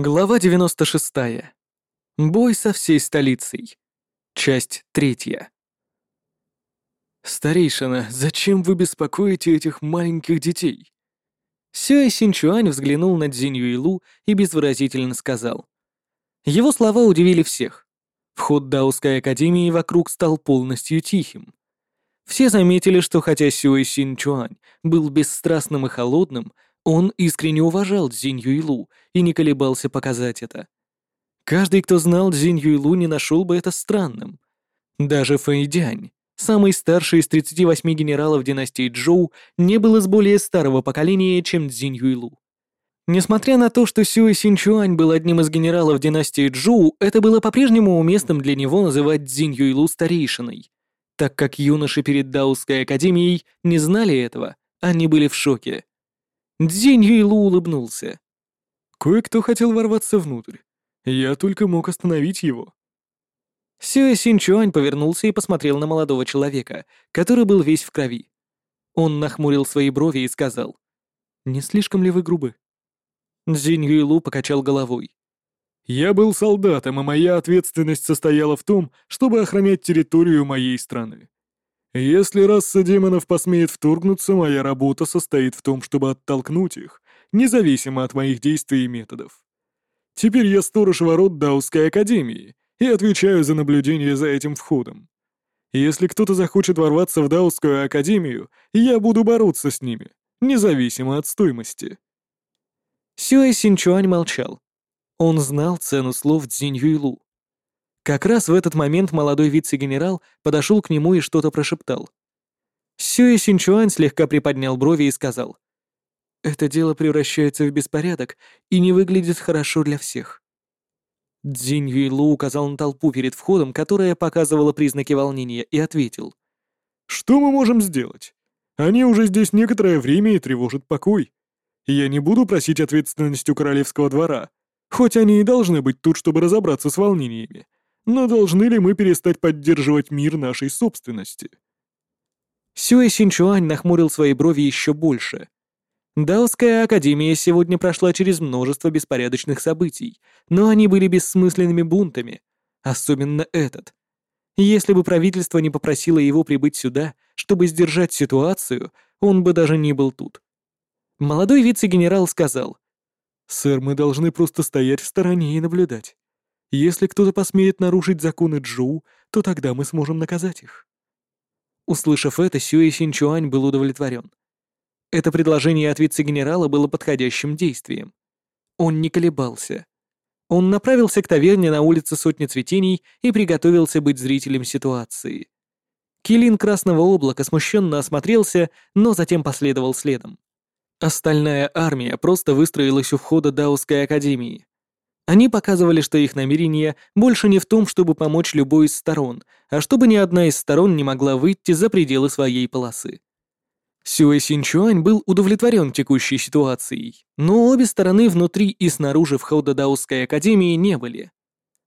Глава 96. Бой со всей столицей. Часть третья. «Старейшина, зачем вы беспокоите этих маленьких детей?» Сюэ Синчуань взглянул на Цзинь Юйлу и безвыразительно сказал. Его слова удивили всех. Вход Даосской академии вокруг стал полностью тихим. Все заметили, что хотя Сюэ Синчуань был бесстрастным и холодным, он искренне уважал Цзинь Юйлу и не колебался показать это. Каждый, кто знал Цзинь Юйлу, не нашел бы это странным. Даже Фэйдянь, самый старший из 38 генералов династии Джоу, не был из более старого поколения, чем Цзинь Юйлу. Несмотря на то, что Сюэ Синчуань был одним из генералов династии Джоу, это было по-прежнему уместным для него называть Цзинь Юйлу старейшиной. Так как юноши перед Даосской академией не знали этого, они были в шоке. Дзинь Юйлу улыбнулся. Кое-кто хотел ворваться внутрь. Я только мог остановить его. Сюэ Синчуань повернулся и посмотрел на молодого человека, который был весь в крови. Он нахмурил свои брови и сказал, «Не слишком ли вы грубы?» Дзинь Юйлу покачал головой. «Я был солдатом, и моя ответственность состояла в том, чтобы охранять территорию моей страны. Если раса демонов посмеет вторгнуться, моя работа состоит в том, чтобы оттолкнуть их, независимо от моих действий и методов. Теперь я сторож ворот Даусской Академии и отвечаю за наблюдение за этим входом. Если кто-то захочет ворваться в Даусскую Академию, я буду бороться с ними, независимо от стоимости. Сюэ Синчуань молчал. Он знал цену слов Цзинь Юйлу. Как раз в этот момент молодой вице-генерал подошел к нему и что-то прошептал. Сюэ Синчуань слегка приподнял брови и сказал. «Это дело превращается в беспорядок и не выглядит хорошо для всех». Цзинь Юйлу указал на толпу перед входом, которая показывала признаки волнения, и ответил. «Что мы можем сделать? Они уже здесь некоторое время и тревожат покой. Я не буду просить ответственность у королевского двора, хоть они и должны быть тут, чтобы разобраться с волнениями. Но должны ли мы перестать поддерживать мир нашей собственности? Сюэ Синчуань нахмурил свои брови еще больше. Даосская академия сегодня прошла через множество беспорядочных событий, но они были бессмысленными бунтами, особенно этот. Если бы правительство не попросило его прибыть сюда, чтобы сдержать ситуацию, он бы даже не был тут. Молодой вице-генерал сказал, «Сэр, мы должны просто стоять в стороне и наблюдать. Если кто-то посмеет нарушить законы Джоу, то тогда мы сможем наказать их». Услышав это, Сюэ Синчуань был удовлетворен. Это предложение от вице-генерала было подходящим действием. Он не колебался. Он направился к таверне на улице Сотни Цветений и приготовился быть зрителем ситуации. Килин Красного Облака смущенно осмотрелся, но затем последовал следом. Остальная армия просто выстроилась у входа Даосской академии. Они показывали, что их намерение больше не в том, чтобы помочь любой из сторон, а чтобы ни одна из сторон не могла выйти за пределы своей полосы. Сюэ Синчуань был удовлетворен текущей ситуацией, но обе стороны внутри и снаружи входа Даосской академии не были.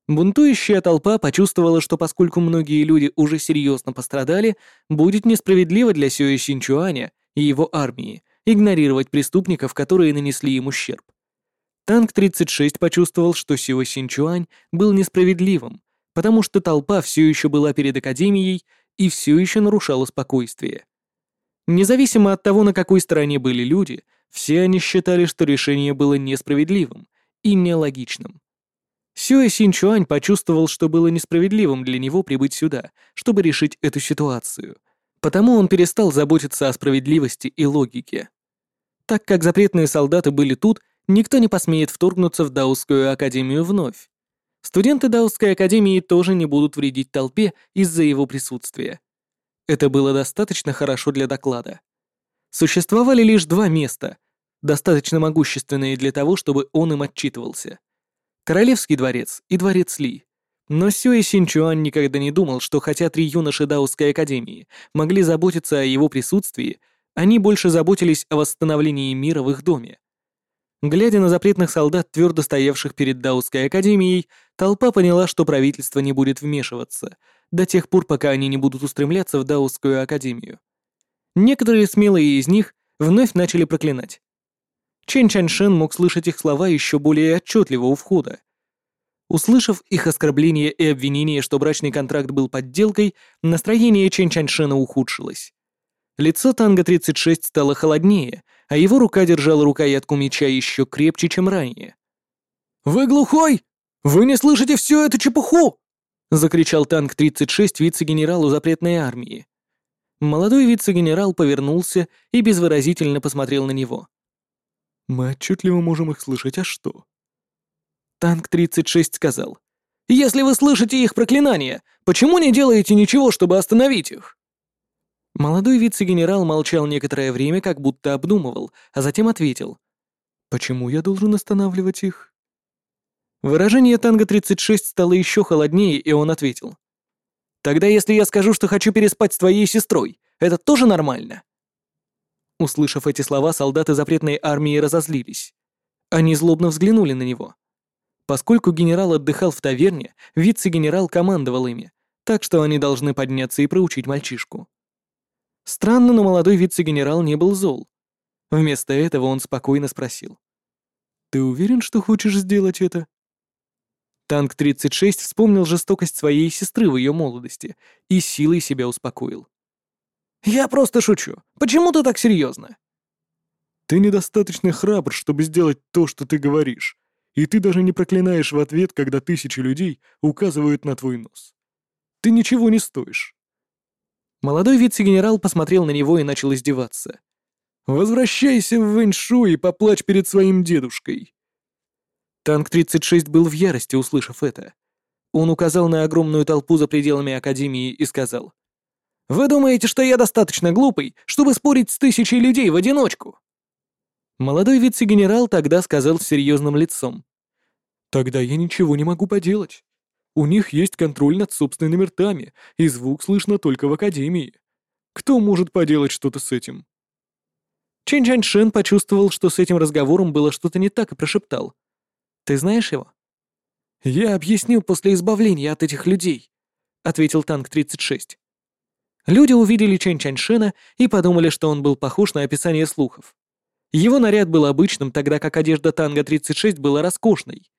Бунтующая толпа почувствовала, что поскольку многие люди уже серьезно пострадали, будет несправедливо для Сюэ Синчуаня и его армии игнорировать преступников, которые нанесли им ущерб. Танк 36 почувствовал, что Сио Синчуань был несправедливым, потому что толпа все еще была перед Академией и все еще нарушала спокойствие. Независимо от того, на какой стороне были люди, все они считали, что решение было несправедливым и нелогичным. Сюэ Синчуань почувствовал, что было несправедливым для него прибыть сюда, чтобы решить эту ситуацию. Потому он перестал заботиться о справедливости и логике. Так как запретные солдаты были тут, никто не посмеет вторгнуться в Даусскую академию вновь. Студенты Даусской академии тоже не будут вредить толпе из-за его присутствия. Это было достаточно хорошо для доклада. Существовали лишь два места, достаточно могущественные для того, чтобы он им отчитывался. Королевский дворец и дворец Ли. Но Сюэ Синчуан никогда не думал, что хотя три юноши Даусской академии могли заботиться о его присутствии, они больше заботились о восстановлении мира в их доме. Глядя на запретных солдат, твердо стоявших перед Даусской академией, толпа поняла, что правительство не будет вмешиваться, до тех пор, пока они не будут устремляться в Даусскую академию. Некоторые смелые из них вновь начали проклинать. Чен Чаньшен мог слышать их слова еще более отчетливо у входа. Услышав их оскорбления и обвинения, что брачный контракт был подделкой, настроение Чен Чаньшена ухудшилось. Лицо Танго-36 стало холоднее, а его рука держала рукоятку меча еще крепче, чем ранее. «Вы глухой? Вы не слышите всю эту чепуху?» — закричал Танк-36 вице-генералу запретной армии. Молодой вице-генерал повернулся и безвыразительно посмотрел на него. «Мы отчетливо можем их слышать, а что?» Танк-36 сказал. «Если вы слышите их проклинания, почему не делаете ничего, чтобы остановить их?» Молодой вице-генерал молчал некоторое время, как будто обдумывал, а затем ответил. «Почему я должен останавливать их?» Выражение Танго-36 стало еще холоднее, и он ответил. «Тогда если я скажу, что хочу переспать с твоей сестрой, это тоже нормально?» Услышав эти слова, солдаты запретной армии разозлились. Они злобно взглянули на него. Поскольку генерал отдыхал в таверне, вице-генерал командовал ими, так что они должны подняться и проучить мальчишку. Странно, но молодой вице-генерал не был зол. Вместо этого он спокойно спросил. «Ты уверен, что хочешь сделать это?» Танк-36 вспомнил жестокость своей сестры в ее молодости и силой себя успокоил. «Я просто шучу. Почему ты так серьезно?» «Ты недостаточно храбр, чтобы сделать то, что ты говоришь, и ты даже не проклинаешь в ответ, когда тысячи людей указывают на твой нос. Ты ничего не стоишь. Молодой вице-генерал посмотрел на него и начал издеваться. «Возвращайся в Вэньшу и поплачь перед своим дедушкой». Танк-36 был в ярости, услышав это. Он указал на огромную толпу за пределами Академии и сказал. «Вы думаете, что я достаточно глупый, чтобы спорить с тысячей людей в одиночку?» Молодой вице-генерал тогда сказал с серьезным лицом. «Тогда я ничего не могу поделать. У них есть контроль над собственными ртами, и звук слышно только в Академии. Кто может поделать что-то с этим?» Чэнь Чаньшин почувствовал, что с этим разговором было что-то не так, и прошептал. «Ты знаешь его?» «Я объяснил после избавления от этих людей», — ответил Танк-36. Люди увидели Чэнь Чаньшина и подумали, что он был похож на описание слухов. Его наряд был обычным, тогда как одежда Танга-36 была роскошной.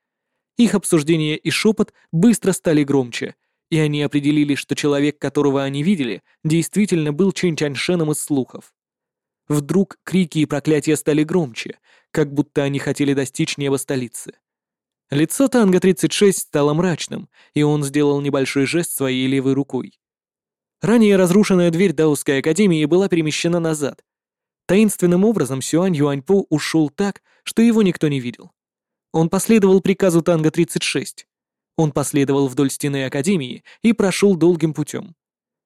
Их обсуждение и шепот быстро стали громче, и они определили, что человек, которого они видели, действительно был Чэнь Чаньшеном из слухов. Вдруг крики и проклятия стали громче, как будто они хотели достичь неба столицы. Лицо Танга-36 стало мрачным, и он сделал небольшой жест своей левой рукой. Ранее разрушенная дверь Даосской академии была перемещена назад. Таинственным образом Сюань Юаньпо ушел так, что его никто не видел. Он последовал приказу Танго-36. Он последовал вдоль стены Академии и прошел долгим путем.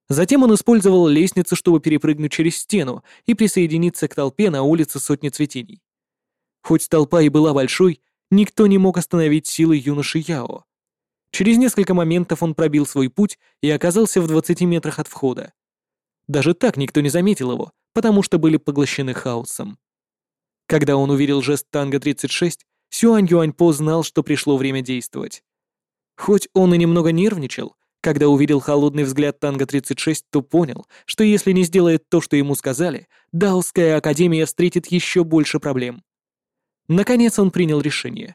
Затем он использовал лестницу, чтобы перепрыгнуть через стену и присоединиться к толпе на улице Сотни Цветений. Хоть толпа и была большой, никто не мог остановить силы юноши Яо. Через несколько моментов он пробил свой путь и оказался в 20 метрах от входа. Даже так никто не заметил его, потому что были поглощены хаосом. Когда он увидел жест Танго-36, Сюань Юаньпо знал, что пришло время действовать. Хоть он и немного нервничал, когда увидел холодный взгляд Танго-36, то понял, что если не сделает то, что ему сказали, Даосская Академия встретит еще больше проблем. Наконец он принял решение.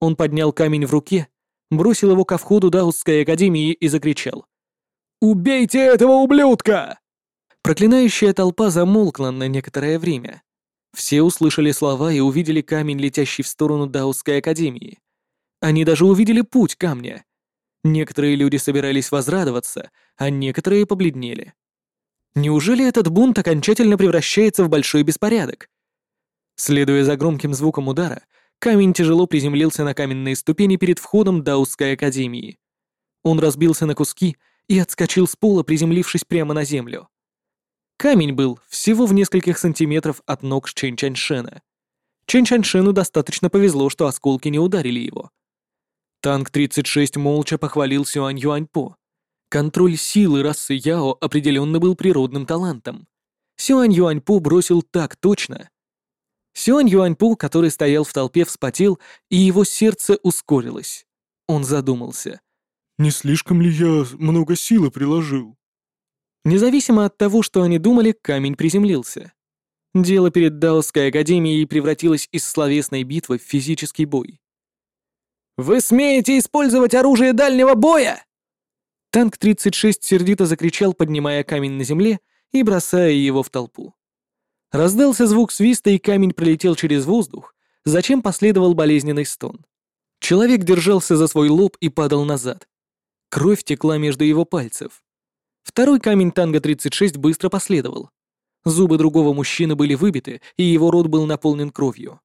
Он поднял камень в руке, бросил его ко входу Даосской Академии и закричал. «Убейте этого ублюдка!» Проклинающая толпа замолкла на некоторое время. Все услышали слова и увидели камень, летящий в сторону Даосской академии. Они даже увидели путь камня. Некоторые люди собирались возрадоваться, а некоторые побледнели. Неужели этот бунт окончательно превращается в большой беспорядок? Следуя за громким звуком удара, камень тяжело приземлился на каменные ступени перед входом Даусской академии. Он разбился на куски и отскочил с пола, приземлившись прямо на землю. Камень был всего в нескольких сантиметров от ног Чэнь Чаньшена. Чэнь Чаньшену достаточно повезло, что осколки не ударили его. Танк-36 молча похвалил Сюань Юаньпо. Контроль силы расы Яо определенно был природным талантом. Сюань Юаньпо бросил так точно. Сюань Юаньпо, который стоял в толпе, вспотел, и его сердце ускорилось. Он задумался. «Не слишком ли я много силы приложил?» Независимо от того, что они думали, камень приземлился. Дело перед Даосской академией превратилось из словесной битвы в физический бой. «Вы смеете использовать оружие дальнего боя?» Танк 36 сердито закричал, поднимая камень на земле и бросая его в толпу. Раздался звук свиста, и камень пролетел через воздух, зачем последовал болезненный стон. Человек держался за свой лоб и падал назад. Кровь текла между его пальцев. Второй камень танга-36 быстро последовал. Зубы другого мужчины были выбиты, и его рот был наполнен кровью.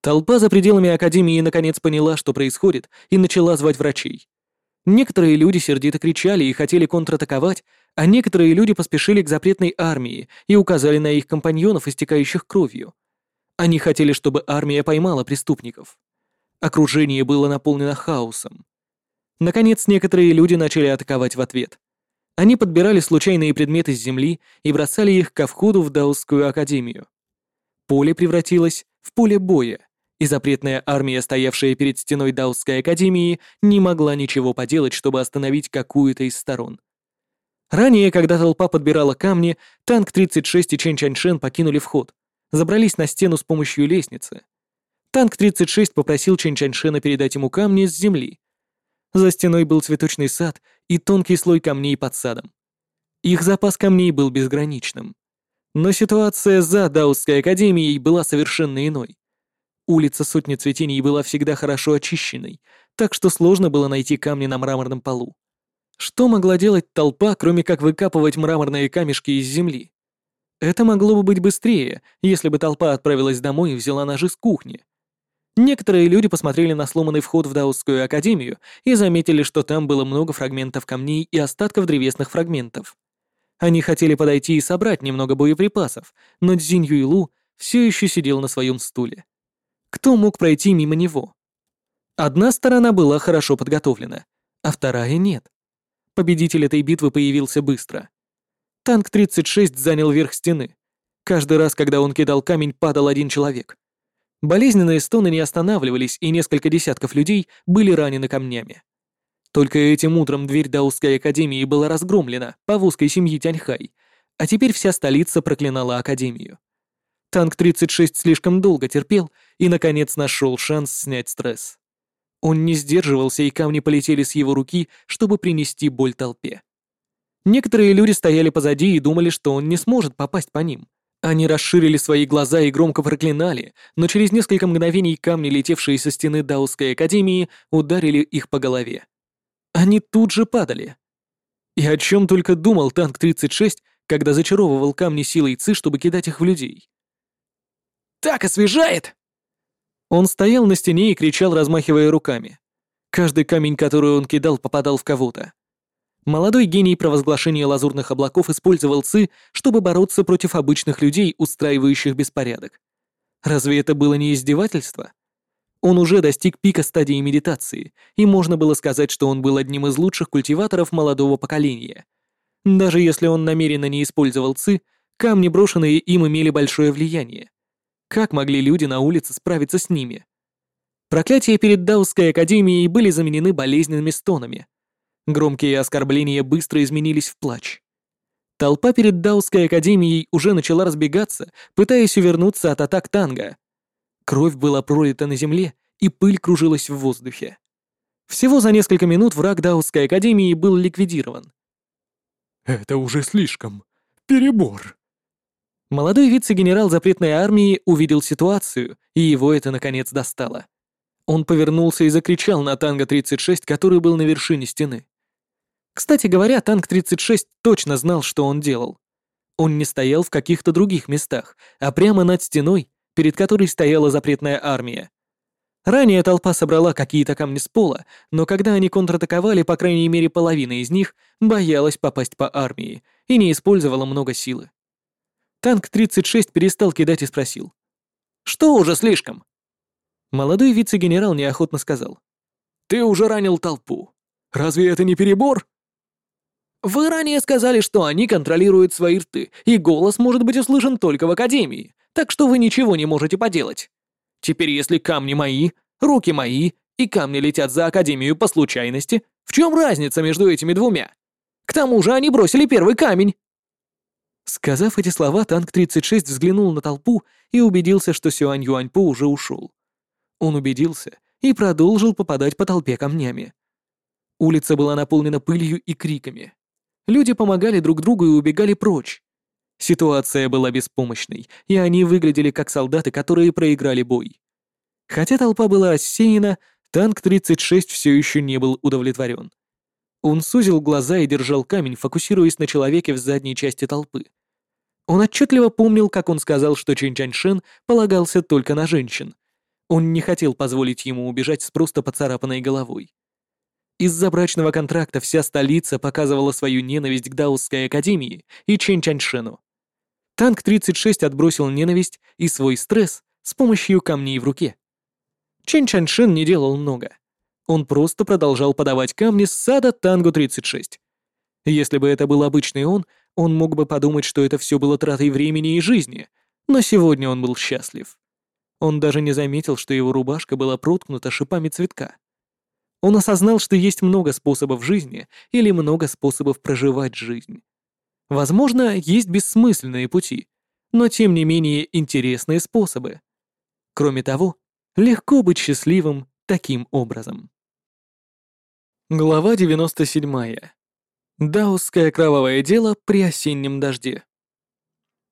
Толпа за пределами Академии наконец поняла, что происходит, и начала звать врачей. Некоторые люди сердито кричали и хотели контратаковать, а некоторые люди поспешили к запретной армии и указали на их компаньонов, истекающих кровью. Они хотели, чтобы армия поймала преступников. Окружение было наполнено хаосом. Наконец, некоторые люди начали атаковать в ответ. Они подбирали случайные предметы с земли и бросали их ко входу в Даусскую академию. Поле превратилось в поле боя, и запретная армия, стоявшая перед стеной Даусской академии, не могла ничего поделать, чтобы остановить какую-то из сторон. Ранее, когда толпа подбирала камни, танк 36 и Чен Чаньшен покинули вход, забрались на стену с помощью лестницы. Танк 36 попросил Чен Чаньшена передать ему камни с земли, за стеной был цветочный сад и тонкий слой камней под садом. Их запас камней был безграничным. Но ситуация за Даусской академией была совершенно иной. Улица Сотни Цветений была всегда хорошо очищенной, так что сложно было найти камни на мраморном полу. Что могла делать толпа, кроме как выкапывать мраморные камешки из земли? Это могло бы быть быстрее, если бы толпа отправилась домой и взяла ножи с кухни. Некоторые люди посмотрели на сломанный вход в Даосскую академию и заметили, что там было много фрагментов камней и остатков древесных фрагментов. Они хотели подойти и собрать немного боеприпасов, но Цзинь Юйлу все еще сидел на своем стуле. Кто мог пройти мимо него? Одна сторона была хорошо подготовлена, а вторая нет. Победитель этой битвы появился быстро. Танк 36 занял верх стены. Каждый раз, когда он кидал камень, падал один человек. Болезненные стоны не останавливались, и несколько десятков людей были ранены камнями. Только этим утром дверь Даусской академии была разгромлена повозкой семьи Тяньхай, а теперь вся столица проклинала академию. Танк 36 слишком долго терпел и, наконец, нашел шанс снять стресс. Он не сдерживался, и камни полетели с его руки, чтобы принести боль толпе. Некоторые люди стояли позади и думали, что он не сможет попасть по ним. Они расширили свои глаза и громко проклинали, но через несколько мгновений камни, летевшие со стены Даусской академии, ударили их по голове. Они тут же падали. И о чем только думал танк 36, когда зачаровывал камни силой ЦИ, чтобы кидать их в людей. «Так освежает!» Он стоял на стене и кричал, размахивая руками. Каждый камень, который он кидал, попадал в кого-то. Молодой гений провозглашения лазурных облаков использовал ЦИ, чтобы бороться против обычных людей, устраивающих беспорядок. Разве это было не издевательство? Он уже достиг пика стадии медитации, и можно было сказать, что он был одним из лучших культиваторов молодого поколения. Даже если он намеренно не использовал ЦИ, камни, брошенные им, имели большое влияние. Как могли люди на улице справиться с ними? Проклятия перед Даусской академией были заменены болезненными стонами — Громкие оскорбления быстро изменились в плач. Толпа перед Даусской академией уже начала разбегаться, пытаясь увернуться от атак танга. Кровь была пролита на земле, и пыль кружилась в воздухе. Всего за несколько минут враг Даусской академии был ликвидирован. «Это уже слишком. Перебор». Молодой вице-генерал запретной армии увидел ситуацию, и его это наконец достало. Он повернулся и закричал на танго-36, который был на вершине стены. Кстати говоря, танк 36 точно знал, что он делал. Он не стоял в каких-то других местах, а прямо над стеной, перед которой стояла запретная армия. Ранее толпа собрала какие-то камни с пола, но когда они контратаковали, по крайней мере половина из них боялась попасть по армии и не использовала много силы. Танк 36 перестал кидать и спросил. «Что уже слишком?» Молодой вице-генерал неохотно сказал. «Ты уже ранил толпу. Разве это не перебор?» Вы ранее сказали, что они контролируют свои рты, и голос может быть услышан только в Академии, так что вы ничего не можете поделать. Теперь, если камни мои, руки мои, и камни летят за Академию по случайности, в чем разница между этими двумя? К тому же они бросили первый камень. Сказав эти слова, танк 36 взглянул на толпу и убедился, что Сюань Юаньпо уже ушел. Он убедился и продолжил попадать по толпе камнями. Улица была наполнена пылью и криками. Люди помогали друг другу и убегали прочь. Ситуация была беспомощной, и они выглядели как солдаты, которые проиграли бой. Хотя толпа была рассеяна, танк 36 все еще не был удовлетворен. Он сузил глаза и держал камень, фокусируясь на человеке в задней части толпы. Он отчетливо помнил, как он сказал, что Чин Чаньшен полагался только на женщин. Он не хотел позволить ему убежать с просто поцарапанной головой. Из-за брачного контракта вся столица показывала свою ненависть к Даусской академии и Чен Чаньшену. Танк 36 отбросил ненависть и свой стресс с помощью камней в руке. Чен Чаньшен не делал много. Он просто продолжал подавать камни с сада Тангу 36. Если бы это был обычный он, он мог бы подумать, что это все было тратой времени и жизни, но сегодня он был счастлив. Он даже не заметил, что его рубашка была проткнута шипами цветка. Он осознал, что есть много способов жизни или много способов проживать жизнь. Возможно, есть бессмысленные пути, но тем не менее интересные способы. Кроме того, легко быть счастливым таким образом. Глава 97. Даусское кровавое дело при осеннем дожде.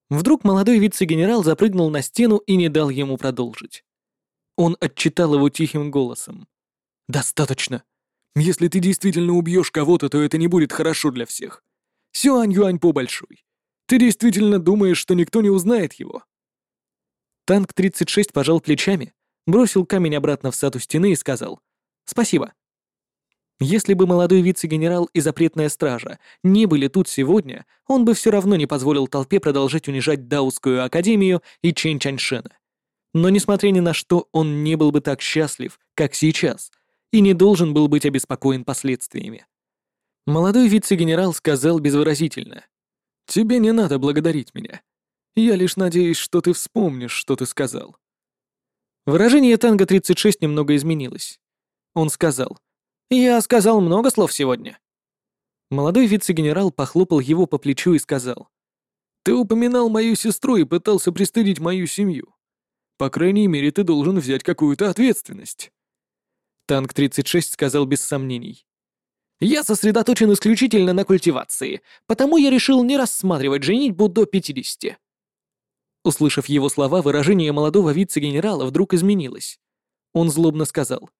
Вдруг молодой вице-генерал запрыгнул на стену и не дал ему продолжить. Он отчитал его тихим голосом. «Достаточно. Если ты действительно убьешь кого-то, то это не будет хорошо для всех. Сюань Юань по большой. Ты действительно думаешь, что никто не узнает его?» Танк 36 пожал плечами, бросил камень обратно в сад стены и сказал «Спасибо». Если бы молодой вице-генерал и запретная стража не были тут сегодня, он бы все равно не позволил толпе продолжать унижать Даусскую академию и Чэнь Чаньшена. Но несмотря ни на что, он не был бы так счастлив, как сейчас, и не должен был быть обеспокоен последствиями. Молодой вице-генерал сказал безвыразительно. «Тебе не надо благодарить меня. Я лишь надеюсь, что ты вспомнишь, что ты сказал». Выражение Танго-36 немного изменилось. Он сказал, «Я сказал много слов сегодня». Молодой вице-генерал похлопал его по плечу и сказал. «Ты упоминал мою сестру и пытался пристыдить мою семью. По крайней мере, ты должен взять какую-то ответственность». Танк 36 сказал без сомнений. «Я сосредоточен исключительно на культивации, потому я решил не рассматривать женитьбу до 50». Услышав его слова, выражение молодого вице-генерала вдруг изменилось. Он злобно сказал.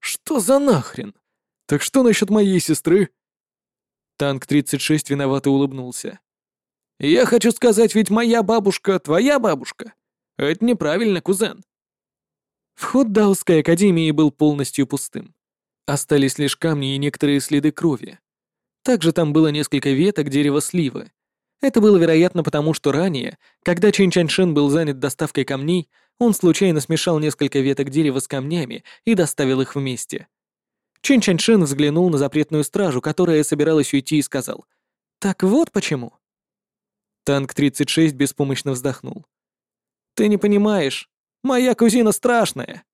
«Что за нахрен? Так что насчет моей сестры?» Танк 36 виновато улыбнулся. «Я хочу сказать, ведь моя бабушка твоя бабушка. Это неправильно, кузен». Вход Даусской академии был полностью пустым. Остались лишь камни и некоторые следы крови. Также там было несколько веток дерева сливы. Это было вероятно потому, что ранее, когда Чин Чаньшин был занят доставкой камней, он случайно смешал несколько веток дерева с камнями и доставил их вместе. Чин Чаньшин взглянул на запретную стражу, которая собиралась уйти, и сказал, «Так вот почему». Танк 36 беспомощно вздохнул. «Ты не понимаешь. Моя кузина страшная».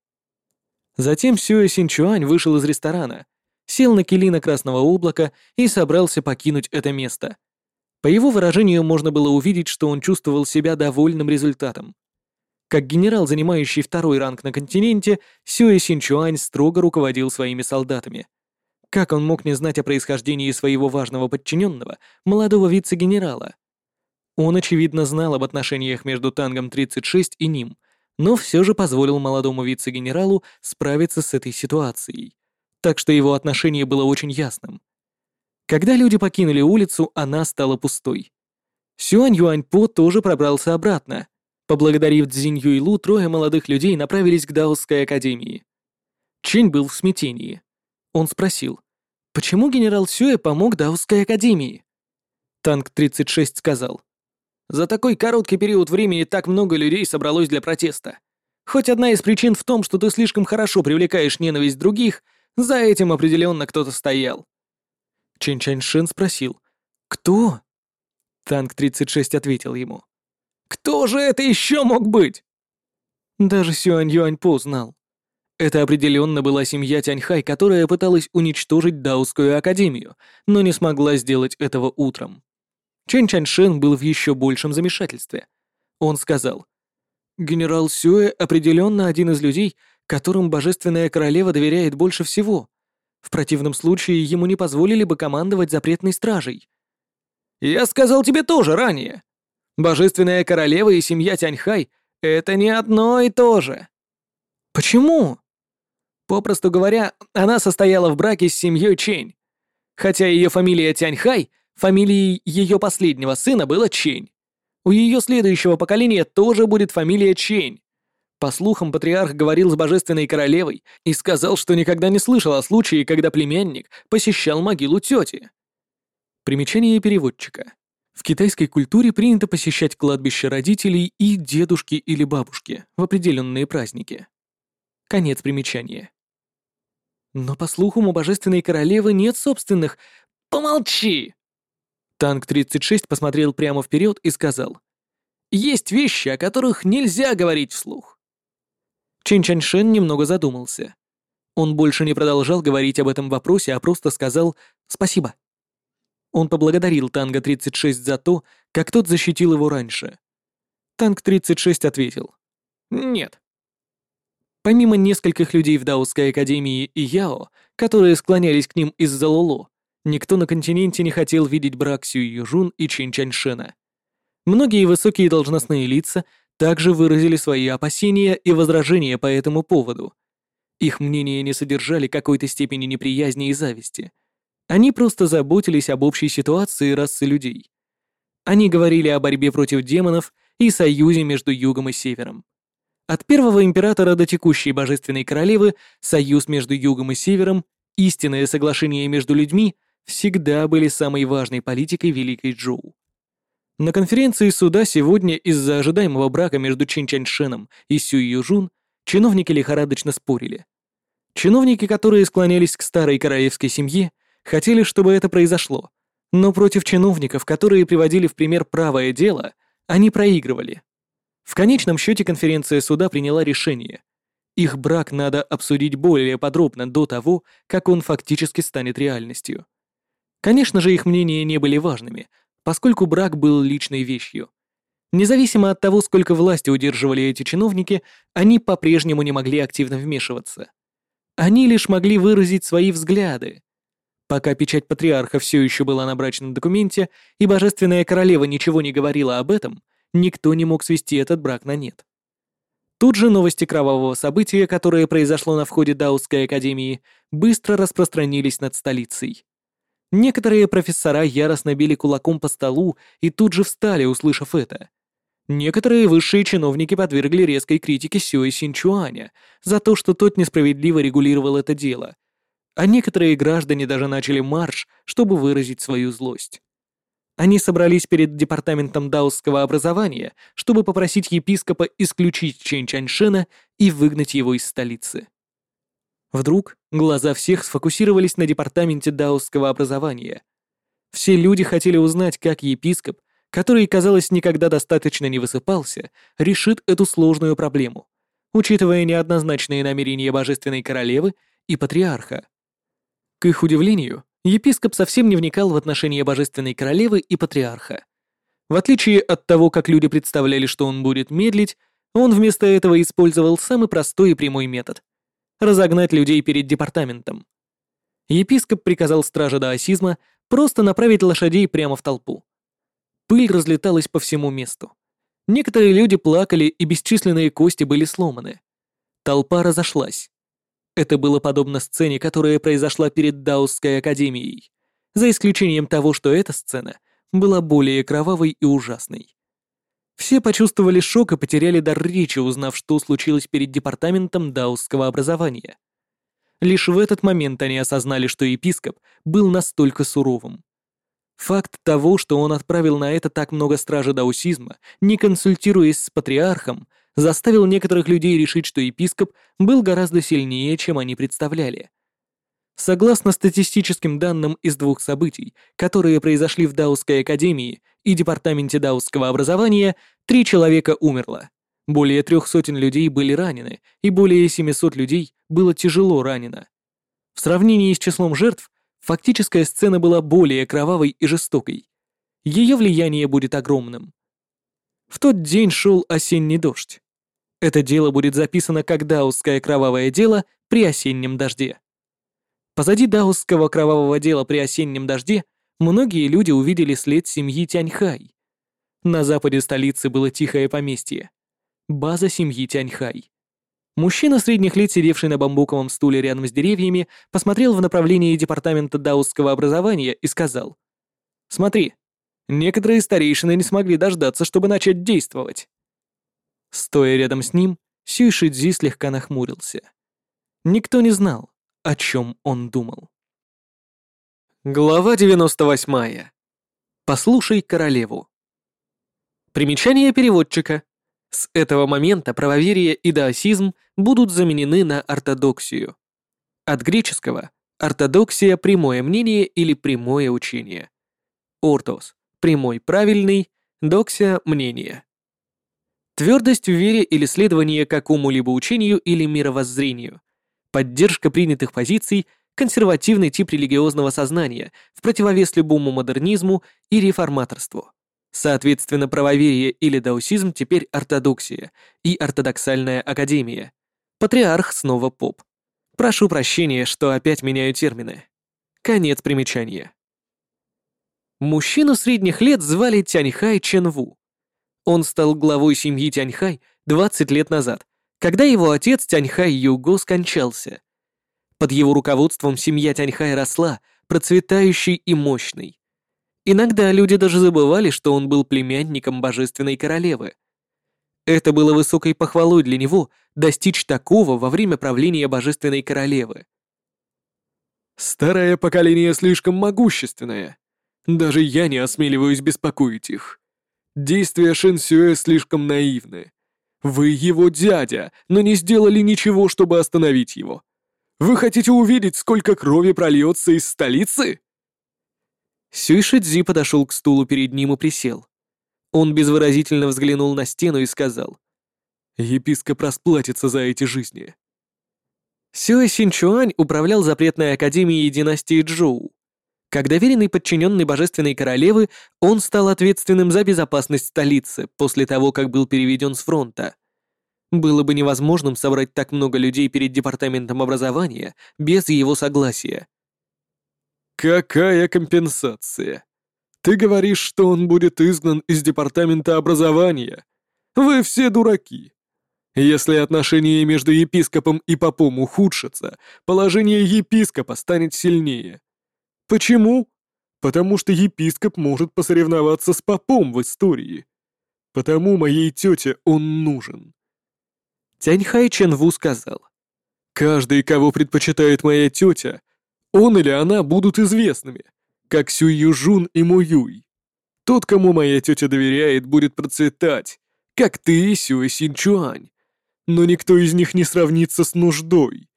Затем Сюэ Синчуань вышел из ресторана, сел на килина Красного Облака и собрался покинуть это место. По его выражению можно было увидеть, что он чувствовал себя довольным результатом. Как генерал, занимающий второй ранг на континенте, Сюэ Синчуань строго руководил своими солдатами. Как он мог не знать о происхождении своего важного подчиненного, молодого вице-генерала? Он, очевидно, знал об отношениях между Тангом 36 и ним, но все же позволил молодому вице-генералу справиться с этой ситуацией. Так что его отношение было очень ясным. Когда люди покинули улицу, она стала пустой. Сюань Юаньпо тоже пробрался обратно, Поблагодарив Цзинь Юйлу, трое молодых людей направились к Даосской академии. Чень был в смятении. Он спросил, почему генерал Сюэ помог Даосской академии? Танк 36 сказал, за такой короткий период времени так много людей собралось для протеста. Хоть одна из причин в том, что ты слишком хорошо привлекаешь ненависть других, за этим определенно кто-то стоял. Чин Чаньшин спросил, «Кто?» Танк 36 ответил ему, кто же это еще мог быть? Даже Сюань Юаньпо знал. Это определенно была семья Тяньхай, которая пыталась уничтожить Даосскую академию, но не смогла сделать этого утром. Чэнь Чаньшен был в еще большем замешательстве. Он сказал, «Генерал Сюэ определенно один из людей, которым Божественная Королева доверяет больше всего. В противном случае ему не позволили бы командовать запретной стражей». «Я сказал тебе тоже ранее. Божественная Королева и семья Тяньхай — это не одно и то же». «Почему?» Попросту говоря, она состояла в браке с семьей Чень. Хотя ее фамилия Тяньхай, фамилией ее последнего сына было Чень. У ее следующего поколения тоже будет фамилия Чень. По слухам, патриарх говорил с божественной королевой и сказал, что никогда не слышал о случае, когда племянник посещал могилу тети. Примечание переводчика. В китайской культуре принято посещать кладбище родителей и дедушки или бабушки в определенные праздники. Конец примечания. Но по слухам у божественной королевы нет собственных... Помолчи! Танк-36 посмотрел прямо вперед и сказал. Есть вещи, о которых нельзя говорить вслух. Чин Чаньшен немного задумался. Он больше не продолжал говорить об этом вопросе, а просто сказал «спасибо». Он поблагодарил Танго-36 за то, как тот защитил его раньше. Танк-36 ответил «Нет, Помимо нескольких людей в Даосской академии и Яо, которые склонялись к ним из-за Лоло, никто на континенте не хотел видеть брак Сю Южун и Чин Чаньшена. Многие высокие должностные лица также выразили свои опасения и возражения по этому поводу. Их мнения не содержали какой-то степени неприязни и зависти. Они просто заботились об общей ситуации расы людей. Они говорили о борьбе против демонов и союзе между Югом и Севером. От первого императора до текущей божественной королевы союз между Югом и Севером, истинное соглашение между людьми всегда были самой важной политикой Великой Джоу. На конференции суда сегодня из-за ожидаемого брака между Чин Чаньшеном и Сю Южун чиновники лихорадочно спорили. Чиновники, которые склонялись к старой королевской семье, хотели, чтобы это произошло, но против чиновников, которые приводили в пример правое дело, они проигрывали. В конечном счете конференция суда приняла решение. Их брак надо обсудить более подробно до того, как он фактически станет реальностью. Конечно же, их мнения не были важными, поскольку брак был личной вещью. Независимо от того, сколько власти удерживали эти чиновники, они по-прежнему не могли активно вмешиваться. Они лишь могли выразить свои взгляды. Пока печать патриарха все еще была на брачном документе, и божественная королева ничего не говорила об этом, никто не мог свести этот брак на нет. Тут же новости кровавого события, которое произошло на входе Даусской академии, быстро распространились над столицей. Некоторые профессора яростно били кулаком по столу и тут же встали, услышав это. Некоторые высшие чиновники подвергли резкой критике Сюэ Синчуаня за то, что тот несправедливо регулировал это дело, а некоторые граждане даже начали марш, чтобы выразить свою злость. Они собрались перед департаментом даосского образования, чтобы попросить епископа исключить Чэнь Чаньшена и выгнать его из столицы. Вдруг глаза всех сфокусировались на департаменте даосского образования. Все люди хотели узнать, как епископ, который, казалось, никогда достаточно не высыпался, решит эту сложную проблему, учитывая неоднозначные намерения божественной королевы и патриарха. К их удивлению, епископ совсем не вникал в отношения божественной королевы и патриарха. В отличие от того, как люди представляли, что он будет медлить, он вместо этого использовал самый простой и прямой метод — разогнать людей перед департаментом. Епископ приказал страже даосизма просто направить лошадей прямо в толпу. Пыль разлеталась по всему месту. Некоторые люди плакали, и бесчисленные кости были сломаны. Толпа разошлась. Это было подобно сцене, которая произошла перед Даусской академией, за исключением того, что эта сцена была более кровавой и ужасной. Все почувствовали шок и потеряли дар речи, узнав, что случилось перед департаментом даусского образования. Лишь в этот момент они осознали, что епископ был настолько суровым. Факт того, что он отправил на это так много стражи даусизма, не консультируясь с патриархом, заставил некоторых людей решить, что епископ был гораздо сильнее, чем они представляли. Согласно статистическим данным из двух событий, которые произошли в Даусской академии и Департаменте даусского образования, три человека умерло. Более трех сотен людей были ранены, и более 700 людей было тяжело ранено. В сравнении с числом жертв, фактическая сцена была более кровавой и жестокой. ее влияние будет огромным. В тот день шел осенний дождь. Это дело будет записано как даусское кровавое дело при осеннем дожде. Позади даусского кровавого дела при осеннем дожде многие люди увидели след семьи Тяньхай. На западе столицы было тихое поместье. База семьи Тяньхай. Мужчина средних лет, сидевший на бамбуковом стуле рядом с деревьями, посмотрел в направлении департамента даусского образования и сказал. «Смотри, некоторые старейшины не смогли дождаться, чтобы начать действовать». Стоя рядом с ним, Сюй Шидзи слегка нахмурился. Никто не знал, о чем он думал. Глава 98. Послушай королеву. Примечание переводчика. С этого момента правоверие и даосизм будут заменены на ортодоксию. От греческого ортодоксия – прямое мнение или прямое учение. Ортос – прямой правильный, доксия – мнение. Твердость в вере или следование какому-либо учению или мировоззрению. Поддержка принятых позиций – консервативный тип религиозного сознания в противовес любому модернизму и реформаторству. Соответственно, правоверие или даосизм теперь ортодоксия и ортодоксальная академия. Патриарх снова поп. Прошу прощения, что опять меняю термины. Конец примечания. Мужчину средних лет звали Тяньхай Ченву. Он стал главой семьи Тяньхай 20 лет назад, когда его отец Тяньхай Юго скончался. Под его руководством семья Тяньхай росла, процветающей и мощной. Иногда люди даже забывали, что он был племянником божественной королевы. Это было высокой похвалой для него достичь такого во время правления божественной королевы. «Старое поколение слишком могущественное. Даже я не осмеливаюсь беспокоить их. Действия Шэн Сюэ слишком наивны. Вы его дядя, но не сделали ничего, чтобы остановить его. Вы хотите увидеть, сколько крови прольется из столицы?» Сюйшидзи подошел к стулу перед ним и присел. Он безвыразительно взглянул на стену и сказал. «Епископ расплатится за эти жизни». Сюэ Синчуань управлял запретной академией династии Джоу. Как доверенный подчиненный божественной королевы, он стал ответственным за безопасность столицы после того, как был переведен с фронта. Было бы невозможным собрать так много людей перед департаментом образования без его согласия. «Какая компенсация? Ты говоришь, что он будет изгнан из департамента образования? Вы все дураки. Если отношения между епископом и попом ухудшатся, положение епископа станет сильнее. Почему? Потому что епископ может посоревноваться с попом в истории. Потому моей тете он нужен. Тяньхай Ченву сказал. «Каждый, кого предпочитает моя тетя, он или она будут известными, как Сюй Южун и Муюй. Тот, кому моя тетя доверяет, будет процветать, как ты и Сюй Синчуань. Но никто из них не сравнится с нуждой,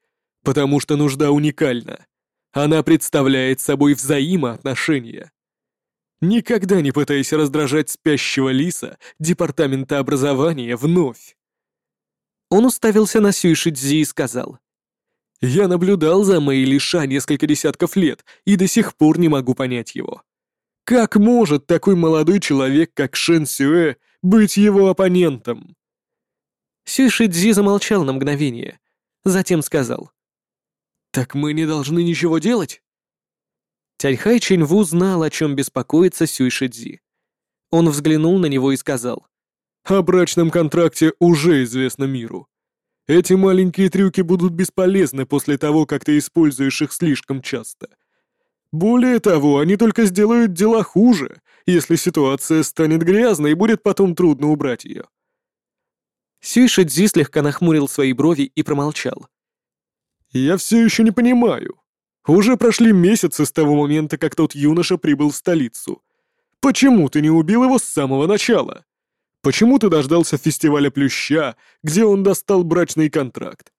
потому что нужда уникальна. Она представляет собой взаимоотношения. Никогда не пытайся раздражать спящего лиса департамента образования вновь. Он уставился на Сюй Шидзи и сказал — я наблюдал за Мэй Ша несколько десятков лет и до сих пор не могу понять его. Как может такой молодой человек, как Шэн Сюэ, быть его оппонентом? Сюй Шидзи замолчал на мгновение, затем сказал. «Так мы не должны ничего делать?» Тяньхай Чиньву знал, о чем беспокоится Сюй Шидзи. Он взглянул на него и сказал. «О брачном контракте уже известно миру. Эти маленькие трюки будут бесполезны после того, как ты используешь их слишком часто. Более того, они только сделают дела хуже, если ситуация станет грязной и будет потом трудно убрать ее. Сюй Шидзи слегка нахмурил свои брови и промолчал. «Я все еще не понимаю. Уже прошли месяцы с того момента, как тот юноша прибыл в столицу. Почему ты не убил его с самого начала?» Почему ты дождался фестиваля Плюща, где он достал брачный контракт?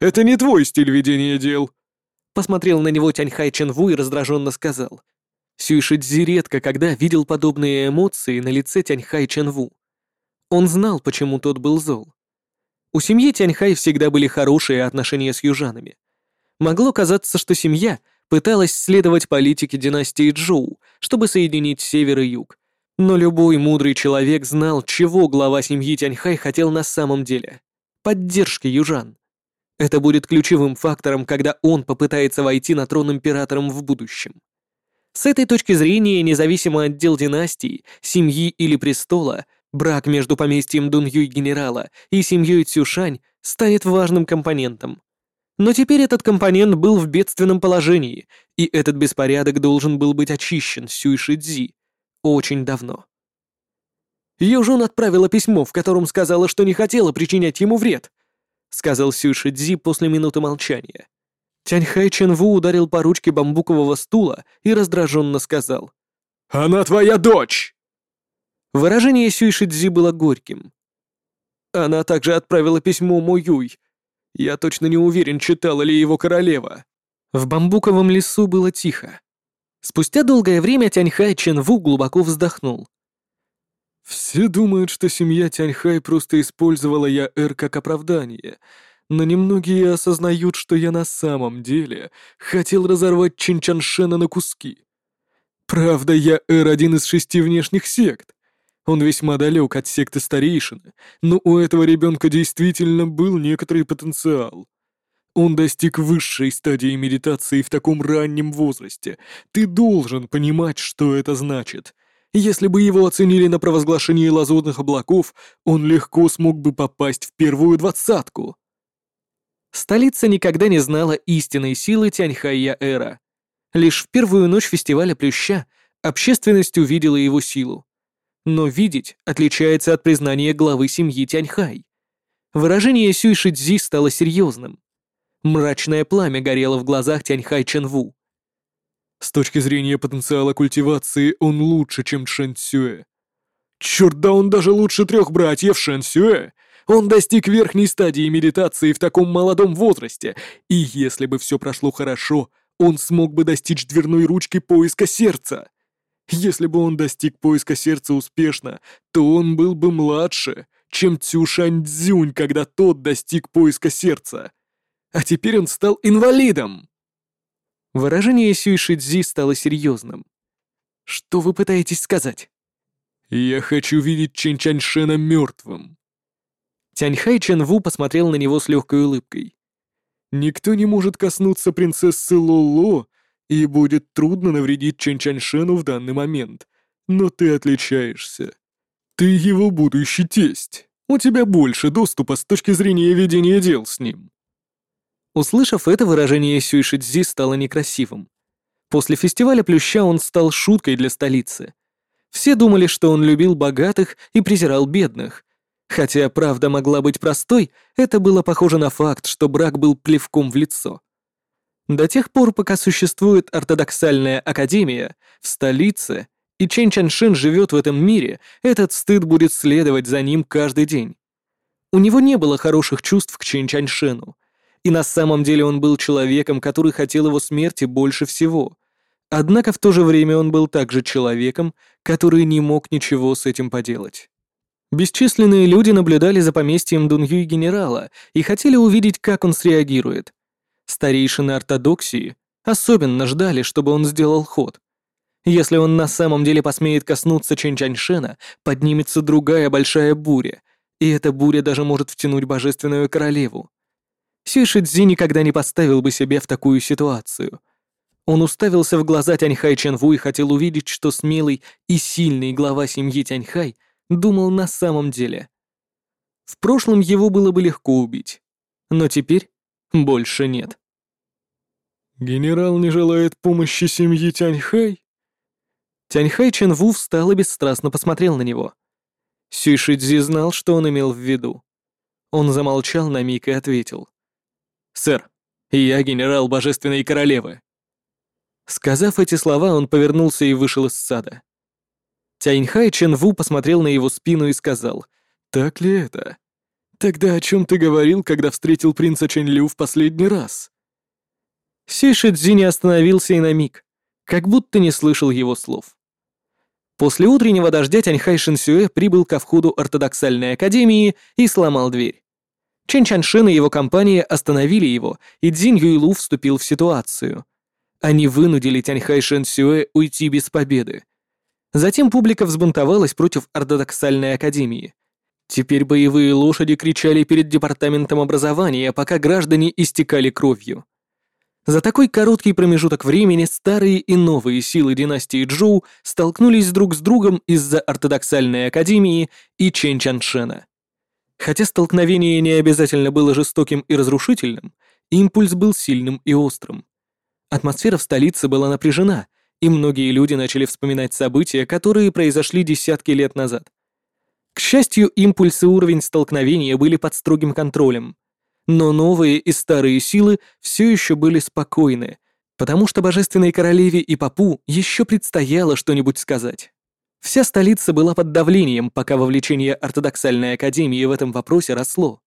Это не твой стиль ведения дел!» Посмотрел на него Тяньхай Ченву и раздраженно сказал. Сюйшидзи редко когда видел подобные эмоции на лице Тяньхай Ченву. Он знал, почему тот был зол. У семьи Тяньхай всегда были хорошие отношения с южанами. Могло казаться, что семья пыталась следовать политике династии Джоу, чтобы соединить север и юг, Но любой мудрый человек знал, чего глава семьи Тяньхай хотел на самом деле. Поддержки южан. Это будет ключевым фактором, когда он попытается войти на трон императором в будущем. С этой точки зрения, независимо от дел династии, семьи или престола, брак между поместьем Дуньюй генерала и семьей Цюшань станет важным компонентом. Но теперь этот компонент был в бедственном положении, и этот беспорядок должен был быть очищен Сюйшидзи очень давно. Южун отправила письмо, в котором сказала, что не хотела причинять ему вред, сказал Сюйшидзи после минуты молчания. Тяньхай Ченву ударил по ручке бамбукового стула и раздраженно сказал. «Она твоя дочь!» Выражение Сюйшидзи было горьким. Она также отправила письмо Моюй. Я точно не уверен, читала ли его королева. В бамбуковом лесу было тихо. Спустя долгое время Тяньхай Ченву глубоко вздохнул. «Все думают, что семья Тяньхай просто использовала Я-Эр как оправдание, но немногие осознают, что я на самом деле хотел разорвать Чинчаншена на куски. Правда, Я-Эр один из шести внешних сект. Он весьма далек от секты старейшины, но у этого ребенка действительно был некоторый потенциал. Он достиг высшей стадии медитации в таком раннем возрасте. Ты должен понимать, что это значит. Если бы его оценили на провозглашении лазурных облаков, он легко смог бы попасть в первую двадцатку. Столица никогда не знала истинной силы Тяньхая-Эра. Лишь в первую ночь фестиваля Плюща общественность увидела его силу. Но видеть отличается от признания главы семьи Тяньхай. Выражение Сюй Шидзи стало серьезным. Мрачное пламя горело в глазах Тяньхай Ченву. С точки зрения потенциала культивации он лучше, чем Шэн Цюэ. Черт, да он даже лучше трех братьев Шэн Цюэ! Он достиг верхней стадии медитации в таком молодом возрасте, и если бы все прошло хорошо, он смог бы достичь дверной ручки поиска сердца. Если бы он достиг поиска сердца успешно, то он был бы младше, чем Цюшань Цзюнь, когда тот достиг поиска сердца. А теперь он стал инвалидом. Выражение Сюйшидзи стало серьезным. Что вы пытаетесь сказать? Я хочу видеть Чэнь-Чаньшена мертвым. Тяньхай Чэнву посмотрел на него с легкой улыбкой. Никто не может коснуться принцессы Лоло и будет трудно навредить Чэнь Чаньшену в данный момент. Но ты отличаешься. Ты его будущий тесть. У тебя больше доступа с точки зрения ведения дел с ним. Услышав это, выражение Сюйшидзи стало некрасивым. После фестиваля Плюща он стал шуткой для столицы. Все думали, что он любил богатых и презирал бедных. Хотя правда могла быть простой, это было похоже на факт, что брак был плевком в лицо. До тех пор, пока существует ортодоксальная академия в столице, и Чен Чаншин живет в этом мире, этот стыд будет следовать за ним каждый день. У него не было хороших чувств к Чен Чаншину, и на самом деле он был человеком, который хотел его смерти больше всего. Однако в то же время он был также человеком, который не мог ничего с этим поделать. Бесчисленные люди наблюдали за поместьем Дуньюй генерала и хотели увидеть, как он среагирует. Старейшины ортодоксии особенно ждали, чтобы он сделал ход. Если он на самом деле посмеет коснуться Чэнь-Чаньшена, поднимется другая большая буря, и эта буря даже может втянуть божественную королеву. Сюйшидзи никогда не поставил бы себя в такую ситуацию. Он уставился в глаза Тяньхай Ченву и хотел увидеть, что смелый и сильный глава семьи Тяньхай думал на самом деле. В прошлом его было бы легко убить, но теперь больше нет. «Генерал не желает помощи семьи Тяньхай?» Тяньхай Ченву встал и бесстрастно посмотрел на него. Сюйшидзи знал, что он имел в виду. Он замолчал на миг и ответил. «Сэр, я генерал Божественной Королевы». Сказав эти слова, он повернулся и вышел из сада. Тяньхай Ченву посмотрел на его спину и сказал, «Так ли это?» «Тогда о чем ты говорил, когда встретил принца Чэнь-Лю в последний раз?» Сюйшидзи остановился и на миг, как будто не слышал его слов. После утреннего дождя Тяньхай Шинсюэ прибыл ко входу ортодоксальной академии и сломал дверь. Чен Чаншин и его компания остановили его, и Цзинь Юйлу вступил в ситуацию. Они вынудили Тяньхай Шинсюэ уйти без победы. Затем публика взбунтовалась против ортодоксальной академии. Теперь боевые лошади кричали перед департаментом образования, пока граждане истекали кровью. За такой короткий промежуток времени старые и новые силы династии Джоу столкнулись друг с другом из-за ортодоксальной академии и Чен Чаншена. Хотя столкновение не обязательно было жестоким и разрушительным, импульс был сильным и острым. Атмосфера в столице была напряжена, и многие люди начали вспоминать события, которые произошли десятки лет назад. К счастью, импульсы и уровень столкновения были под строгим контролем. Но новые и старые силы все еще были спокойны, потому что Божественной Королеве и Папу еще предстояло что-нибудь сказать. Вся столица была под давлением, пока вовлечение ортодоксальной академии в этом вопросе росло.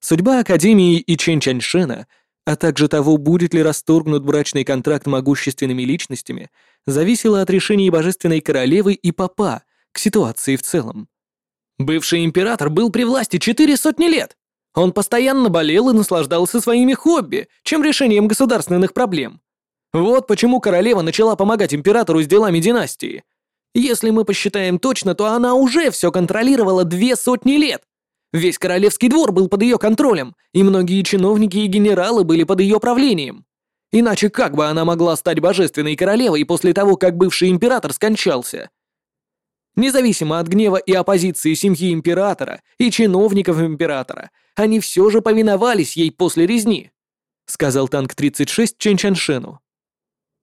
Судьба академии и Чен Чаньшена, а также того, будет ли расторгнут брачный контракт могущественными личностями, зависела от решений Божественной Королевы и Папа к ситуации в целом. Бывший император был при власти четыре сотни лет. Он постоянно болел и наслаждался своими хобби, чем решением государственных проблем. Вот почему королева начала помогать императору с делами династии – если мы посчитаем точно, то она уже все контролировала две сотни лет. Весь королевский двор был под ее контролем, и многие чиновники и генералы были под ее правлением. Иначе как бы она могла стать божественной королевой после того, как бывший император скончался? Независимо от гнева и оппозиции семьи императора и чиновников императора, они все же повиновались ей после резни, сказал танк 36 Чен Чаншену.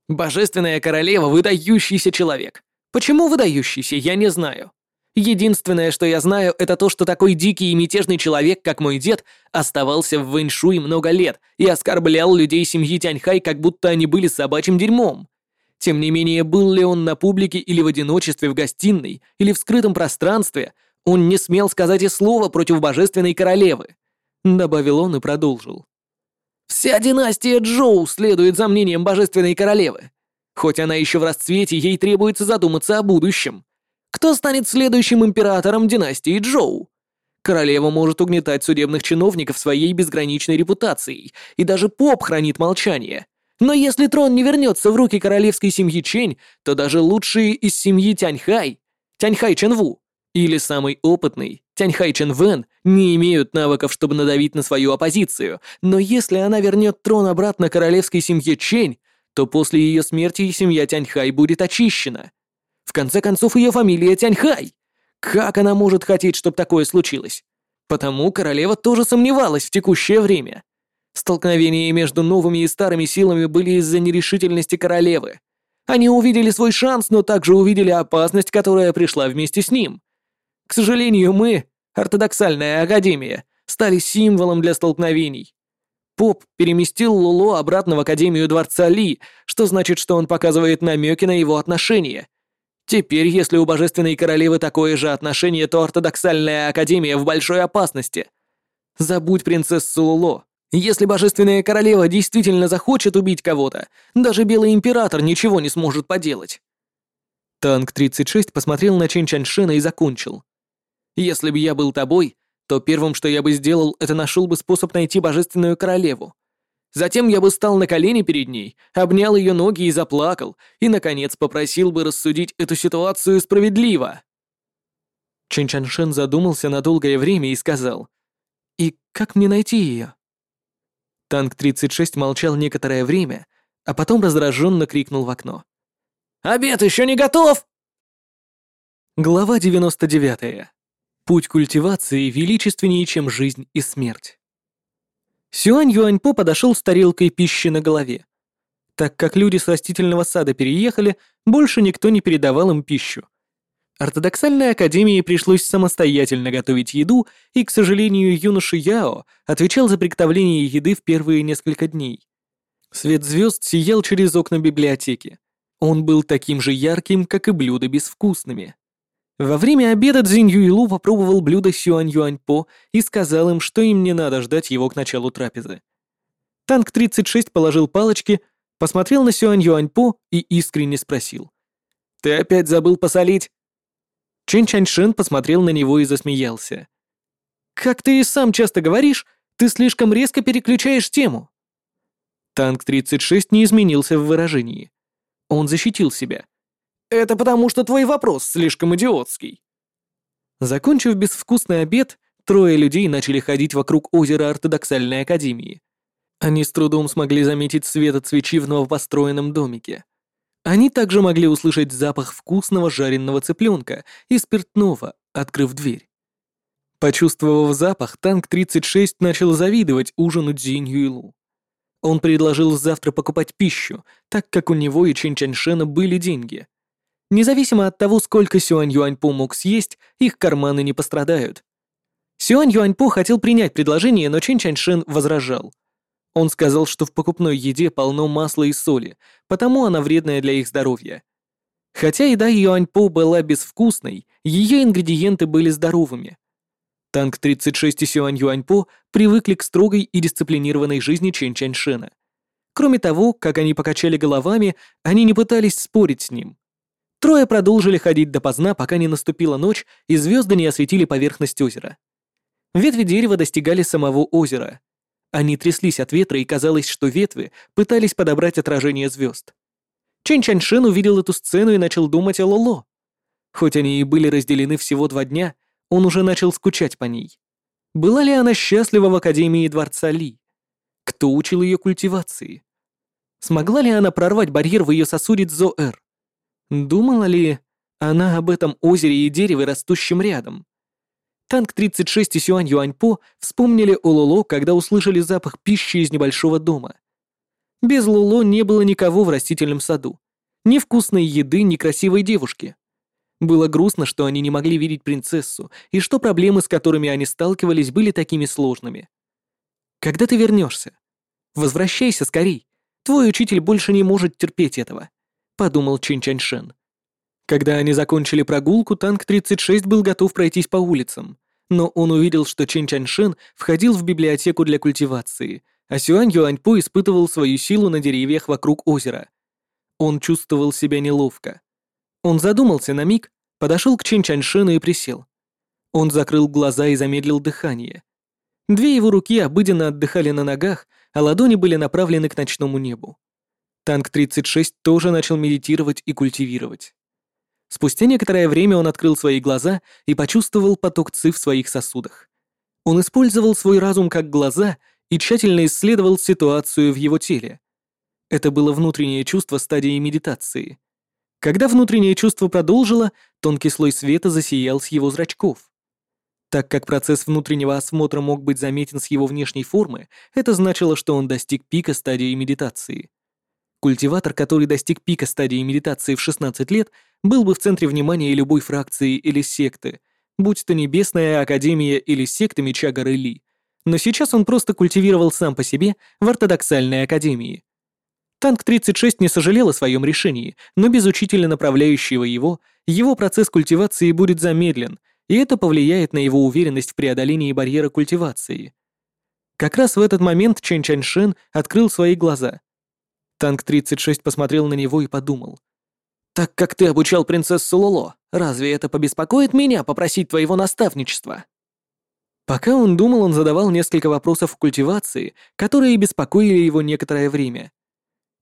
Божественная королева – выдающийся человек. Почему выдающийся, я не знаю. Единственное, что я знаю, это то, что такой дикий и мятежный человек, как мой дед, оставался в Вэньшуй много лет и оскорблял людей семьи Тяньхай, как будто они были собачьим дерьмом. Тем не менее, был ли он на публике или в одиночестве в гостиной, или в скрытом пространстве, он не смел сказать и слова против божественной королевы. Добавил он и продолжил. Вся династия Джоу следует за мнением божественной королевы. Хоть она еще в расцвете, ей требуется задуматься о будущем. Кто станет следующим императором династии Джоу? Королева может угнетать судебных чиновников своей безграничной репутацией, и даже поп хранит молчание. Но если трон не вернется в руки королевской семьи Чень, то даже лучшие из семьи Тяньхай, Тяньхай Ченву, или самый опытный, Тяньхай Чен Вэн, не имеют навыков, чтобы надавить на свою оппозицию, но если она вернет трон обратно королевской семье Чень, то после ее смерти семья Тяньхай будет очищена. В конце концов, ее фамилия Тяньхай. Как она может хотеть, чтобы такое случилось? Потому королева тоже сомневалась в текущее время. Столкновения между новыми и старыми силами были из-за нерешительности королевы. Они увидели свой шанс, но также увидели опасность, которая пришла вместе с ним. К сожалению, мы, ортодоксальная академия, стали символом для столкновений. Поп переместил Луло обратно в Академию Дворца Ли, что значит, что он показывает намеки на его отношения. Теперь, если у Божественной Королевы такое же отношение, то ортодоксальная Академия в большой опасности. Забудь принцессу Луло. Если Божественная Королева действительно захочет убить кого-то, даже Белый Император ничего не сможет поделать. Танк 36 посмотрел на Чен Чаньшена и закончил. «Если бы я был тобой, то первым, что я бы сделал, это нашел бы способ найти божественную королеву. Затем я бы стал на колени перед ней, обнял ее ноги и заплакал, и, наконец, попросил бы рассудить эту ситуацию справедливо. Чин Чаншен задумался на долгое время и сказал, «И как мне найти ее?» Танк 36 молчал некоторое время, а потом раздраженно крикнул в окно. «Обед еще не готов!» Глава 99. Путь культивации величественнее, чем жизнь и смерть. Сюань Юаньпо подошел с тарелкой пищи на голове. Так как люди с растительного сада переехали, больше никто не передавал им пищу. Ортодоксальной академии пришлось самостоятельно готовить еду, и, к сожалению, юноша Яо отвечал за приготовление еды в первые несколько дней. Свет звезд сиял через окна библиотеки. Он был таким же ярким, как и блюда безвкусными. Во время обеда Цзинь Юйлу попробовал блюдо Сюань Юаньпо и сказал им, что им не надо ждать его к началу трапезы. Танк 36 положил палочки, посмотрел на Сюань Юаньпо и искренне спросил. «Ты опять забыл посолить?» Чен Чаньшин посмотрел на него и засмеялся. «Как ты и сам часто говоришь, ты слишком резко переключаешь тему». Танк 36 не изменился в выражении. Он защитил себя. Это потому, что твой вопрос слишком идиотский. Закончив безвкусный обед, трое людей начали ходить вокруг озера ортодоксальной академии. Они с трудом смогли заметить свет от свечи в новопостроенном домике. Они также могли услышать запах вкусного жареного цыпленка и спиртного, открыв дверь. Почувствовав запах, танк 36 начал завидовать ужину Цзинь Юйлу. Он предложил завтра покупать пищу, так как у него и Чин Чаньшена были деньги. Независимо от того, сколько Сюань Юаньпо мог съесть, их карманы не пострадают. Сюань Юаньпо хотел принять предложение, но Чин Чаньшен возражал. Он сказал, что в покупной еде полно масла и соли, потому она вредная для их здоровья. Хотя еда Юаньпо была безвкусной, ее ингредиенты были здоровыми. Танк 36 и Сюань Юаньпо привыкли к строгой и дисциплинированной жизни Чен Чаньшена. Кроме того, как они покачали головами, они не пытались спорить с ним. Трое продолжили ходить допоздна, пока не наступила ночь и звезды не осветили поверхность озера. Ветви дерева достигали самого озера. Они тряслись от ветра, и казалось, что ветви пытались подобрать отражение звезд. Чен Чаньшен увидел эту сцену и начал думать о Лоло. Хоть они и были разделены всего два дня, он уже начал скучать по ней. Была ли она счастлива в Академии Дворца Ли? Кто учил ее культивации? Смогла ли она прорвать барьер в ее сосуде Зоэр? Думала ли она об этом озере и дереве, растущем рядом? Танк 36 и Сюань Юаньпо вспомнили о Лоло, когда услышали запах пищи из небольшого дома. Без Лоло не было никого в растительном саду. Ни вкусной еды, ни красивой девушки. Было грустно, что они не могли видеть принцессу, и что проблемы, с которыми они сталкивались, были такими сложными. «Когда ты вернешься? Возвращайся скорей. Твой учитель больше не может терпеть этого», — подумал Чин Чаньшен. Когда они закончили прогулку, танк 36 был готов пройтись по улицам, но он увидел, что Чин Чаньшен входил в библиотеку для культивации, а Сюань Юаньпо испытывал свою силу на деревьях вокруг озера. Он чувствовал себя неловко. Он задумался на миг, подошел к Чин Чаньшину и присел. Он закрыл глаза и замедлил дыхание. Две его руки обыденно отдыхали на ногах, а ладони были направлены к ночному небу. Танк 36 тоже начал медитировать и культивировать. Спустя некоторое время он открыл свои глаза и почувствовал поток ци в своих сосудах. Он использовал свой разум как глаза и тщательно исследовал ситуацию в его теле. Это было внутреннее чувство стадии медитации. Когда внутреннее чувство продолжило, тонкий слой света засиял с его зрачков. Так как процесс внутреннего осмотра мог быть заметен с его внешней формы, это значило, что он достиг пика стадии медитации. Культиватор, который достиг пика стадии медитации в 16 лет, был бы в центре внимания любой фракции или секты, будь то Небесная Академия или секта Меча Горы Ли. Но сейчас он просто культивировал сам по себе в ортодоксальной академии. Танк 36 не сожалел о своем решении, но без учителя, направляющего его, его процесс культивации будет замедлен, и это повлияет на его уверенность в преодолении барьера культивации. Как раз в этот момент Чен Чаньшен открыл свои глаза. Танк 36 посмотрел на него и подумал. «Так как ты обучал принцессу Лоло, разве это побеспокоит меня попросить твоего наставничества?» Пока он думал, он задавал несколько вопросов в культивации, которые беспокоили его некоторое время.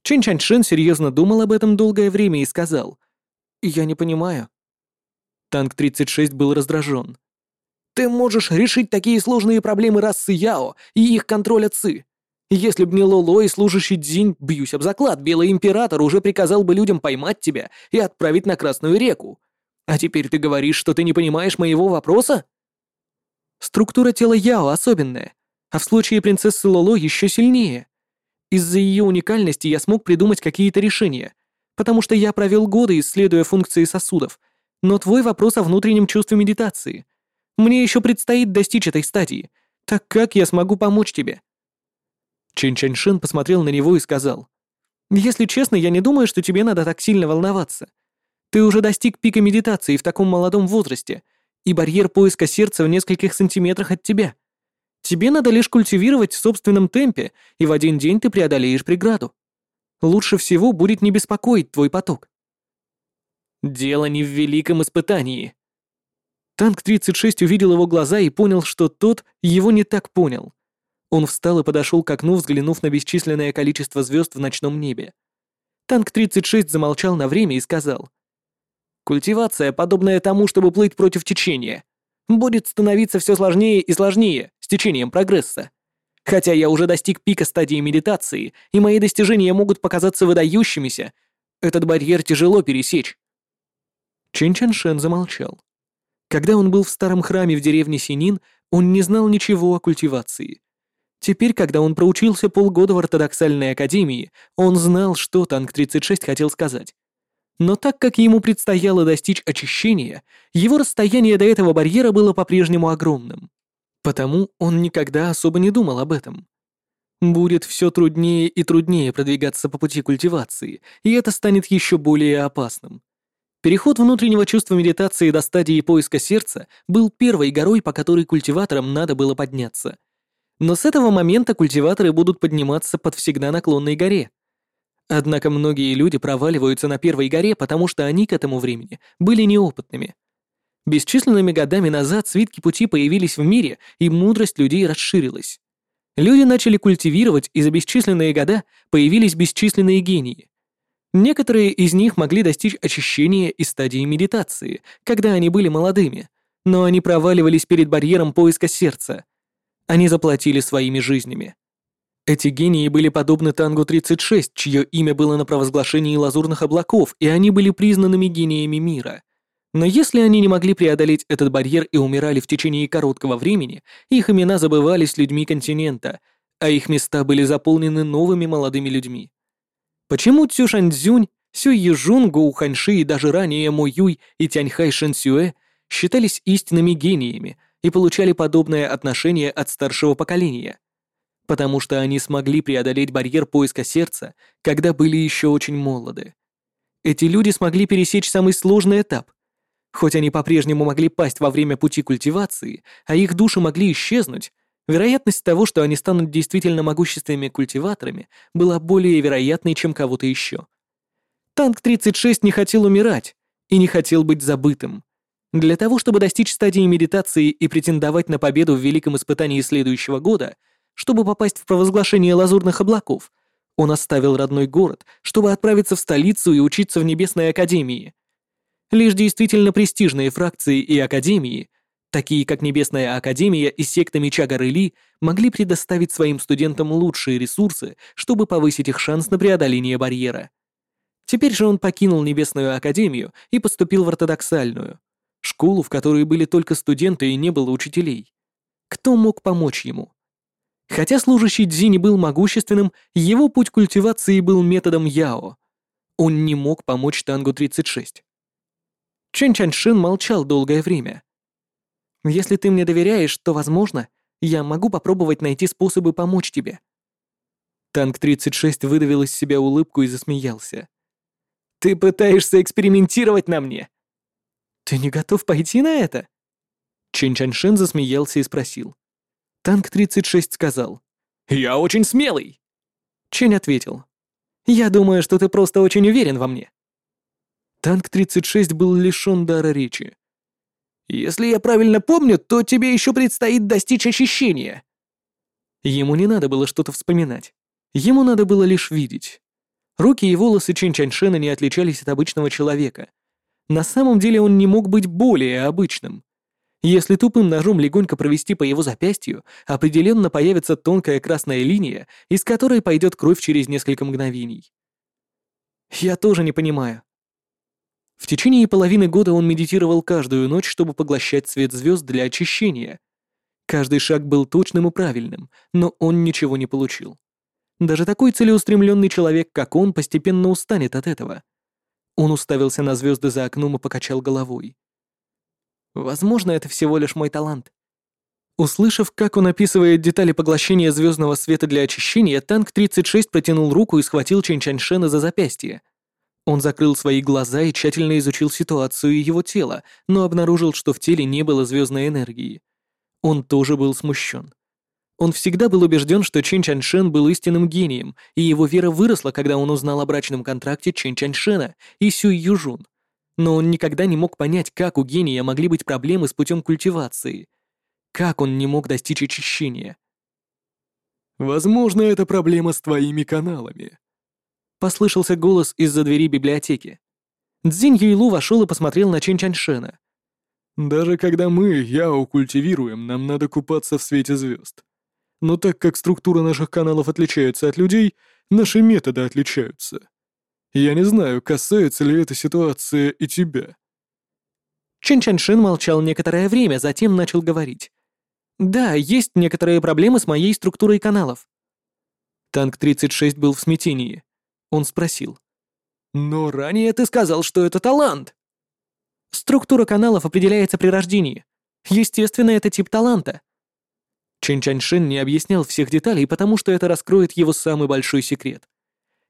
Чин Чаньшин серьезно думал об этом долгое время и сказал, «Я не понимаю». Танк 36 был раздражен. «Ты можешь решить такие сложные проблемы расы Яо и их контроля Ци. Если б не Лоло и служащий Дзинь, бьюсь об заклад, Белый Император уже приказал бы людям поймать тебя и отправить на Красную реку. А теперь ты говоришь, что ты не понимаешь моего вопроса?» Структура тела Яо особенная, а в случае принцессы Лоло еще сильнее. Из-за ее уникальности я смог придумать какие-то решения, потому что я провел годы, исследуя функции сосудов. Но твой вопрос о внутреннем чувстве медитации. Мне еще предстоит достичь этой стадии. Так как я смогу помочь тебе?» Чин Чаньшин посмотрел на него и сказал. «Если честно, я не думаю, что тебе надо так сильно волноваться. Ты уже достиг пика медитации в таком молодом возрасте, и барьер поиска сердца в нескольких сантиметрах от тебя. Тебе надо лишь культивировать в собственном темпе, и в один день ты преодолеешь преграду. Лучше всего будет не беспокоить твой поток. Дело не в великом испытании. Танк 36 увидел его глаза и понял, что тот его не так понял. Он встал и подошел к окну, взглянув на бесчисленное количество звезд в ночном небе. Танк 36 замолчал на время и сказал. Культивация, подобная тому, чтобы плыть против течения, будет становиться все сложнее и сложнее с течением прогресса. Хотя я уже достиг пика стадии медитации, и мои достижения могут показаться выдающимися, этот барьер тяжело пересечь. Чин Чан Шен замолчал. Когда он был в старом храме в деревне Синин, он не знал ничего о культивации. Теперь, когда он проучился полгода в ортодоксальной академии, он знал, что Танк-36 хотел сказать. Но так как ему предстояло достичь очищения, его расстояние до этого барьера было по-прежнему огромным. Потому он никогда особо не думал об этом. Будет все труднее и труднее продвигаться по пути культивации, и это станет еще более опасным. Переход внутреннего чувства медитации до стадии поиска сердца был первой горой, по которой культиваторам надо было подняться. Но с этого момента культиваторы будут подниматься под всегда наклонной горе. Однако многие люди проваливаются на первой горе, потому что они к этому времени были неопытными. Бесчисленными годами назад свитки пути появились в мире, и мудрость людей расширилась. Люди начали культивировать, и за бесчисленные года появились бесчисленные гении. Некоторые из них могли достичь очищения и стадии медитации, когда они были молодыми, но они проваливались перед барьером поиска сердца. Они заплатили своими жизнями. Эти гении были подобны Тангу-36, чье имя было на провозглашении лазурных облаков, и они были признанными гениями мира. Но если они не могли преодолеть этот барьер и умирали в течение короткого времени, их имена забывались людьми континента, а их места были заполнены новыми молодыми людьми. Почему Цю Шаньцзюнь, Сю Ежун, Гоу Ханьши и даже ранее Мо Юй и Тяньхай Шэнсюэ считались истинными гениями и получали подобное отношение от старшего поколения? Потому что они смогли преодолеть барьер поиска сердца, когда были еще очень молоды. Эти люди смогли пересечь самый сложный этап. Хоть они по-прежнему могли пасть во время пути культивации, а их души могли исчезнуть, Вероятность того, что они станут действительно могущественными культиваторами, была более вероятной, чем кого-то еще. Танк-36 не хотел умирать и не хотел быть забытым. Для того, чтобы достичь стадии медитации и претендовать на победу в великом испытании следующего года, чтобы попасть в провозглашение лазурных облаков, он оставил родной город, чтобы отправиться в столицу и учиться в Небесной Академии. Лишь действительно престижные фракции и академии — такие как Небесная Академия и секта Меча Горы Ли, могли предоставить своим студентам лучшие ресурсы, чтобы повысить их шанс на преодоление барьера. Теперь же он покинул Небесную Академию и поступил в ортодоксальную, школу, в которой были только студенты и не было учителей. Кто мог помочь ему? Хотя служащий Дзини был могущественным, его путь культивации был методом Яо. Он не мог помочь Тангу-36. Чен Чаньшин молчал долгое время. Если ты мне доверяешь, то, возможно, я могу попробовать найти способы помочь тебе». Танк-36 выдавил из себя улыбку и засмеялся. «Ты пытаешься экспериментировать на мне?» «Ты не готов пойти на это?» Чин Чаншин засмеялся и спросил. Танк-36 сказал. «Я очень смелый!» Чень ответил. «Я думаю, что ты просто очень уверен во мне». Танк-36 был лишён дара речи. Если я правильно помню, то тебе еще предстоит достичь очищения». Ему не надо было что-то вспоминать. Ему надо было лишь видеть. Руки и волосы Чин Чаньшена не отличались от обычного человека. На самом деле он не мог быть более обычным. Если тупым ножом легонько провести по его запястью, определенно появится тонкая красная линия, из которой пойдет кровь через несколько мгновений. Я тоже не понимаю. В течение половины года он медитировал каждую ночь, чтобы поглощать свет звезд для очищения. Каждый шаг был точным и правильным, но он ничего не получил. Даже такой целеустремленный человек, как он, постепенно устанет от этого. Он уставился на звезды за окном и покачал головой. Возможно, это всего лишь мой талант. Услышав, как он описывает детали поглощения звездного света для очищения, танк 36 протянул руку и схватил Чэнь Чаньшена за запястье. Он закрыл свои глаза и тщательно изучил ситуацию его тела, но обнаружил, что в теле не было звездной энергии. Он тоже был смущен. Он всегда был убежден, что Чен Чаньшен был истинным гением, и его вера выросла, когда он узнал о брачном контракте Чен Чаньшена и Сюй Южун. Но он никогда не мог понять, как у гения могли быть проблемы с путем культивации. Как он не мог достичь очищения? «Возможно, это проблема с твоими каналами», Послышался голос из-за двери библиотеки. Цзинь Юйлу вошел и посмотрел на Чен Чаньшена. «Даже когда мы, Яо, культивируем, нам надо купаться в свете звезд. Но так как структура наших каналов отличается от людей, наши методы отличаются. Я не знаю, касается ли эта ситуация и тебя». Чен Чаньшин молчал некоторое время, затем начал говорить. «Да, есть некоторые проблемы с моей структурой каналов». Танк 36 был в смятении. Он спросил. «Но ранее ты сказал, что это талант!» Структура каналов определяется при рождении. Естественно, это тип таланта. Чен Чаньшин не объяснял всех деталей, потому что это раскроет его самый большой секрет.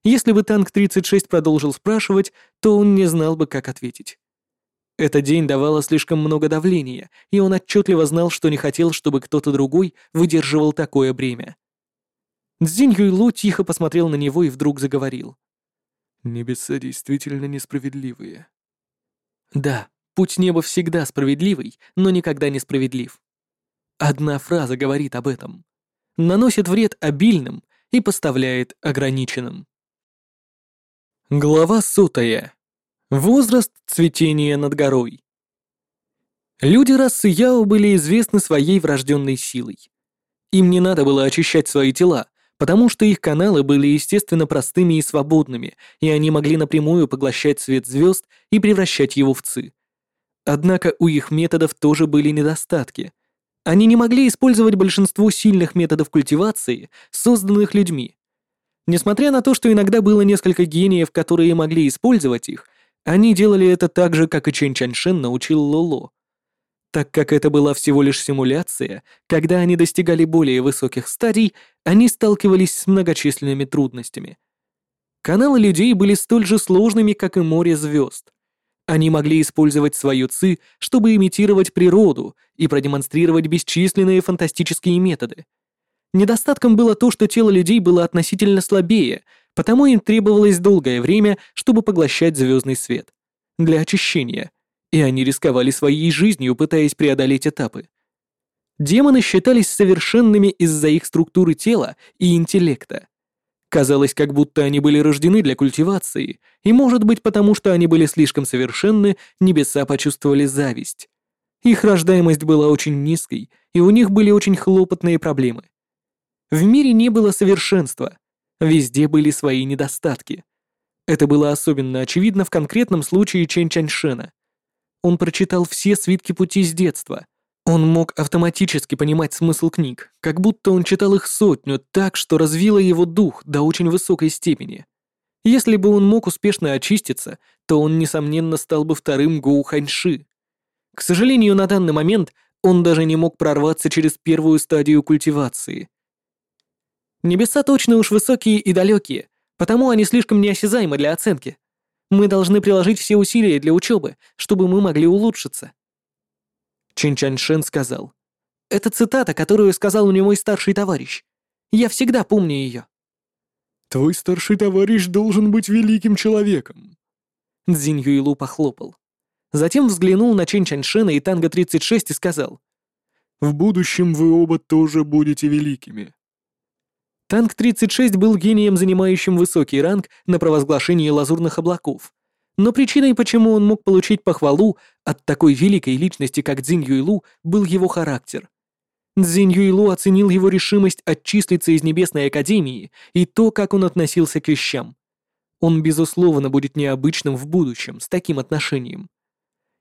Если бы танк 36 продолжил спрашивать, то он не знал бы, как ответить. Этот день давало слишком много давления, и он отчетливо знал, что не хотел, чтобы кто-то другой выдерживал такое бремя. Цзинь Юйлу тихо посмотрел на него и вдруг заговорил. «Небеса действительно несправедливые». Да, путь неба всегда справедливый, но никогда не справедлив. Одна фраза говорит об этом. Наносит вред обильным и поставляет ограниченным. Глава сотая. Возраст цветения над горой. Люди расы Яо были известны своей врожденной силой. Им не надо было очищать свои тела, потому что их каналы были естественно простыми и свободными, и они могли напрямую поглощать свет звезд и превращать его в ци. Однако у их методов тоже были недостатки. Они не могли использовать большинство сильных методов культивации, созданных людьми. Несмотря на то, что иногда было несколько гениев, которые могли использовать их, они делали это так же, как и Чен Чаньшен научил Лоло. Так как это была всего лишь симуляция, когда они достигали более высоких стадий, они сталкивались с многочисленными трудностями. Каналы людей были столь же сложными, как и море звезд. Они могли использовать свою ци, чтобы имитировать природу и продемонстрировать бесчисленные фантастические методы. Недостатком было то, что тело людей было относительно слабее, потому им требовалось долгое время, чтобы поглощать звездный свет. Для очищения. И они рисковали своей жизнью, пытаясь преодолеть этапы. Демоны считались совершенными из-за их структуры тела и интеллекта. Казалось, как будто они были рождены для культивации, и, может быть, потому что они были слишком совершенны, небеса почувствовали зависть. Их рождаемость была очень низкой, и у них были очень хлопотные проблемы. В мире не было совершенства, Везде были свои недостатки. Это было особенно очевидно в конкретном случае Чен Чаньшена. Он прочитал все свитки пути с детства. Он мог автоматически понимать смысл книг, как будто он читал их сотню так, что развило его дух до очень высокой степени. Если бы он мог успешно очиститься, то он, несомненно, стал бы вторым Гоу Ханьши. К сожалению, на данный момент он даже не мог прорваться через первую стадию культивации — Небеса точно уж высокие и далекие, потому они слишком неосязаемы для оценки. Мы должны приложить все усилия для учебы, чтобы мы могли улучшиться. Чин Чаньшен сказал. Это цитата, которую сказал мне мой старший товарищ. Я всегда помню ее. Твой старший товарищ должен быть великим человеком. Цзинь Юйлу похлопал. Затем взглянул на Чин Чаньшена и Танго-36 и сказал. В будущем вы оба тоже будете великими. Танк-36 был гением, занимающим высокий ранг на провозглашении лазурных облаков. Но причиной, почему он мог получить похвалу от такой великой личности, как Цзинь Юйлу, был его характер. Цзинь Юйлу оценил его решимость отчислиться из Небесной Академии и то, как он относился к вещам. Он, безусловно, будет необычным в будущем с таким отношением.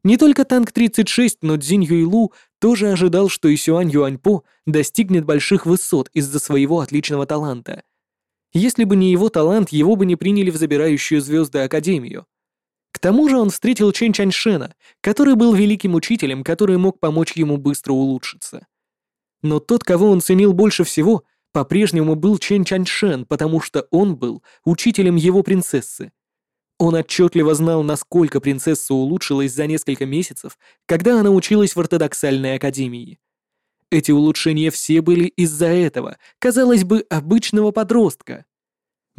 Не только Танк-36, но Цзинь Юйлу тоже ожидал, что и Сюань Юаньпо достигнет больших высот из-за своего отличного таланта. Если бы не его талант, его бы не приняли в забирающую звезды Академию. Тому же он встретил Чен Чаньшена, который был великим учителем, который мог помочь ему быстро улучшиться. Но тот, кого он ценил больше всего, по-прежнему был Чен Чаньшен, потому что он был учителем его принцессы. Он отчетливо знал, насколько принцесса улучшилась за несколько месяцев, когда она училась в ортодоксальной академии. Эти улучшения все были из-за этого, казалось бы, обычного подростка.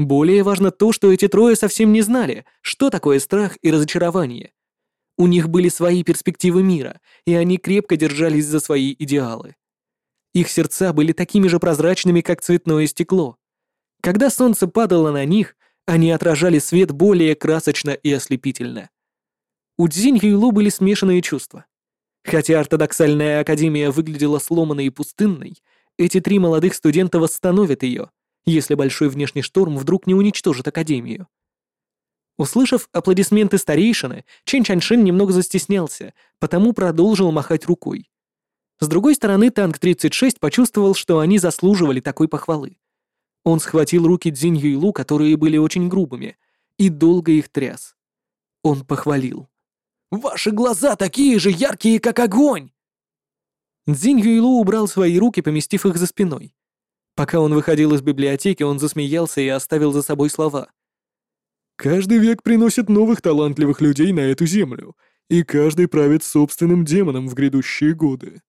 Более важно то, что эти трое совсем не знали, что такое страх и разочарование. У них были свои перспективы мира, и они крепко держались за свои идеалы. Их сердца были такими же прозрачными, как цветное стекло. Когда солнце падало на них, они отражали свет более красочно и ослепительно. У Цзинь Юйлу были смешанные чувства. Хотя ортодоксальная академия выглядела сломанной и пустынной, эти три молодых студента восстановят ее, если большой внешний шторм вдруг не уничтожит академию. Услышав аплодисменты старейшины, Чен Чаншин немного застеснялся, потому продолжил махать рукой. С другой стороны, танк 36 почувствовал, что они заслуживали такой похвалы. Он схватил руки Цзинь Юйлу, которые были очень грубыми, и долго их тряс. Он похвалил. «Ваши глаза такие же яркие, как огонь!» Цзинь Юйлу убрал свои руки, поместив их за спиной. Пока он выходил из библиотеки, он засмеялся и оставил за собой слова. «Каждый век приносит новых талантливых людей на эту землю, и каждый правит собственным демоном в грядущие годы».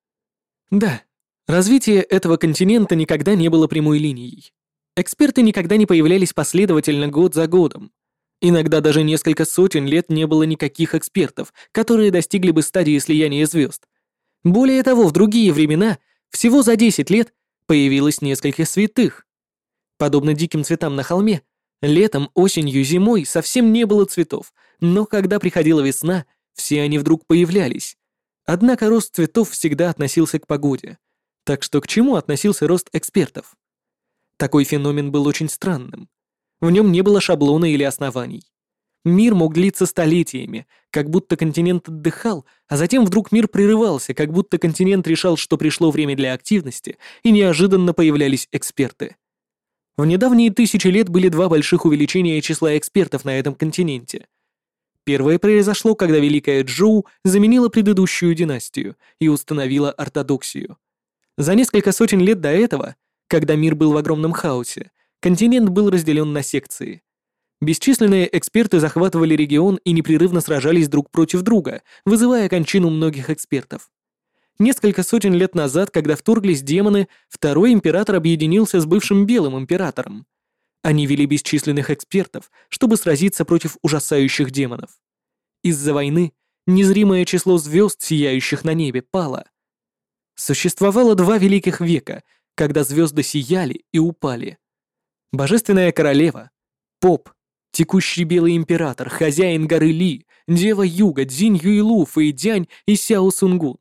Да, развитие этого континента никогда не было прямой линией. Эксперты никогда не появлялись последовательно год за годом. Иногда даже несколько сотен лет не было никаких экспертов, которые достигли бы стадии слияния звезд. Более того, в другие времена, всего за 10 лет, появилось несколько святых. Подобно диким цветам на холме, летом, осенью, зимой совсем не было цветов, но когда приходила весна, все они вдруг появлялись, Однако рост цветов всегда относился к погоде. Так что к чему относился рост экспертов? Такой феномен был очень странным. В нем не было шаблона или оснований. Мир мог длиться столетиями, как будто континент отдыхал, а затем вдруг мир прерывался, как будто континент решал, что пришло время для активности, и неожиданно появлялись эксперты. В недавние тысячи лет были два больших увеличения числа экспертов на этом континенте — Первое произошло, когда Великая Джоу заменила предыдущую династию и установила ортодоксию. За несколько сотен лет до этого, когда мир был в огромном хаосе, континент был разделен на секции. Бесчисленные эксперты захватывали регион и непрерывно сражались друг против друга, вызывая кончину многих экспертов. Несколько сотен лет назад, когда вторглись демоны, второй император объединился с бывшим белым императором. Они вели бесчисленных экспертов, чтобы сразиться против ужасающих демонов. Из-за войны незримое число звезд, сияющих на небе, пало. Существовало два великих века, когда звезды сияли и упали. Божественная королева, Поп, текущий белый император, хозяин горы Ли, дева Юга, Дзинь Юйлу, Фэйдянь и Сяо Сунгун.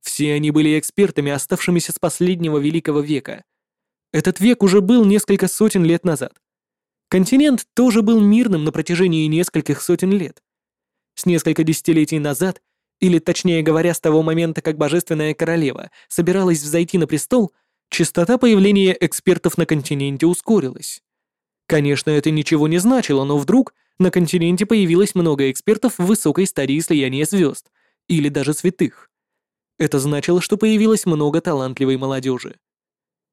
Все они были экспертами, оставшимися с последнего великого века, этот век уже был несколько сотен лет назад. Континент тоже был мирным на протяжении нескольких сотен лет. С несколько десятилетий назад, или точнее говоря, с того момента, как Божественная Королева собиралась взойти на престол, частота появления экспертов на континенте ускорилась. Конечно, это ничего не значило, но вдруг на континенте появилось много экспертов в высокой стадии слияния звезд, или даже святых. Это значило, что появилось много талантливой молодежи.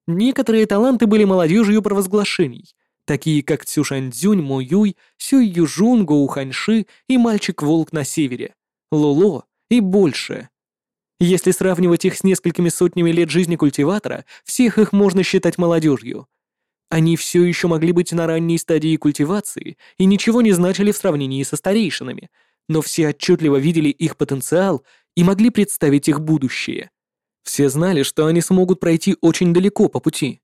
Некоторые таланты были молодежью провозглашений, такие как Цюшаньцзюнь, Мо Юй, Сюй Южун, Гоу Ханьши и Мальчик-волк на севере, Лоло и больше. Если сравнивать их с несколькими сотнями лет жизни культиватора, всех их можно считать молодежью. Они все еще могли быть на ранней стадии культивации и ничего не значили в сравнении со старейшинами, но все отчетливо видели их потенциал и могли представить их будущее. Все знали, что они смогут пройти очень далеко по пути.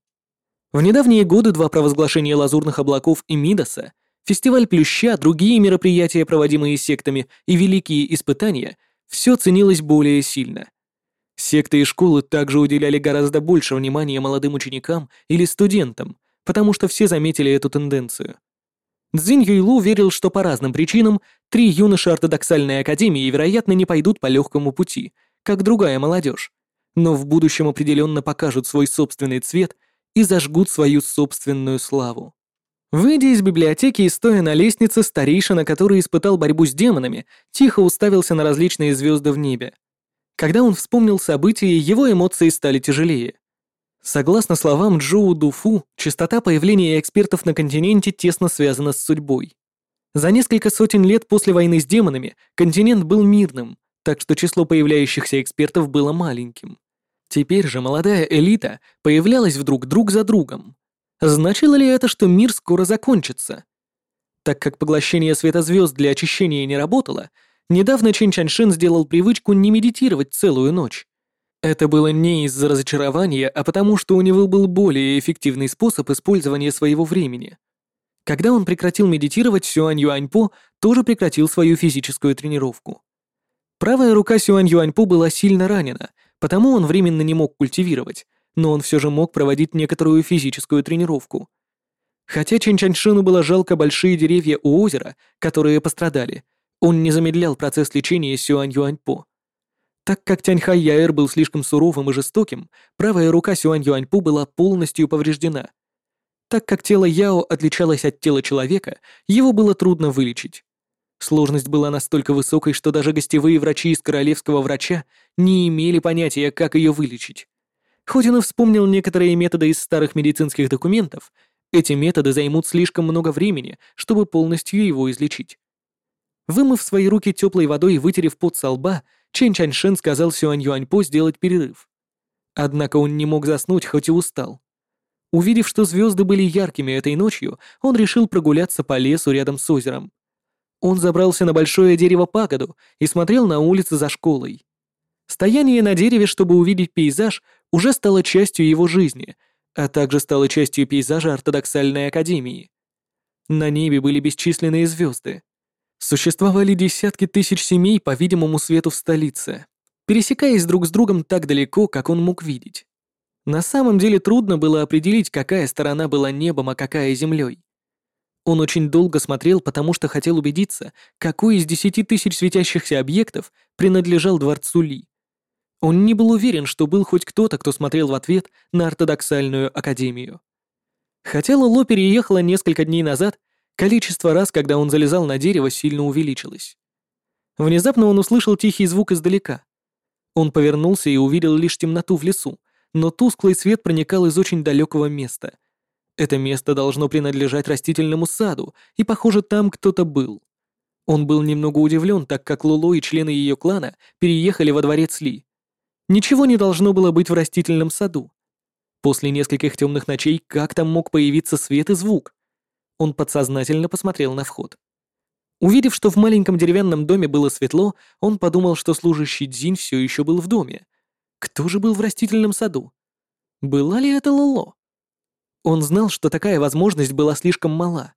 В недавние годы два провозглашения лазурных облаков и Мидаса, фестиваль Плюща, другие мероприятия, проводимые сектами, и великие испытания — все ценилось более сильно. Секты и школы также уделяли гораздо больше внимания молодым ученикам или студентам, потому что все заметили эту тенденцию. Цзинь Юйлу верил, что по разным причинам три юноши ортодоксальной академии, вероятно, не пойдут по легкому пути, как другая молодежь, но в будущем определенно покажут свой собственный цвет и зажгут свою собственную славу. Выйдя из библиотеки и стоя на лестнице, старейшина, который испытал борьбу с демонами, тихо уставился на различные звезды в небе. Когда он вспомнил события, его эмоции стали тяжелее. Согласно словам Джоу Дуфу, частота появления экспертов на континенте тесно связана с судьбой. За несколько сотен лет после войны с демонами континент был мирным, так что число появляющихся экспертов было маленьким. Теперь же молодая элита появлялась вдруг друг за другом. Значило ли это, что мир скоро закончится? Так как поглощение светозвезд для очищения не работало, недавно Чин Чаншин сделал привычку не медитировать целую ночь. Это было не из-за разочарования, а потому что у него был более эффективный способ использования своего времени. Когда он прекратил медитировать, Сюань Юаньпо тоже прекратил свою физическую тренировку. Правая рука Сюань Юаньпо была сильно ранена, потому он временно не мог культивировать, но он все же мог проводить некоторую физическую тренировку. Хотя Чэнь Чаньшину было жалко большие деревья у озера, которые пострадали, он не замедлял процесс лечения Сюань Юаньпо. Так как Тяньхай Яэр был слишком суровым и жестоким, правая рука Сюань Юаньпу была полностью повреждена. Так как тело Яо отличалось от тела человека, его было трудно вылечить. Сложность была настолько высокой, что даже гостевые врачи из королевского врача не имели понятия, как ее вылечить. Хоть он и вспомнил некоторые методы из старых медицинских документов, эти методы займут слишком много времени, чтобы полностью его излечить. Вымыв свои руки теплой водой и вытерев пот со лба, Чен Чаньшен сказал Сюань Юаньпо сделать перерыв. Однако он не мог заснуть, хоть и устал. Увидев, что звезды были яркими этой ночью, он решил прогуляться по лесу рядом с озером. Он забрался на большое дерево-пагоду и смотрел на улицы за школой. Стояние на дереве, чтобы увидеть пейзаж, уже стало частью его жизни, а также стало частью пейзажа ортодоксальной академии. На небе были бесчисленные звезды. Существовали десятки тысяч семей, по-видимому, свету в столице, пересекаясь друг с другом так далеко, как он мог видеть. На самом деле трудно было определить, какая сторона была небом, а какая землей. Он очень долго смотрел, потому что хотел убедиться, какой из десяти тысяч светящихся объектов принадлежал дворцу Ли. Он не был уверен, что был хоть кто-то, кто смотрел в ответ на ортодоксальную академию. Хотя Лоло переехала несколько дней назад, количество раз, когда он залезал на дерево, сильно увеличилось. Внезапно он услышал тихий звук издалека. Он повернулся и увидел лишь темноту в лесу, но тусклый свет проникал из очень далекого места — это место должно принадлежать растительному саду, и, похоже, там кто-то был. Он был немного удивлен, так как Луло и члены ее клана переехали во дворец Ли. Ничего не должно было быть в растительном саду. После нескольких темных ночей как там мог появиться свет и звук? Он подсознательно посмотрел на вход. Увидев, что в маленьком деревянном доме было светло, он подумал, что служащий Дзинь все еще был в доме. Кто же был в растительном саду? Была ли это Лоло? Он знал, что такая возможность была слишком мала.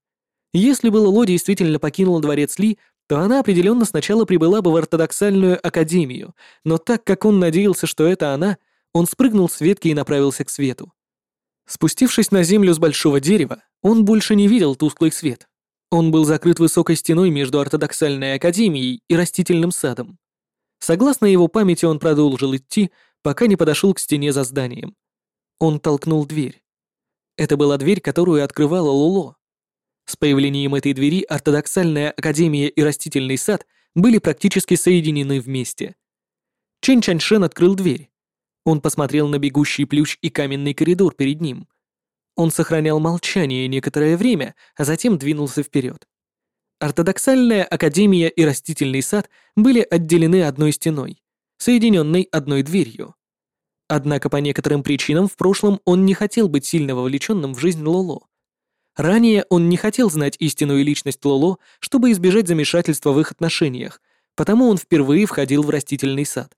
Если бы Лоло действительно покинула дворец Ли, то она определенно сначала прибыла бы в ортодоксальную академию, но так как он надеялся, что это она, он спрыгнул с ветки и направился к свету. Спустившись на землю с большого дерева, он больше не видел тусклый свет. Он был закрыт высокой стеной между ортодоксальной академией и растительным садом. Согласно его памяти, он продолжил идти, пока не подошел к стене за зданием. Он толкнул дверь. Это была дверь, которую открывала Луло. С появлением этой двери ортодоксальная академия и растительный сад были практически соединены вместе. Чен Чаньшен открыл дверь. Он посмотрел на бегущий плющ и каменный коридор перед ним. Он сохранял молчание некоторое время, а затем двинулся вперед. Ортодоксальная академия и растительный сад были отделены одной стеной, соединенной одной дверью. Однако по некоторым причинам в прошлом он не хотел быть сильно вовлеченным в жизнь Лоло. Ранее он не хотел знать истинную личность Лоло, чтобы избежать замешательства в их отношениях, потому он впервые входил в растительный сад.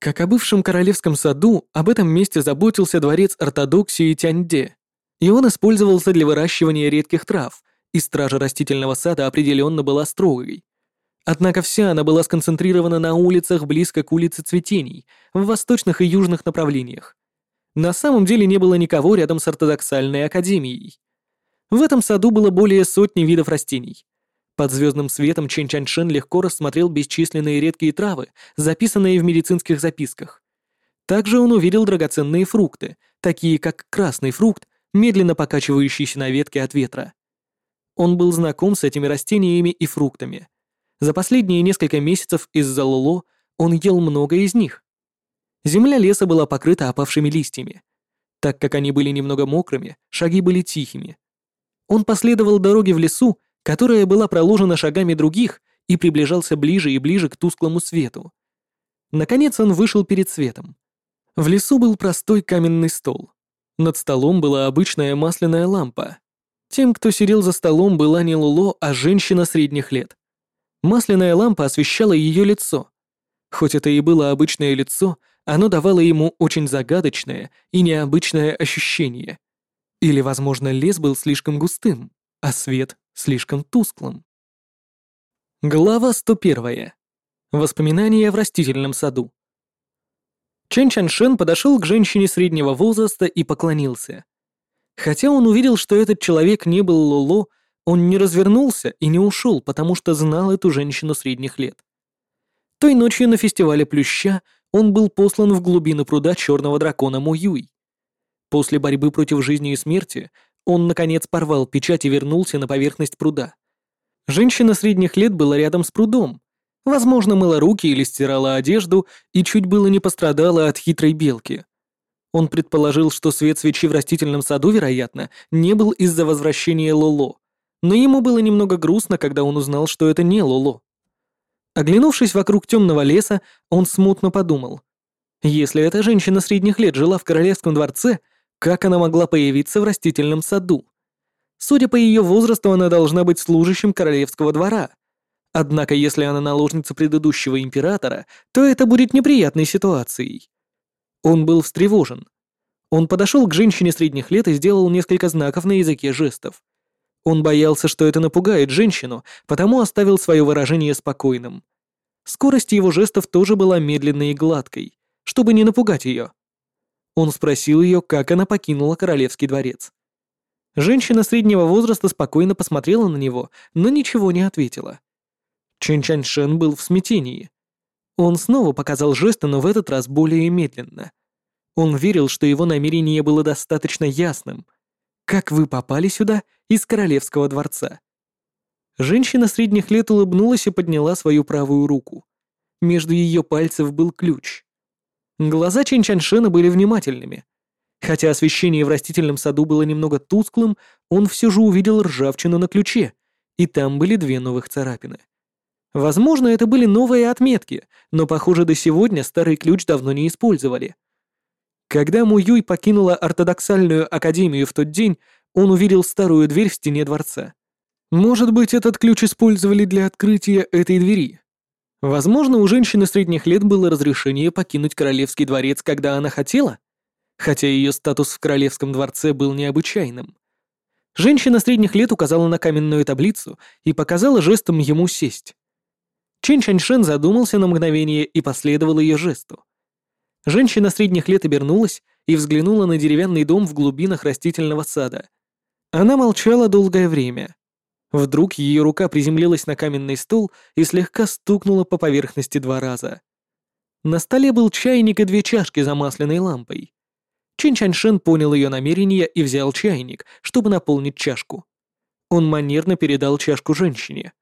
Как о бывшем королевском саду, об этом месте заботился дворец ортодоксии Тяньде, и он использовался для выращивания редких трав, и стража растительного сада определенно была строгой. Однако вся она была сконцентрирована на улицах близко к улице Цветений, в восточных и южных направлениях. На самом деле не было никого рядом с ортодоксальной академией. В этом саду было более сотни видов растений. Под звездным светом Чен Чаньшен легко рассмотрел бесчисленные редкие травы, записанные в медицинских записках. Также он увидел драгоценные фрукты, такие как красный фрукт, медленно покачивающийся на ветке от ветра. Он был знаком с этими растениями и фруктами. За последние несколько месяцев из-за Луло он ел много из них. Земля леса была покрыта опавшими листьями. Так как они были немного мокрыми, шаги были тихими. Он последовал дороге в лесу, которая была проложена шагами других, и приближался ближе и ближе к тусклому свету. Наконец он вышел перед светом. В лесу был простой каменный стол. Над столом была обычная масляная лампа. Тем, кто сидел за столом, была не Луло, а женщина средних лет. Масляная лампа освещала ее лицо. Хоть это и было обычное лицо, оно давало ему очень загадочное и необычное ощущение. Или, возможно, лес был слишком густым. а свет слишком тусклым. Глава 101. Воспоминания в растительном саду. Чен Чаншен подошел к женщине среднего возраста и поклонился. Хотя он увидел, что этот человек не был Лоло, он не развернулся и не ушел, потому что знал эту женщину средних лет. Той ночью на фестивале Плюща он был послан в глубины пруда черного дракона Муюй. После борьбы против жизни и смерти он, наконец, порвал печать и вернулся на поверхность пруда. Женщина средних лет была рядом с прудом. Возможно, мыла руки или стирала одежду и чуть было не пострадала от хитрой белки. Он предположил, что свет свечи в растительном саду, вероятно, не был из-за возвращения Лоло. Но ему было немного грустно, когда он узнал, что это не Лоло. Оглянувшись вокруг темного леса, он смутно подумал. Если эта женщина средних лет жила в королевском дворце, как она могла появиться в растительном саду? Судя по ее возрасту, она должна быть служащим королевского двора. Однако, если она наложница предыдущего императора, то это будет неприятной ситуацией. Он был встревожен. Он подошел к женщине средних лет и сделал несколько знаков на языке жестов. Он боялся, что это напугает женщину, потому оставил свое выражение спокойным. Скорость его жестов тоже была медленной и гладкой, чтобы не напугать ее. Он спросил ее, как она покинула королевский дворец. Женщина среднего возраста спокойно посмотрела на него, но ничего не ответила. Чен Чаньшен был в смятении. Он снова показал жесты, но в этот раз более медленно. Он верил, что его намерение было достаточно ясным. «Как вы попали сюда из королевского дворца?» Женщина средних лет улыбнулась и подняла свою правую руку. Между ее пальцев был ключ. Глаза Чен Чаншена были внимательными. Хотя освещение в растительном саду было немного тусклым, он все же увидел ржавчину на ключе, и там были две новых царапины. Возможно, это были новые отметки, но, похоже, до сегодня старый ключ давно не использовали. Когда Муюй покинула ортодоксальную академию в тот день, он увидел старую дверь в стене дворца. Может быть, этот ключ использовали для открытия этой двери. Возможно, у женщины средних лет было разрешение покинуть королевский дворец, когда она хотела, хотя ее статус в королевском дворце был необычайным. Женщина средних лет указала на каменную таблицу и показала жестом ему сесть. Чен Чаньшен задумался на мгновение и последовал ее жесту. Женщина средних лет обернулась и взглянула на деревянный дом в глубинах растительного сада. Она молчала долгое время. Вдруг ее рука приземлилась на каменный стол и слегка стукнула по поверхности два раза. На столе был чайник и две чашки замасленной лампой. Чин Чаньшен понял ее намерение и взял чайник, чтобы наполнить чашку. Он манерно передал чашку женщине.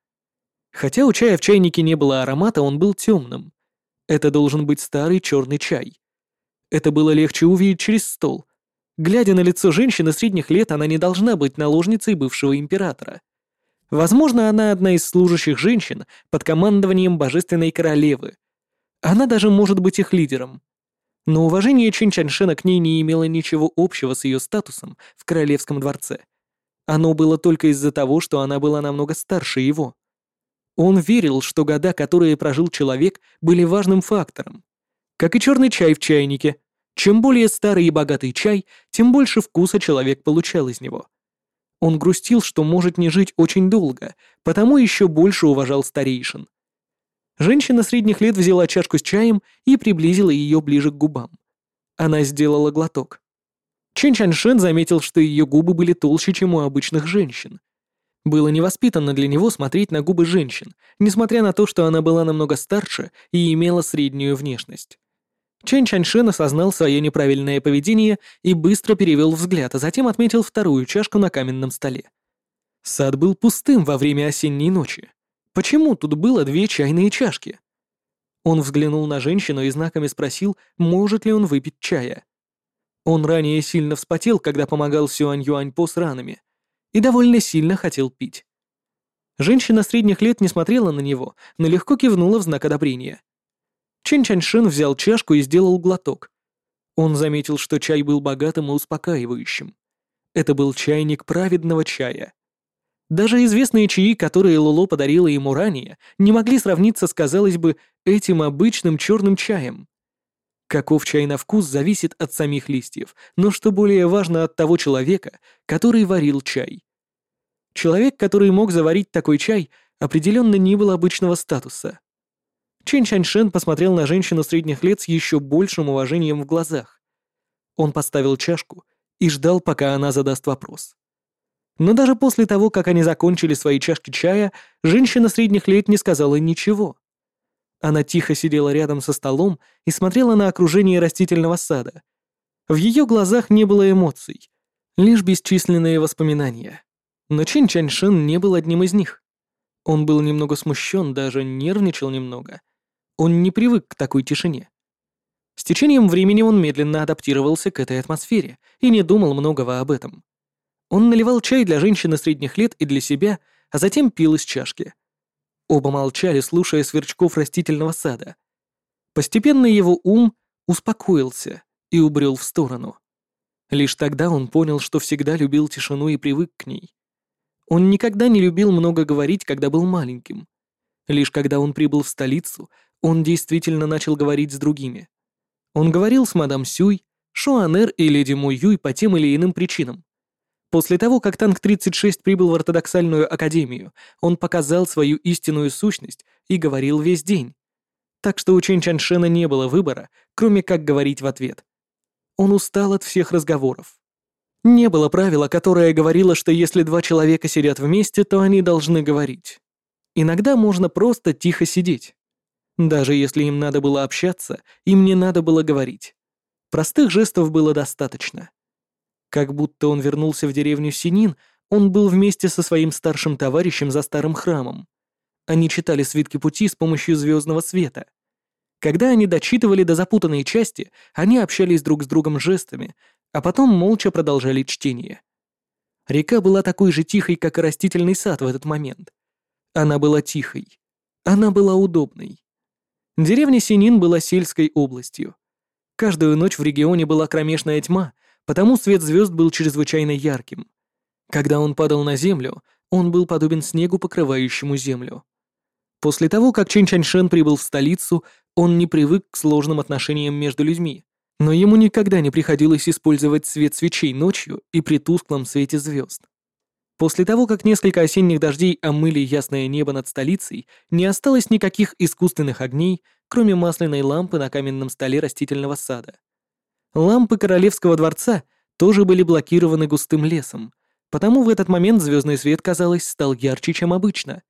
Хотя у чая в чайнике не было аромата, он был темным. Это должен быть старый черный чай. Это было легче увидеть через стол. Глядя на лицо женщины средних лет, она не должна быть наложницей бывшего императора. Возможно, она одна из служащих женщин под командованием Божественной Королевы. Она даже может быть их лидером. Но уважение Чин Чаншена к ней не имело ничего общего с ее статусом в королевском дворце. Оно было только из-за того, что она была намного старше его. Он верил, что года, которые прожил человек, были важным фактором. Как и черный чай в чайнике. Чем более старый и богатый чай, тем больше вкуса человек получал из него. Он грустил, что может не жить очень долго, потому еще больше уважал старейшин. Женщина средних лет взяла чашку с чаем и приблизила ее ближе к губам. Она сделала глоток. Чен Чаншен заметил, что ее губы были толще, чем у обычных женщин. Было невоспитанно для него смотреть на губы женщин, несмотря на то, что она была намного старше и имела среднюю внешность. Чен Чаньшен осознал свое неправильное поведение и быстро перевел взгляд, а затем отметил вторую чашку на каменном столе. Сад был пустым во время осенней ночи. Почему тут было две чайные чашки? Он взглянул на женщину и знаками спросил, может ли он выпить чая. Он ранее сильно вспотел, когда помогал Сюань Юаньпо с ранами, и довольно сильно хотел пить. Женщина средних лет не смотрела на него, но легко кивнула в знак одобрения. Чен Чаньшин взял чашку и сделал глоток. Он заметил, что чай был богатым и успокаивающим. Это был чайник праведного чая. Даже известные чаи, которые Лоло подарила ему ранее, не могли сравниться с, казалось бы, этим обычным черным чаем. Каков чай на вкус зависит от самих листьев, но что более важно от того человека, который варил чай. Человек, который мог заварить такой чай, определенно не был обычного статуса. Чен Чаньшен посмотрел на женщину средних лет с еще большим уважением в глазах. Он поставил чашку и ждал, пока она задаст вопрос. Но даже после того, как они закончили свои чашки чая, женщина средних лет не сказала ничего. Она тихо сидела рядом со столом и смотрела на окружение растительного сада. В ее глазах не было эмоций, лишь бесчисленные воспоминания. Но Чин Чаньшин не был одним из них. Он был немного смущен, даже нервничал немного. Он не привык к такой тишине. С течением времени он медленно адаптировался к этой атмосфере и не думал многого об этом. Он наливал чай для женщины средних лет и для себя, а затем пил из чашки. Оба молчали, слушая сверчков растительного сада. Постепенно его ум успокоился и убрел в сторону. Лишь тогда он понял, что всегда любил тишину и привык к ней. Он никогда не любил много говорить, когда был маленьким. Лишь когда он прибыл в столицу, он действительно начал говорить с другими. Он говорил с мадам Сюй, Шуанер и леди Му Юй по тем или иным причинам. После того, как Танк-36 прибыл в ортодоксальную академию, он показал свою истинную сущность и говорил весь день. Так что у Чен Чаншена не было выбора, кроме как говорить в ответ. Он устал от всех разговоров. Не было правила, которое говорило, что если два человека сидят вместе, то они должны говорить. Иногда можно просто тихо сидеть. Даже если им надо было общаться, им не надо было говорить. Простых жестов было достаточно. Как будто он вернулся в деревню Синин, он был вместе со своим старшим товарищем за старым храмом. Они читали свитки пути с помощью звездного света. Когда они дочитывали до запутанной части, они общались друг с другом жестами, а потом молча продолжали чтение. Река была такой же тихой, как и растительный сад в этот момент. Она была тихой. Она была удобной. Деревня Синин была сельской областью. Каждую ночь в регионе была кромешная тьма, потому свет звезд был чрезвычайно ярким. Когда он падал на землю, он был подобен снегу, покрывающему землю. После того, как Чен Чаньшен прибыл в столицу, он не привык к сложным отношениям между людьми, но ему никогда не приходилось использовать свет свечей ночью и при тусклом свете звезд. После того, как несколько осенних дождей омыли ясное небо над столицей, не осталось никаких искусственных огней, кроме масляной лампы на каменном столе растительного сада. Лампы королевского дворца тоже были блокированы густым лесом, потому в этот момент звездный свет, казалось, стал ярче, чем обычно.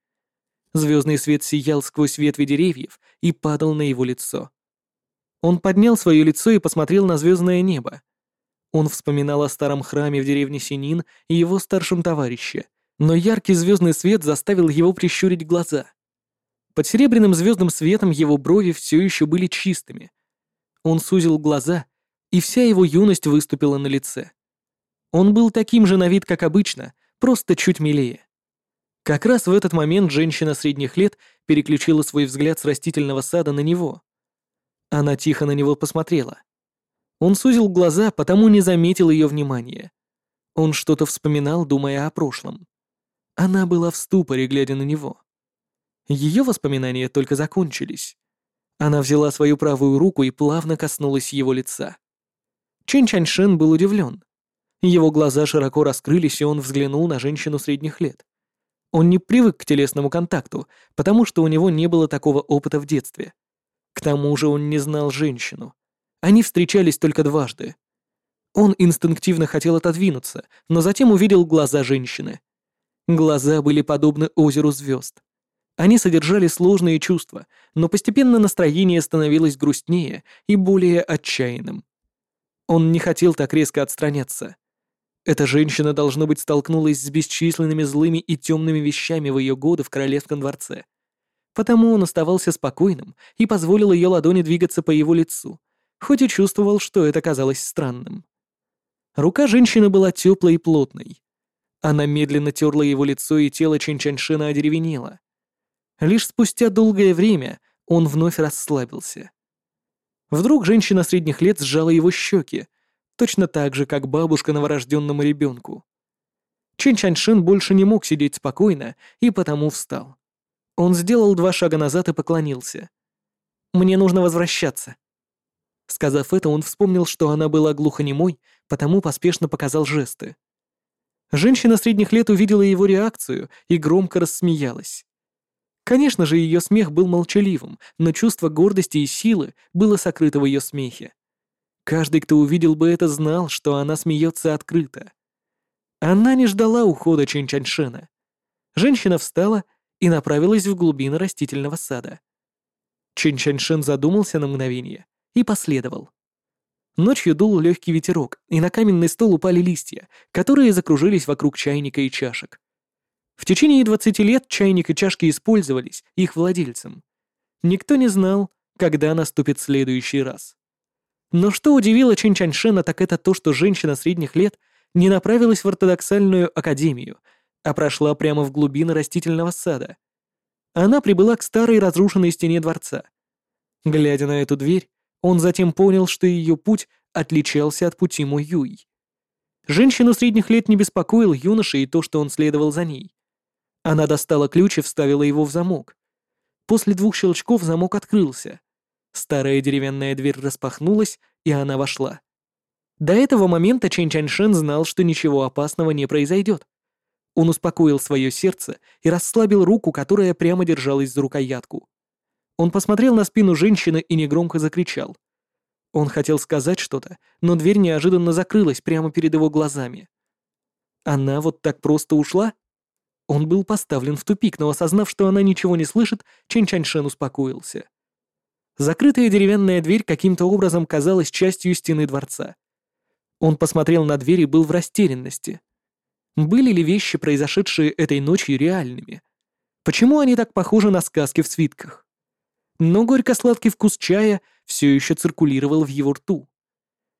Звездный свет сиял сквозь ветви деревьев и падал на его лицо. Он поднял свое лицо и посмотрел на звездное небо. Он вспоминал о старом храме в деревне Синин и его старшем товарище, но яркий звездный свет заставил его прищурить глаза. Под серебряным звездным светом его брови все еще были чистыми. Он сузил глаза и вся его юность выступила на лице. Он был таким же на вид, как обычно, просто чуть милее. Как раз в этот момент женщина средних лет переключила свой взгляд с растительного сада на него. Она тихо на него посмотрела. Он сузил глаза, потому не заметил ее внимания. Он что-то вспоминал, думая о прошлом. Она была в ступоре, глядя на него. Ее воспоминания только закончились. Она взяла свою правую руку и плавно коснулась его лица. Чен Чаньшин был удивлен. Его глаза широко раскрылись, и он взглянул на женщину средних лет. Он не привык к телесному контакту, потому что у него не было такого опыта в детстве. К тому же он не знал женщину. Они встречались только дважды. Он инстинктивно хотел отодвинуться, но затем увидел глаза женщины. Глаза были подобны озеру звезд. Они содержали сложные чувства, но постепенно настроение становилось грустнее и более отчаянным. Он не хотел так резко отстраняться. Эта женщина, должно быть, столкнулась с бесчисленными злыми и темными вещами в ее годы в королевском дворце. Потому он оставался спокойным и позволил ее ладони двигаться по его лицу, хоть и чувствовал, что это казалось странным. Рука женщины была теплой и плотной. Она медленно терла его лицо, и тело Чэнь-Чаньшина одеревенело. Лишь спустя долгое время он вновь расслабился. Вдруг женщина средних лет сжала его щеки, точно так же, как бабушка новорожденному ребенку. Чин Чаньшин больше не мог сидеть спокойно и потому встал. Он сделал два шага назад и поклонился. «Мне нужно возвращаться». Сказав это, он вспомнил, что она была глухонемой, потому поспешно показал жесты. Женщина средних лет увидела его реакцию и громко рассмеялась. Конечно же, ее смех был молчаливым, но чувство гордости и силы было сокрыто в ее смехе. Каждый, кто увидел бы это, знал, что она смеется открыто. Она не ждала ухода Чэнь Чаньшена. Женщина встала и направилась в глубины растительного сада. Чэнь Чаньшен задумался на мгновение и последовал. Ночью дул легкий ветерок, и на каменный стол упали листья, которые закружились вокруг чайника и чашек. В течение 20 лет чайник и чашки использовались их владельцем. Никто не знал, когда наступит следующий раз. Но что удивило Чин Чаньшена, так это то, что женщина средних лет не направилась в ортодоксальную академию, а прошла прямо в глубины растительного сада. Она прибыла к старой разрушенной стене дворца. Глядя на эту дверь, он затем понял, что ее путь отличался от пути Мо Юй. Женщину средних лет не беспокоил юноша и то, что он следовал за ней. Она достала ключ и вставила его в замок. После двух щелчков замок открылся. Старая деревянная дверь распахнулась, и она вошла. До этого момента Чэнь Чаньшен знал, что ничего опасного не произойдет. Он успокоил свое сердце и расслабил руку, которая прямо держалась за рукоятку. Он посмотрел на спину женщины и негромко закричал. Он хотел сказать что-то, но дверь неожиданно закрылась прямо перед его глазами. Она вот так просто ушла? Он был поставлен в тупик, но осознав, что она ничего не слышит, Чэнь Чаньшен успокоился. Закрытая деревянная дверь каким-то образом казалась частью стены дворца. Он посмотрел на дверь и был в растерянности. Были ли вещи, произошедшие этой ночью, реальными? Почему они так похожи на сказки в свитках? но горько-сладкий вкус чая все еще циркулировал в его рту.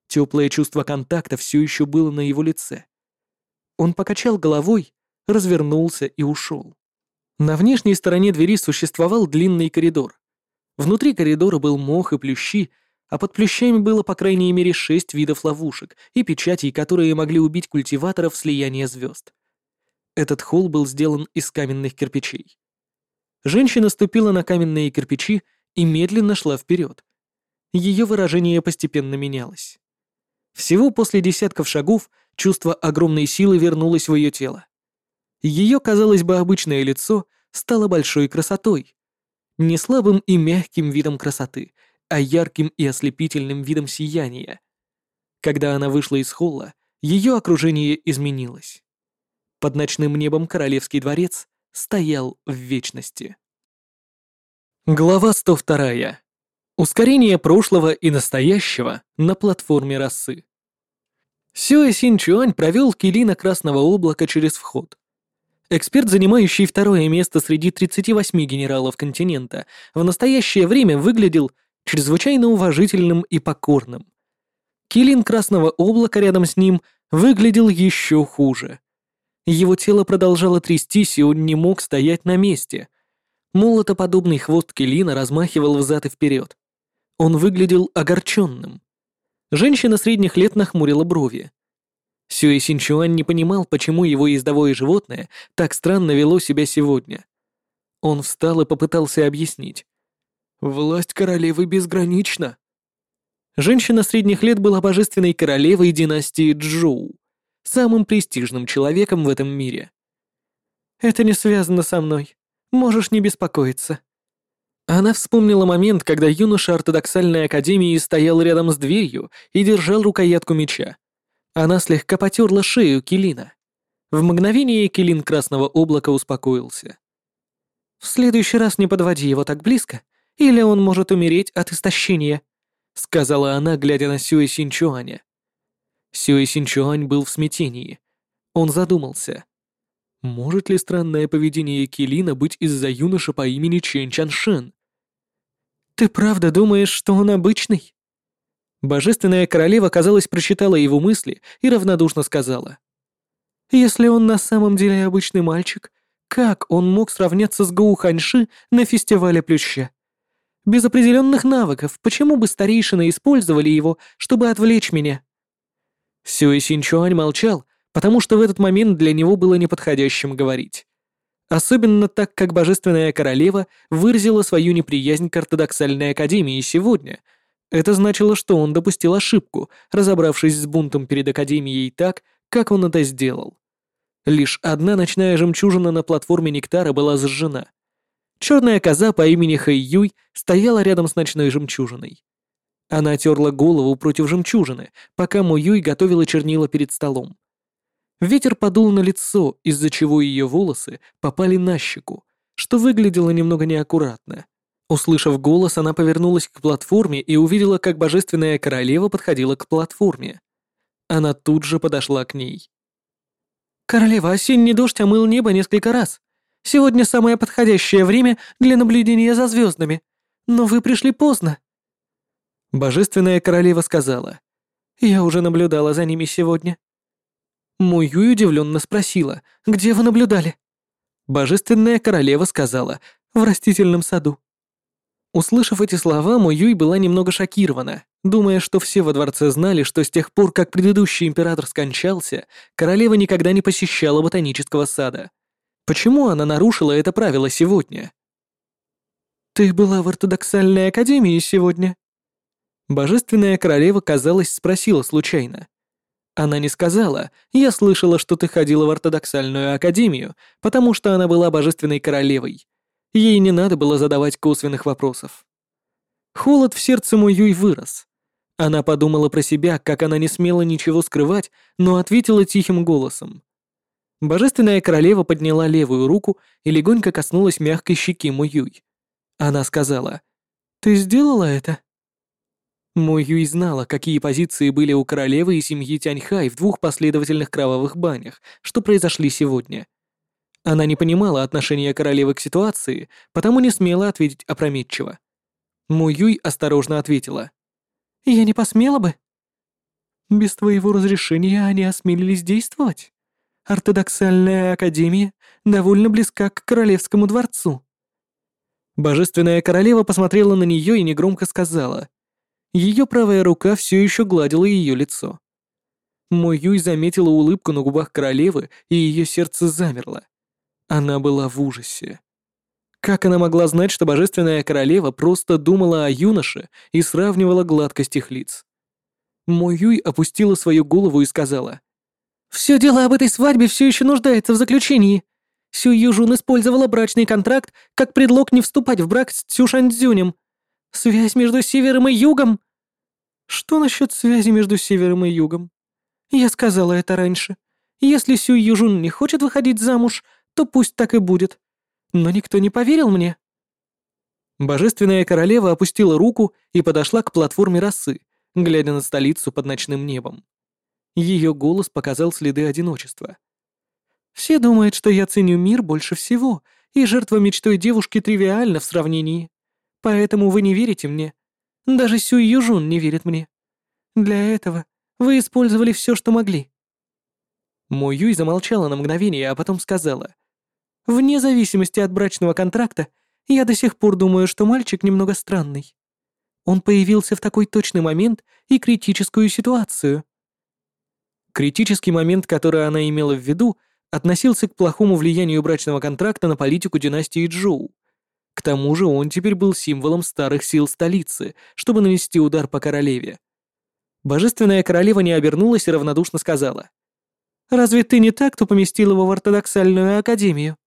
Теплое чувство контакта все еще было на его лице. Он покачал головой, развернулся и ушел. На внешней стороне двери существовал длинный коридор. Внутри коридора был мох и плющи, а под плющами было по крайней мере шесть видов ловушек и печатей, которые могли убить культиваторов слияния звезд. Этот холл был сделан из каменных кирпичей. Женщина ступила на каменные кирпичи и медленно шла вперед. Ее выражение постепенно менялось. Всего после десятков шагов чувство огромной силы вернулось в ее тело. Ее, казалось бы, обычное лицо стало большой красотой. Не слабым и мягким видом красоты, а ярким и ослепительным видом сияния. Когда она вышла из холла, ее окружение изменилось. Под ночным небом королевский дворец стоял в вечности. Глава 102. Ускорение прошлого и настоящего на платформе расы. Сюэ Син Чуань провел Килина Красного Облака через вход. Эксперт, занимающий второе место среди 38 генералов континента, в настоящее время выглядел чрезвычайно уважительным и покорным. Килин Красного Облака рядом с ним выглядел еще хуже — его тело продолжало трястись, и он не мог стоять на месте. Молотоподобный хвост Келина размахивал взад и вперед. Он выглядел огорченным. Женщина средних лет нахмурила брови. Сюэ Синчуань не понимал, почему его ездовое животное так странно вело себя сегодня. Он встал и попытался объяснить. «Власть королевы безгранична». Женщина средних лет была божественной королевой династии Джоу самым престижным человеком в этом мире. «Это не связано со мной. Можешь не беспокоиться». Она вспомнила момент, когда юноша ортодоксальной академии стоял рядом с дверью и держал рукоятку меча. Она слегка потерла шею Килина. В мгновение Килин Красного Облака успокоился. «В следующий раз не подводи его так близко, или он может умереть от истощения», сказала она, глядя на Сюэ Синчуаня. Сюэ Синчуань был в смятении. Он задумался. Может ли странное поведение Килина быть из-за юноши по имени Чен Чаншен? «Ты правда думаешь, что он обычный?» Божественная королева, казалось, прочитала его мысли и равнодушно сказала. «Если он на самом деле обычный мальчик, как он мог сравняться с Гоу Ханьши на фестивале Плюща? Без определенных навыков, почему бы старейшины использовали его, чтобы отвлечь меня?» Сюэ Синчуань молчал, потому что в этот момент для него было неподходящим говорить. Особенно так, как Божественная Королева выразила свою неприязнь к ортодоксальной академии сегодня. Это значило, что он допустил ошибку, разобравшись с бунтом перед академией так, как он это сделал. Лишь одна ночная жемчужина на платформе Нектара была зажжена. Черная коза по имени Хэй Юй стояла рядом с ночной жемчужиной. Она терла голову против жемчужины, пока Мо Юй готовила чернила перед столом. Ветер подул на лицо, из-за чего ее волосы попали на щеку, что выглядело немного неаккуратно. Услышав голос, она повернулась к платформе и увидела, как божественная королева подходила к платформе. Она тут же подошла к ней. «Королева, осенний дождь омыл небо несколько раз. Сегодня самое подходящее время для наблюдения за звездами. Но вы пришли поздно». Божественная королева сказала. «Я уже наблюдала за ними сегодня». Муюй удивленно спросила, «Где вы наблюдали?» Божественная королева сказала, «В растительном саду». Услышав эти слова, Муюй была немного шокирована, думая, что все во дворце знали, что с тех пор, как предыдущий император скончался, королева никогда не посещала ботанического сада. Почему она нарушила это правило сегодня? «Ты была в ортодоксальной академии сегодня?» Божественная королева, казалось, спросила случайно. Она не сказала, «Я слышала, что ты ходила в ортодоксальную академию, потому что она была божественной королевой, Ей не надо было задавать косвенных вопросов. Холод в сердце Муюй вырос. Она подумала про себя, как она не смела ничего скрывать, но ответила тихим голосом. Божественная королева подняла левую руку и легонько коснулась мягкой щеки Муюй. Она сказала, «Ты сделала это?» Муюй знала, какие позиции были у королевы и семьи Тяньхай в двух последовательных кровавых банях, что произошли сегодня — она не понимала отношения королевы к ситуации, потому не смела ответить опрометчиво. Муюй осторожно ответила. «Я не посмела бы». «Без твоего разрешения они осмелились действовать. Ортодоксальная академия довольно близка к королевскому дворцу». Божественная королева посмотрела на нее и негромко сказала. Ее правая рука все еще гладила ее лицо. Муюй заметила улыбку на губах королевы, и ее сердце замерло. Она была в ужасе. Как она могла знать, что божественная королева просто думала о юноше и сравнивала гладкость их лиц? Мо Юй опустила свою голову и сказала. «Все дело об этой свадьбе все еще нуждается в заключении. Сю Южун использовала брачный контракт как предлог не вступать в брак с Цю Шаньцзюнем. Связь между севером и югом...» «Что насчет связи между севером и югом?» «Я сказала это раньше. Если Сю Южун не хочет выходить замуж, то пусть так и будет. Но никто не поверил мне. Божественная королева опустила руку и подошла к платформе росы, глядя на столицу под ночным небом. Ее голос показал следы одиночества. «Все думают, что я ценю мир больше всего, и жертва мечтой девушки тривиальна в сравнении. Поэтому вы не верите мне. Даже Сюй Южун не верит мне. Для этого вы использовали все, что могли». Мо Юй замолчала на мгновение, а потом сказала. Вне зависимости от брачного контракта, я до сих пор думаю, что мальчик немного странный. Он появился в такой точный момент и критическую ситуацию. Критический момент, который она имела в виду, относился к плохому влиянию брачного контракта на политику династии Джоу. К тому же он теперь был символом старых сил столицы, чтобы нанести удар по королеве. Божественная королева не обернулась и равнодушно сказала. «Разве ты не так, кто поместил его в ортодоксальную академию?»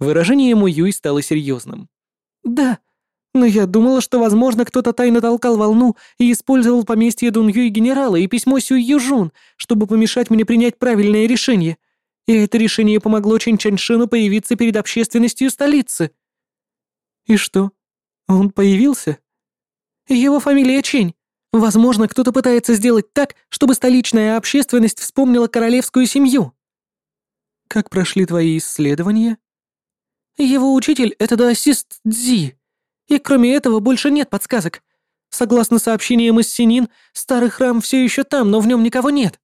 Выражение ему Юй стало серьезным. «Да, но я думала, что, возможно, кто-то тайно толкал волну и использовал поместье Дун Юй генерала и письмо Сюй Южун, чтобы помешать мне принять правильное решение. И это решение помогло Чэнь Чаньшину появиться перед общественностью столицы». «И что? Он появился?» «Его фамилия Чень. Возможно, кто-то пытается сделать так, чтобы столичная общественность вспомнила королевскую семью». «Как прошли твои исследования?» Его учитель — это даосист Дзи. И кроме этого больше нет подсказок. Согласно сообщениям из Синин, старый храм все еще там, но в нем никого нет.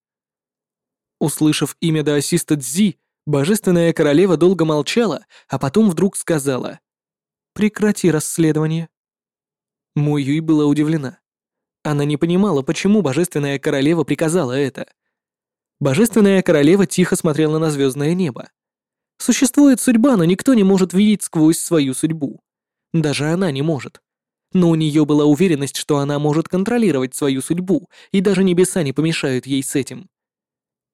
Услышав имя даосиста Дзи, божественная королева долго молчала, а потом вдруг сказала «Прекрати расследование». Мой Юй была удивлена. Она не понимала, почему божественная королева приказала это. Божественная королева тихо смотрела на звездное небо. Существует судьба, но никто не может видеть сквозь свою судьбу. Даже она не может. Но у нее была уверенность, что она может контролировать свою судьбу, и даже небеса не помешают ей с этим.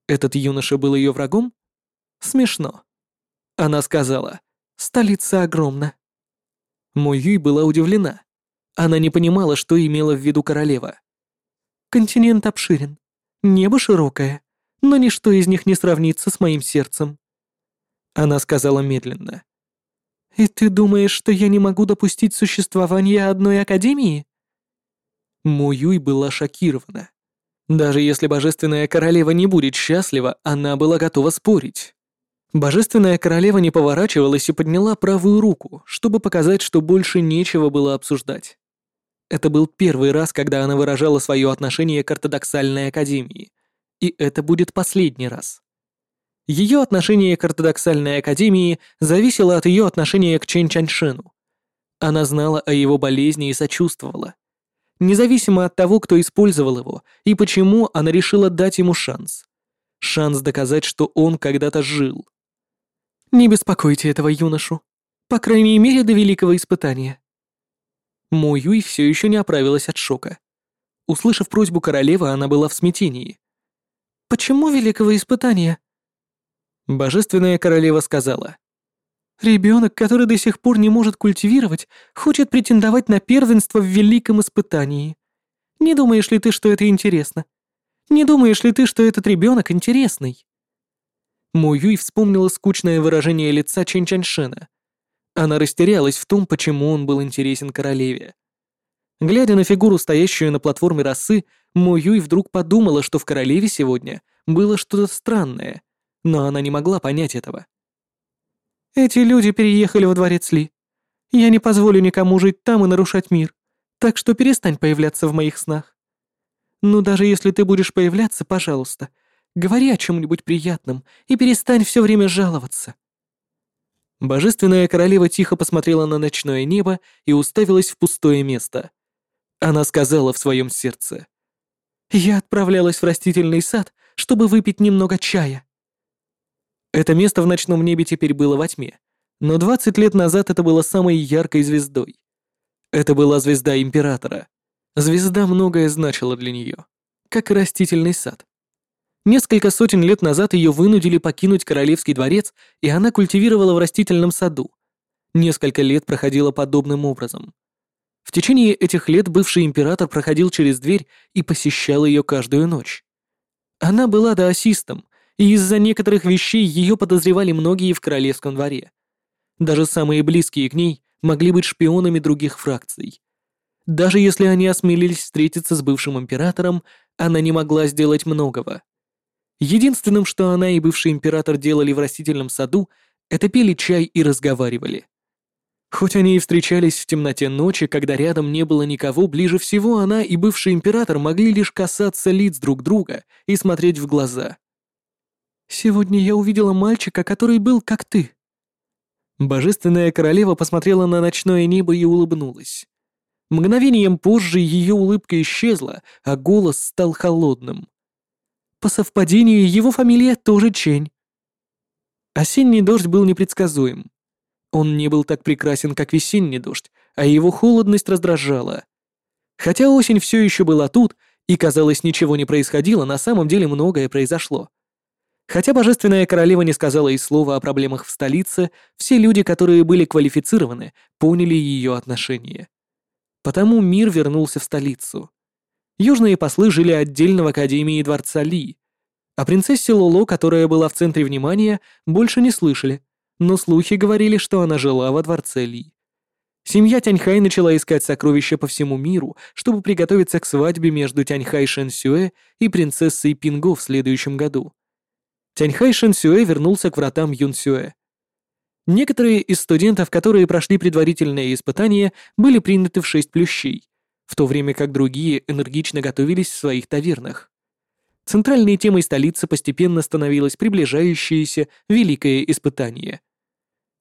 Этот юноша был ее врагом? Смешно. Она сказала, столица огромна. Мой была удивлена. Она не понимала, что имела в виду королева. Континент обширен, небо широкое, но ничто из них не сравнится с моим сердцем. Она сказала медленно. «И ты думаешь, что я не могу допустить существования одной академии?» Муюй была шокирована. Даже если Божественная Королева не будет счастлива, она была готова спорить. Божественная Королева не поворачивалась и подняла правую руку, чтобы показать, что больше нечего было обсуждать. Это был первый раз, когда она выражала свое отношение к ортодоксальной академии, и это будет последний раз. Ее отношение к ортодоксальной академии зависело от ее отношения к Чен Чаньшену. Она знала о его болезни и сочувствовала. Независимо от того, кто использовал его и почему она решила дать ему шанс. Шанс доказать, что он когда-то жил. «Не беспокойте этого юношу. По крайней мере, до великого испытания». Мо Юй все еще не оправилась от шока. Услышав просьбу королевы, она была в смятении. «Почему великого испытания?» Божественная королева сказала. «Ребенок, который до сих пор не может культивировать, хочет претендовать на первенство в великом испытании. Не думаешь ли ты, что это интересно? Не думаешь ли ты, что этот ребенок интересный?» Мо Юй вспомнила скучное выражение лица Чэнь. Она растерялась в том, почему он был интересен королеве. Глядя на фигуру, стоящую на платформе росы, Мо Юй вдруг подумала, что в королеве сегодня было что-то странное, но она не могла понять этого. «Эти люди переехали во дворец Ли. Я не позволю никому жить там и нарушать мир, так что перестань появляться в моих снах. Ну, даже если ты будешь появляться, пожалуйста, говори о чем-нибудь приятном и перестань все время жаловаться». Божественная королева тихо посмотрела на ночное небо и уставилась в пустое место. Она сказала в своем сердце. «Я отправлялась в растительный сад, чтобы выпить немного чая. Это место в ночном небе теперь было во тьме, но 20 лет назад это было самой яркой звездой. Это была звезда Императора. Звезда многое значила для нее, как и растительный сад. Несколько сотен лет назад ее вынудили покинуть королевский дворец, и она культивировала в растительном саду. Несколько лет проходило подобным образом. В течение этих лет бывший император проходил через дверь и посещал ее каждую ночь. Она была даосистом, и из-за некоторых вещей ее подозревали многие в королевском дворе. Даже самые близкие к ней могли быть шпионами других фракций. Даже если они осмелились встретиться с бывшим императором, она не могла сделать многого. Единственным, что она и бывший император делали в растительном саду, это пили чай и разговаривали. Хоть они и встречались в темноте ночи, когда рядом не было никого, ближе всего она и бывший император могли лишь касаться лиц друг друга и смотреть в глаза. «Сегодня я увидела мальчика, который был как ты». Божественная королева посмотрела на ночное небо и улыбнулась. Мгновением позже ее улыбка исчезла, а голос стал холодным. По совпадению, его фамилия тоже Чень. Осенний дождь был непредсказуем. Он не был так прекрасен, как весенний дождь, а его холодность раздражала. Хотя осень все еще была тут, и, казалось, ничего не происходило, на самом деле многое произошло. Хотя Божественная Королева не сказала и слова о проблемах в столице, все люди, которые были квалифицированы, поняли ее отношение. Потому мир вернулся в столицу. Южные послы жили отдельно в Академии Дворца Ли. О принцессе Лоло, которая была в центре внимания, больше не слышали, но слухи говорили, что она жила во Дворце Ли. Семья Тяньхай начала искать сокровища по всему миру, чтобы приготовиться к свадьбе между Тяньхай Шэнсюэ и принцессой Пинго в следующем году. Тяньхай Шэнсюэ вернулся к вратам Юнсюэ. Некоторые из студентов, которые прошли предварительные испытания, были приняты в шесть плющей, в то время как другие энергично готовились в своих тавернах. Центральной темой столицы постепенно становилось приближающееся великое испытание.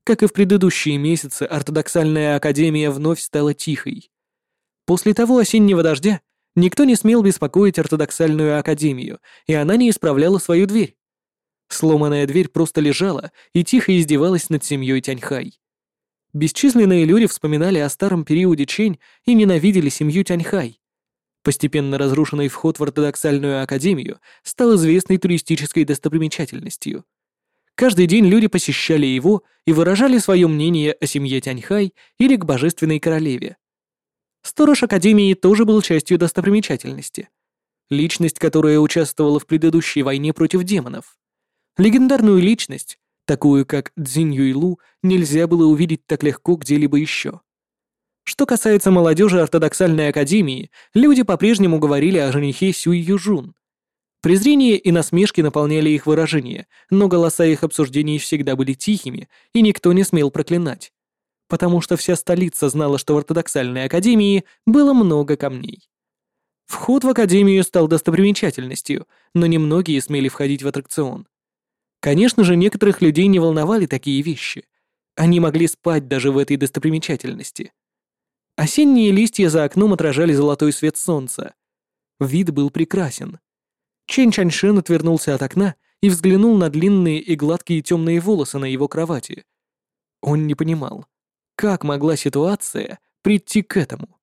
Как и в предыдущие месяцы, ортодоксальная академия вновь стала тихой. После того осеннего дождя никто не смел беспокоить ортодоксальную академию, и она не исправляла свою дверь. Сломанная дверь просто лежала и тихо издевалась над семьей Тяньхай. Бесчисленные люди вспоминали о старом периоде Чень и ненавидели семью Тяньхай. Постепенно разрушенный вход в ортодоксальную академию стал известной туристической достопримечательностью. Каждый день люди посещали его и выражали свое мнение о семье Тяньхай или к божественной королеве. Сторож Академии тоже был частью достопримечательности. Личность, которая участвовала в предыдущей войне против демонов. Легендарную личность, такую как Цзинь Юйлу, нельзя было увидеть так легко где-либо еще. Что касается молодежи ортодоксальной академии, люди по-прежнему говорили о женихе Сюй Южун. Презрение и насмешки наполняли их выражения, но голоса их обсуждений всегда были тихими, и никто не смел проклинать. Потому что вся столица знала, что в ортодоксальной академии было много камней. Вход в академию стал достопримечательностью, но немногие смели входить в аттракцион. Конечно же, некоторых людей не волновали такие вещи. Они могли спать даже в этой достопримечательности. Осенние листья за окном отражали золотой свет солнца. Вид был прекрасен. Чен Чаньшен отвернулся от окна и взглянул на длинные и гладкие темные волосы на его кровати. Он не понимал, как могла ситуация прийти к этому.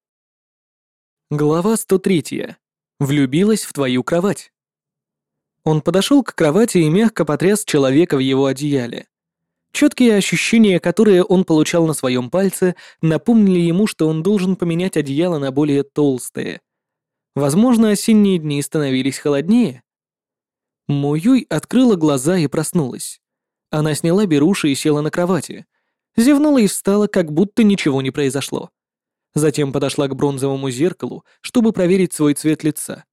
Глава 103. Влюбилась в твою кровать. Он подошел к кровати и мягко потряс человека в его одеяле. Четкие ощущения, которые он получал на своем пальце, напомнили ему, что он должен поменять одеяло на более толстые. Возможно, осенние дни становились холоднее. Муюй открыла глаза и проснулась. Она сняла беруши и села на кровати. Зевнула и встала, как будто ничего не произошло. Затем подошла к бронзовому зеркалу, чтобы проверить свой цвет лица.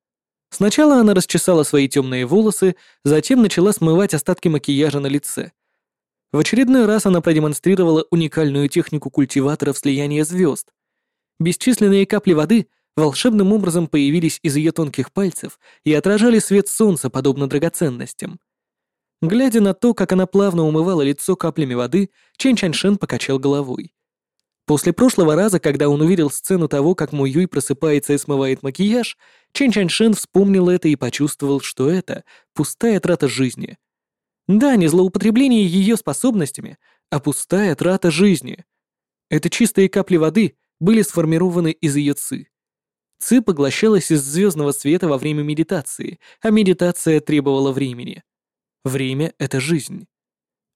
Сначала она расчесала свои темные волосы, затем начала смывать остатки макияжа на лице — в очередной раз она продемонстрировала уникальную технику культиваторов слияния звезд. Бесчисленные капли воды волшебным образом появились из ее тонких пальцев и отражали свет солнца, подобно драгоценностям. Глядя на то, как она плавно умывала лицо каплями воды, Чен Чаньшен покачал головой. После прошлого раза, когда он увидел сцену того, как Му Юй просыпается и смывает макияж, Чен Чаньшен вспомнил это и почувствовал, что это пустая трата жизни. Да, не злоупотребление ее способностями, а пустая трата жизни. Это чистые капли воды были сформированы из ее ци. Ци поглощалась из звездного света во время медитации, а медитация требовала времени. Время — это жизнь.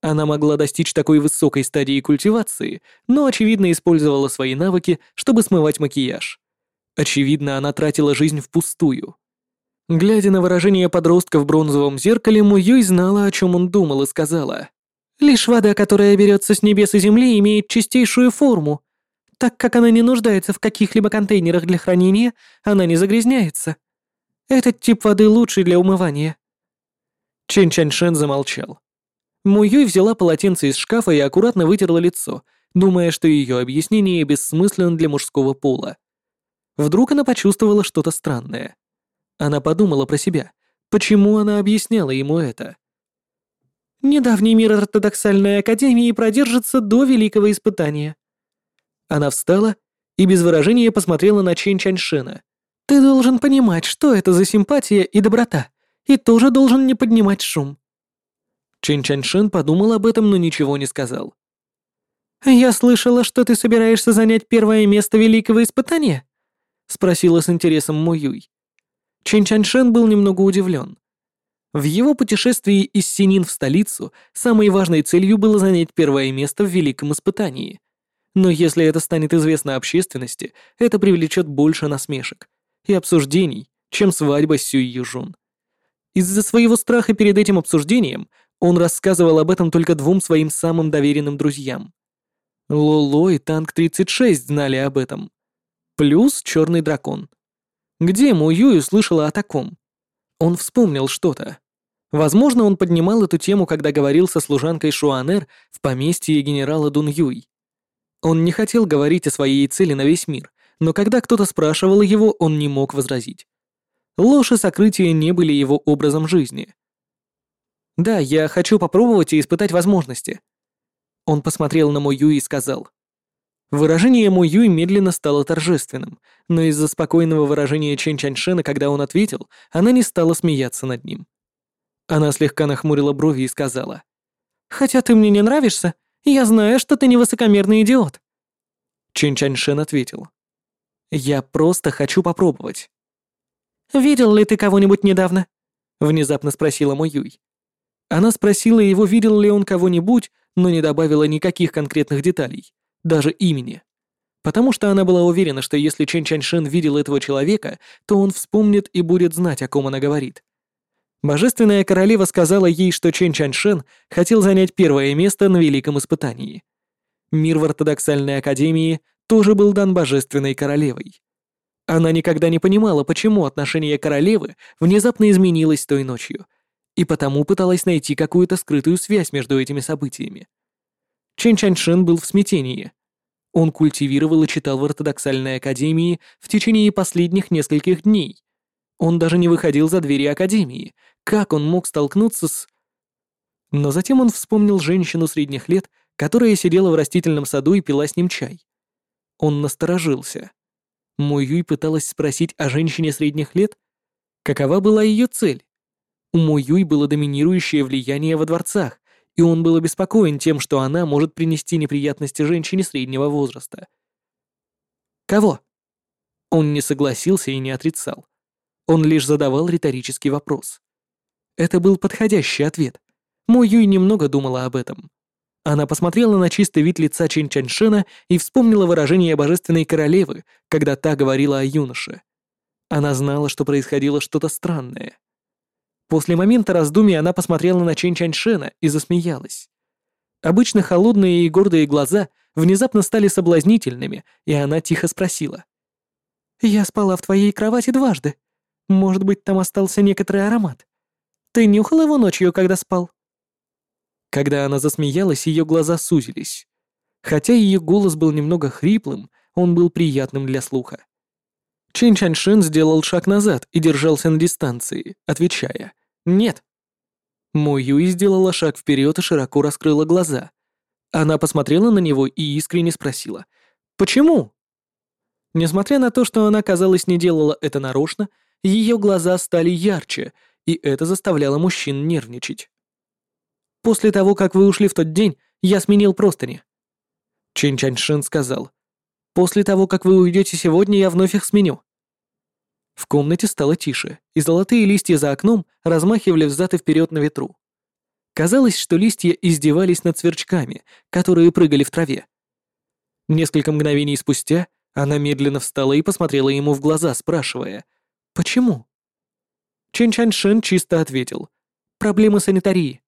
Она могла достичь такой высокой стадии культивации, но, очевидно, использовала свои навыки, чтобы смывать макияж. Очевидно, она тратила жизнь впустую. Глядя на выражение подростка в бронзовом зеркале, Муюй знала, о чем он думал, и сказала. «Лишь вода, которая берется с небес и земли, имеет чистейшую форму. Так как она не нуждается в каких-либо контейнерах для хранения, она не загрязняется. Этот тип воды лучший для умывания». Чен Чаньшен замолчал. Муюй взяла полотенце из шкафа и аккуратно вытерла лицо, думая, что ее объяснение бессмысленно для мужского пола. Вдруг она почувствовала что-то странное. Она подумала про себя. Почему она объясняла ему это? «Недавний мир ортодоксальной академии продержится до великого испытания». Она встала и без выражения посмотрела на Чен Чаньшена. «Ты должен понимать, что это за симпатия и доброта, и тоже должен не поднимать шум». Чен Чаньшен подумал об этом, но ничего не сказал. «Я слышала, что ты собираешься занять первое место великого испытания?» — спросила с интересом Муюй. Чен Чаньшен был немного удивлен. В его путешествии из Синин в столицу самой важной целью было занять первое место в великом испытании. Но если это станет известно общественности, это привлечет больше насмешек и обсуждений, чем свадьба Сюй Южун. Из-за своего страха перед этим обсуждением он рассказывал об этом только двум своим самым доверенным друзьям. Лоло и Танк-36 знали об этом. Плюс Черный Дракон. Где Му Юй услышала о таком? Он вспомнил что-то. Возможно, он поднимал эту тему, когда говорил со служанкой Шуанер в поместье генерала Дун Юй. Он не хотел говорить о своей цели на весь мир, но когда кто-то спрашивал его, он не мог возразить. Ложь и сокрытие не были его образом жизни. «Да, я хочу попробовать и испытать возможности». Он посмотрел на Мою и сказал. Выражение Мо Юй медленно стало торжественным, но из-за спокойного выражения Чен Чаньшена, когда он ответил, она не стала смеяться над ним. Она слегка нахмурила брови и сказала, «Хотя ты мне не нравишься, я знаю, что ты не высокомерный идиот». Чен Чаньшен ответил, «Я просто хочу попробовать». «Видел ли ты кого-нибудь недавно?» — внезапно спросила Мо Юй. Она спросила его, видел ли он кого-нибудь, но не добавила никаких конкретных деталей, даже имени. Потому что она была уверена, что если Чен Чаньшин видел этого человека, то он вспомнит и будет знать, о ком она говорит. Божественная королева сказала ей, что Чен Чаньшин хотел занять первое место на великом испытании. Мир в ортодоксальной академии тоже был дан божественной королевой. Она никогда не понимала, почему отношение королевы внезапно изменилось той ночью, и потому пыталась найти какую-то скрытую связь между этими событиями. Чен Чаньшин был в смятении. Он культивировал и читал в ортодоксальной академии в течение последних нескольких дней. Он даже не выходил за двери академии. Как он мог столкнуться с... Но затем он вспомнил женщину средних лет, которая сидела в растительном саду и пила с ним чай. Он насторожился. Мо Юй пыталась спросить о женщине средних лет, какова была ее цель. У Мо Юй было доминирующее влияние во дворцах, и он был обеспокоен тем, что она может принести неприятности женщине среднего возраста. Кого? Он не согласился и не отрицал. Он лишь задавал риторический вопрос. Это был подходящий ответ. Мо Юй немного думала об этом. Она посмотрела на чистый вид лица Чин Чаньшена и вспомнила выражение божественной королевы, когда та говорила о юноше. Она знала, что происходило что-то странное. После момента раздумий она посмотрела на Чин Чаньшена и засмеялась. Обычно холодные и гордые глаза внезапно стали соблазнительными, и она тихо спросила. «Я спала в твоей кровати дважды. Может быть, там остался некоторый аромат. Ты нюхал его ночью, когда спал?» Когда она засмеялась, ее глаза сузились. Хотя ее голос был немного хриплым, он был приятным для слуха. Чен Чаньшин сделал шаг назад и держался на дистанции, отвечая «Нет». Мо Юй сделала шаг вперед и широко раскрыла глаза. Она посмотрела на него и искренне спросила «Почему?». Несмотря на то, что она, казалось, не делала это нарочно, ее глаза стали ярче, и это заставляло мужчин нервничать. После того, как вы ушли в тот день, я сменил простыни». Чин Чаньшин сказал. «После того, как вы уйдете сегодня, я вновь их сменю». В комнате стало тише, и золотые листья за окном размахивали взад и вперед на ветру. Казалось, что листья издевались над сверчками, которые прыгали в траве. Несколько мгновений спустя она медленно встала и посмотрела ему в глаза, спрашивая «Почему?». Чен Чаньшин чисто ответил «Проблемы санитарии».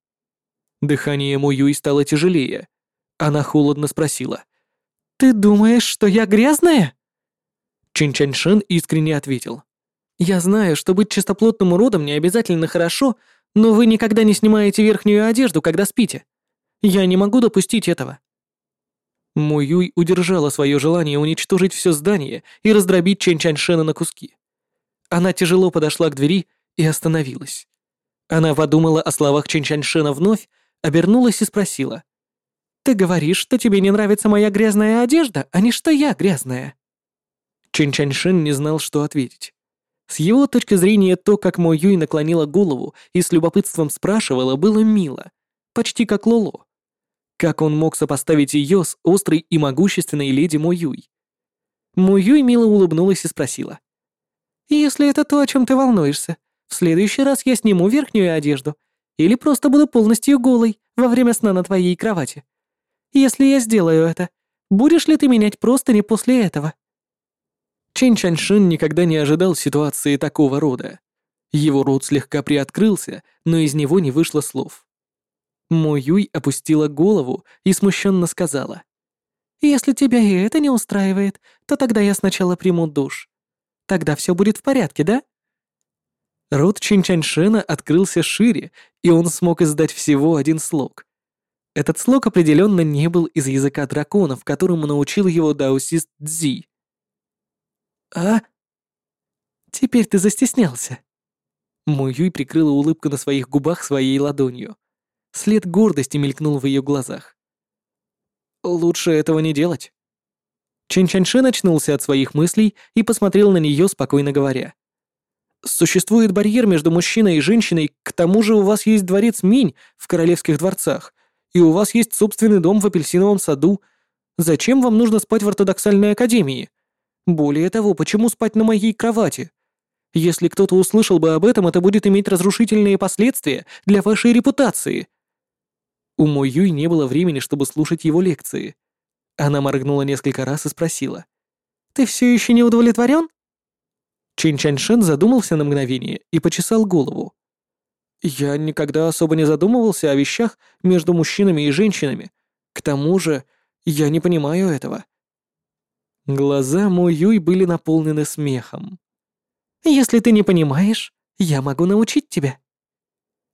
Дыхание Муюй стало тяжелее. Она холодно спросила. «Ты думаешь, что я грязная?» Чин Чаньшин искренне ответил. «Я знаю, что быть чистоплотным уродом не обязательно хорошо, но вы никогда не снимаете верхнюю одежду, когда спите. Я не могу допустить этого». Муюй удержала свое желание уничтожить все здание и раздробить Чен Чаньшена на куски. Она тяжело подошла к двери и остановилась. Она подумала о словах Чен Чаньшена вновь, обернулась и спросила. «Ты говоришь, что тебе не нравится моя грязная одежда, а не что я грязная?» Чин Чаньшин не знал, что ответить. С его точки зрения, то, как Мо Юй наклонила голову и с любопытством спрашивала, было мило, почти как Лоло. Как он мог сопоставить ее с острой и могущественной леди Мо Юй? Мо Юй мило улыбнулась и спросила. «Если это то, о чем ты волнуешься, в следующий раз я сниму верхнюю одежду или просто буду полностью голой во время сна на твоей кровати. Если я сделаю это, будешь ли ты менять простыни после этого?» Чен Чаньшин никогда не ожидал ситуации такого рода. Его рот слегка приоткрылся, но из него не вышло слов. Мо Юй опустила голову и смущенно сказала. «Если тебя и это не устраивает, то тогда я сначала приму душ. Тогда все будет в порядке, да?» Рот Чинчаньшена открылся шире, и он смог издать всего один слог. Этот слог определенно не был из языка драконов, которому научил его даосист Цзи. «А? Теперь ты застеснялся». Мой Юй прикрыла улыбку на своих губах своей ладонью. След гордости мелькнул в ее глазах. «Лучше этого не делать». Чин Чаньшен очнулся от своих мыслей и посмотрел на нее, спокойно говоря. Существует барьер между мужчиной и женщиной, к тому же у вас есть дворец Минь в королевских дворцах, и у вас есть собственный дом в апельсиновом саду. Зачем вам нужно спать в ортодоксальной академии? Более того, почему спать на моей кровати? Если кто-то услышал бы об этом, это будет иметь разрушительные последствия для вашей репутации. У Мо Юй не было времени, чтобы слушать его лекции. Она моргнула несколько раз и спросила. «Ты все еще не удовлетворен?» Чин Чаньшен задумался на мгновение и почесал голову. «Я никогда особо не задумывался о вещах между мужчинами и женщинами. К тому же, я не понимаю этого». Глаза Мо Юй были наполнены смехом. «Если ты не понимаешь, я могу научить тебя».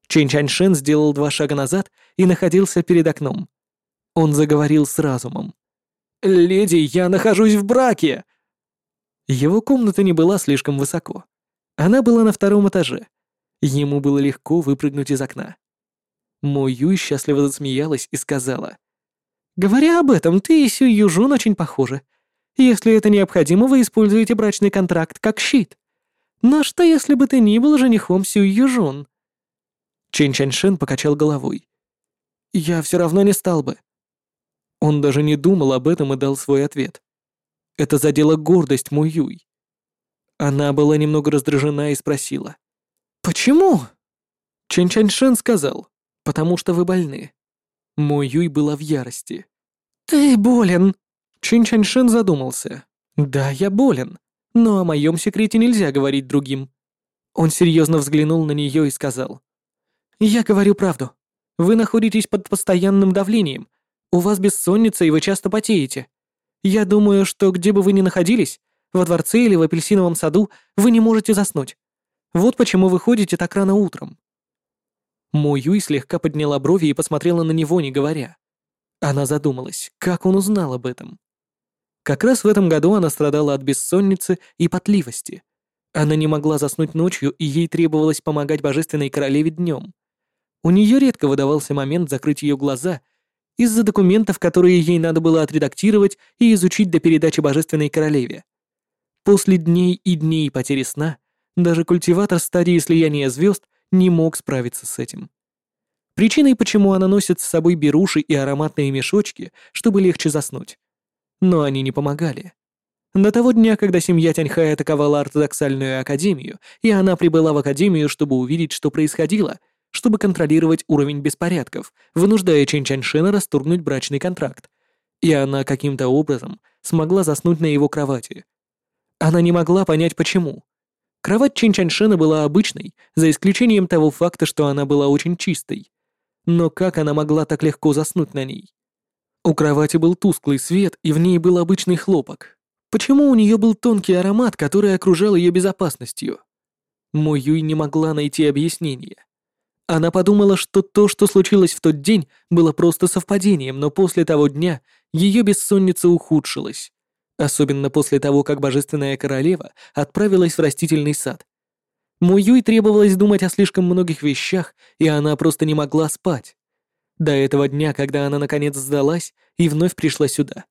Чин Чаньшен сделал два шага назад и находился перед окном. Он заговорил с разумом. «Леди, я нахожусь в браке!» Его комната не была слишком высоко. Она была на втором этаже. Ему было легко выпрыгнуть из окна. Мо счастливо засмеялась и сказала. «Говоря об этом, ты и Сю Южун очень похожи. Если это необходимо, вы используете брачный контракт как щит. Но что, если бы ты ни был женихом Сю Южун?» Чен Чаньшен покачал головой. «Я все равно не стал бы». Он даже не думал об этом и дал свой ответ. Это задело гордость Му Юй. Она была немного раздражена и спросила. «Почему?» Чен Чаньшен сказал. «Потому что вы больны». Мо Юй была в ярости. «Ты болен!» Чин Чаньшен задумался. «Да, я болен, но о моем секрете нельзя говорить другим». Он серьезно взглянул на нее и сказал. «Я говорю правду. Вы находитесь под постоянным давлением. У вас бессонница, и вы часто потеете. Я думаю, что где бы вы ни находились, во дворце или в апельсиновом саду, вы не можете заснуть. Вот почему вы ходите так рано утром». Мо Юй слегка подняла брови и посмотрела на него, не говоря. Она задумалась, как он узнал об этом. Как раз в этом году она страдала от бессонницы и потливости. Она не могла заснуть ночью, и ей требовалось помогать божественной королеве днем. У нее редко выдавался момент закрыть ее глаза из-за документов, которые ей надо было отредактировать и изучить до передачи божественной королеве. После дней и дней потери сна даже культиватор стадии слияния звезд не мог справиться с этим. Причиной, почему она носит с собой беруши и ароматные мешочки, чтобы легче заснуть, но они не помогали. До того дня, когда семья Тяньхая атаковала ортодоксальную академию, и она прибыла в академию, чтобы увидеть, что происходило, чтобы контролировать уровень беспорядков, вынуждая Чин Чаньшена расторгнуть брачный контракт. И она каким-то образом смогла заснуть на его кровати. Она не могла понять, почему. Кровать Чин Чаньшена была обычной, за исключением того факта, что она была очень чистой. Но как она могла так легко заснуть на ней? У кровати был тусклый свет, и в ней был обычный хлопок. Почему у нее был тонкий аромат, который окружал ее безопасностью? Мо Юй не могла найти объяснение. Она подумала, что то, что случилось в тот день, было просто совпадением, но после того дня ее бессонница ухудшилась. Особенно после того, как Божественная Королева отправилась в растительный сад. Мо Юй требовалось думать о слишком многих вещах, и она просто не могла спать. До этого дня, когда она наконец сдалась и вновь пришла сюда.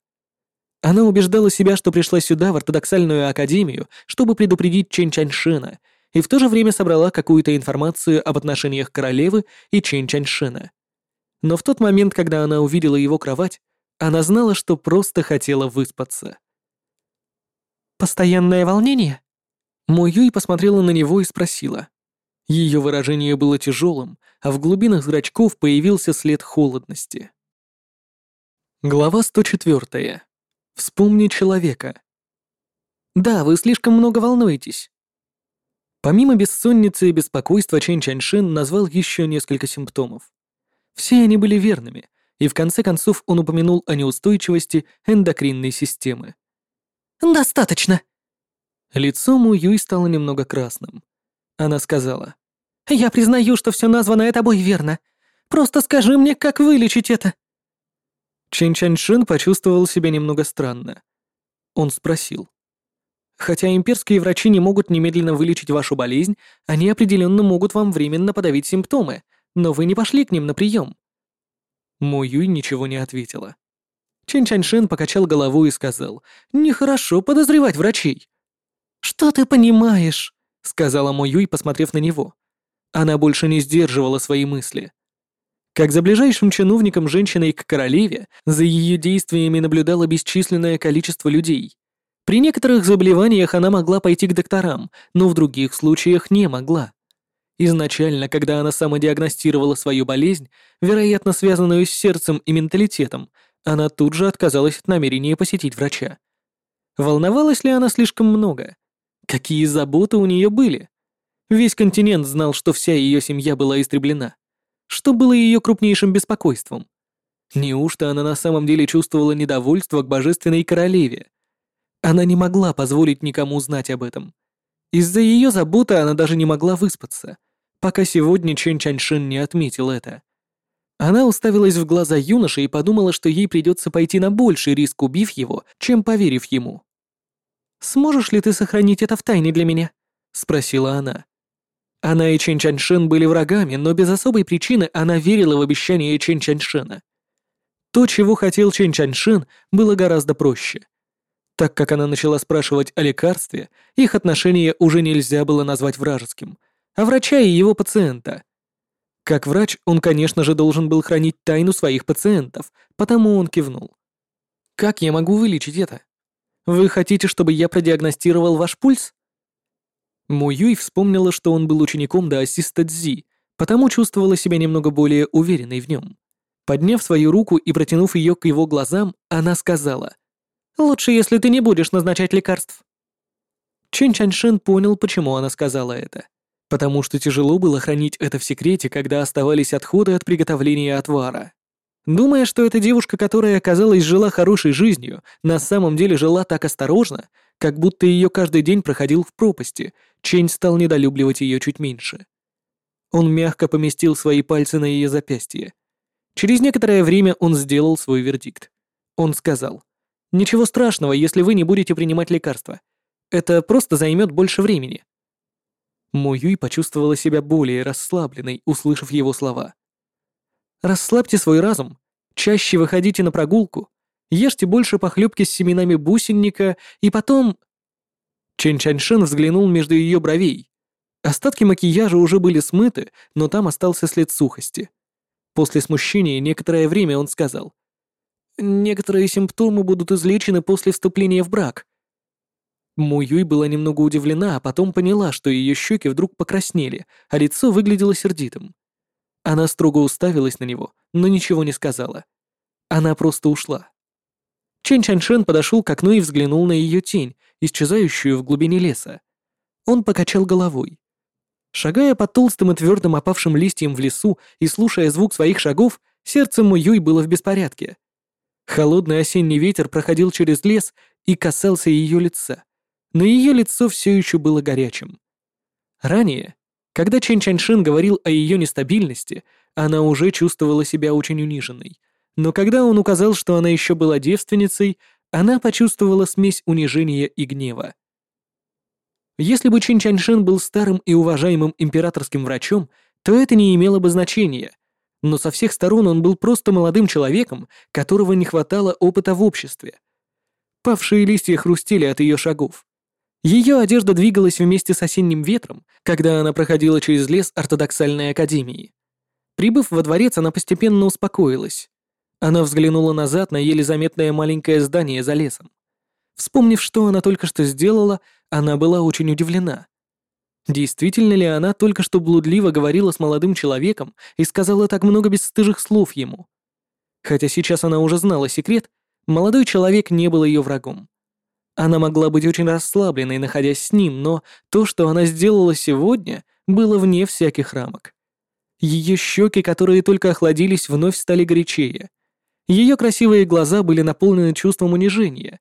Она убеждала себя, что пришла сюда, в ортодоксальную академию, чтобы предупредить Чен Чаньшена, и в то же время собрала какую-то информацию об отношениях королевы и Чен Чаньшена. Но в тот момент, когда она увидела его кровать, она знала, что просто хотела выспаться. «Постоянное волнение?» Мо Юй посмотрела на него и спросила. Ее выражение было тяжелым, а в глубинах зрачков появился след холодности. Глава 104. Вспомни человека. Да, вы слишком много волнуетесь. Помимо бессонницы и беспокойства, Чен Чаньшин назвал еще несколько симптомов. Все они были верными, и в конце концов он упомянул о неустойчивости эндокринной системы. «Достаточно!» Лицо Му Юй стало немного красным. Она сказала. «Я признаю, что все названное тобой верно. Просто скажи мне, как вылечить это?» Чин Чаньшин почувствовал себя немного странно. Он спросил. «Хотя имперские врачи не могут немедленно вылечить вашу болезнь, они определенно могут вам временно подавить симптомы, но вы не пошли к ним на прием». Мо Юй ничего не ответила. Чин Чаньшин покачал головой и сказал, «Нехорошо подозревать врачей». «Что ты понимаешь?» Сказала Мо Юй, посмотрев на него. Она больше не сдерживала свои мысли. Как за ближайшим чиновником женщиной к королеве, за ее действиями наблюдало бесчисленное количество людей. При некоторых заболеваниях она могла пойти к докторам, но в других случаях не могла. Изначально, когда она самодиагностировала свою болезнь, вероятно, связанную с сердцем и менталитетом, она тут же отказалась от намерения посетить врача. Волновалась ли она слишком много? Какие заботы у нее были? Весь континент знал, что вся ее семья была истреблена. Что было ее крупнейшим беспокойством? Неужто она на самом деле чувствовала недовольство к божественной королеве? Она не могла позволить никому знать об этом. Из-за ее заботы она даже не могла выспаться пока сегодня Чен Чаньшин не отметил это. Она уставилась в глаза юноши и подумала, что ей придется пойти на больший риск, убив его, чем поверив ему. «Сможешь ли ты сохранить это в тайне для меня?» — спросила она. Она и Чен Чаньшин были врагами, но без особой причины она верила в обещание Чен Чаньшина. То, чего хотел Чен Чаньшин, было гораздо проще. Так как она начала спрашивать о лекарстве, их отношения уже нельзя было назвать вражеским, а врача и его пациента. Как врач, он, конечно же, должен был хранить тайну своих пациентов, потому он кивнул. «Как я могу вылечить это? Вы хотите, чтобы я продиагностировал ваш пульс?» Му Юй вспомнила, что он был учеником до ассиста Цзи, потому чувствовала себя немного более уверенной в нем. Подняв свою руку и протянув ее к его глазам, она сказала, «Лучше, если ты не будешь назначать лекарств». Чен Чаньшин понял, почему она сказала это потому что тяжело было хранить это в секрете, когда оставались отходы от приготовления отвара. Думая, что эта девушка, которая, казалось, жила хорошей жизнью, на самом деле жила так осторожно, как будто ее каждый день проходил в пропасти, Чень стал недолюбливать ее чуть меньше. Он мягко поместил свои пальцы на ее запястье. Через некоторое время он сделал свой вердикт. Он сказал, «Ничего страшного, если вы не будете принимать лекарства. Это просто займет больше времени. Мо Юй почувствовала себя более расслабленной, услышав его слова. «Расслабьте свой разум, чаще выходите на прогулку, ешьте больше похлебки с семенами бусинника и потом...» Чен Чаньшен взглянул между ее бровей. Остатки макияжа уже были смыты, но там остался след сухости. После смущения некоторое время он сказал. «Некоторые симптомы будут излечены после вступления в брак. Му Юй была немного удивлена, а потом поняла, что ее щеки вдруг покраснели, а лицо выглядело сердитым. Она строго уставилась на него, но ничего не сказала. Она просто ушла. Чен Чаньшен подошел к окну и взглянул на ее тень, исчезающую в глубине леса. Он покачал головой. Шагая по толстым и твердым опавшим листьям в лесу и слушая звук своих шагов, сердце Му Юй было в беспорядке. Холодный осенний ветер проходил через лес и касался ее лица но ее лицо все еще было горячим. Ранее, когда Чен Чаньшин говорил о ее нестабильности, она уже чувствовала себя очень униженной, но когда он указал, что она еще была девственницей, она почувствовала смесь унижения и гнева. Если бы Чин Чаньшин был старым и уважаемым императорским врачом, то это не имело бы значения. Но со всех сторон он был просто молодым человеком, которого не хватало опыта в обществе. Павшие листья хрустели от ее шагов. Ее одежда двигалась вместе с осенним ветром, когда она проходила через лес ортодоксальной академии. Прибыв во дворец, она постепенно успокоилась. Она взглянула назад на еле заметное маленькое здание за лесом. Вспомнив, что она только что сделала, она была очень удивлена. Действительно ли она только что блудливо говорила с молодым человеком и сказала так много бесстыжих слов ему? Хотя сейчас она уже знала секрет, молодой человек не был ее врагом. Она могла быть очень расслабленной, находясь с ним, но то, что она сделала сегодня, было вне всяких рамок. Ее щеки, которые только охладились, вновь стали горячее. Ее красивые глаза были наполнены чувством унижения.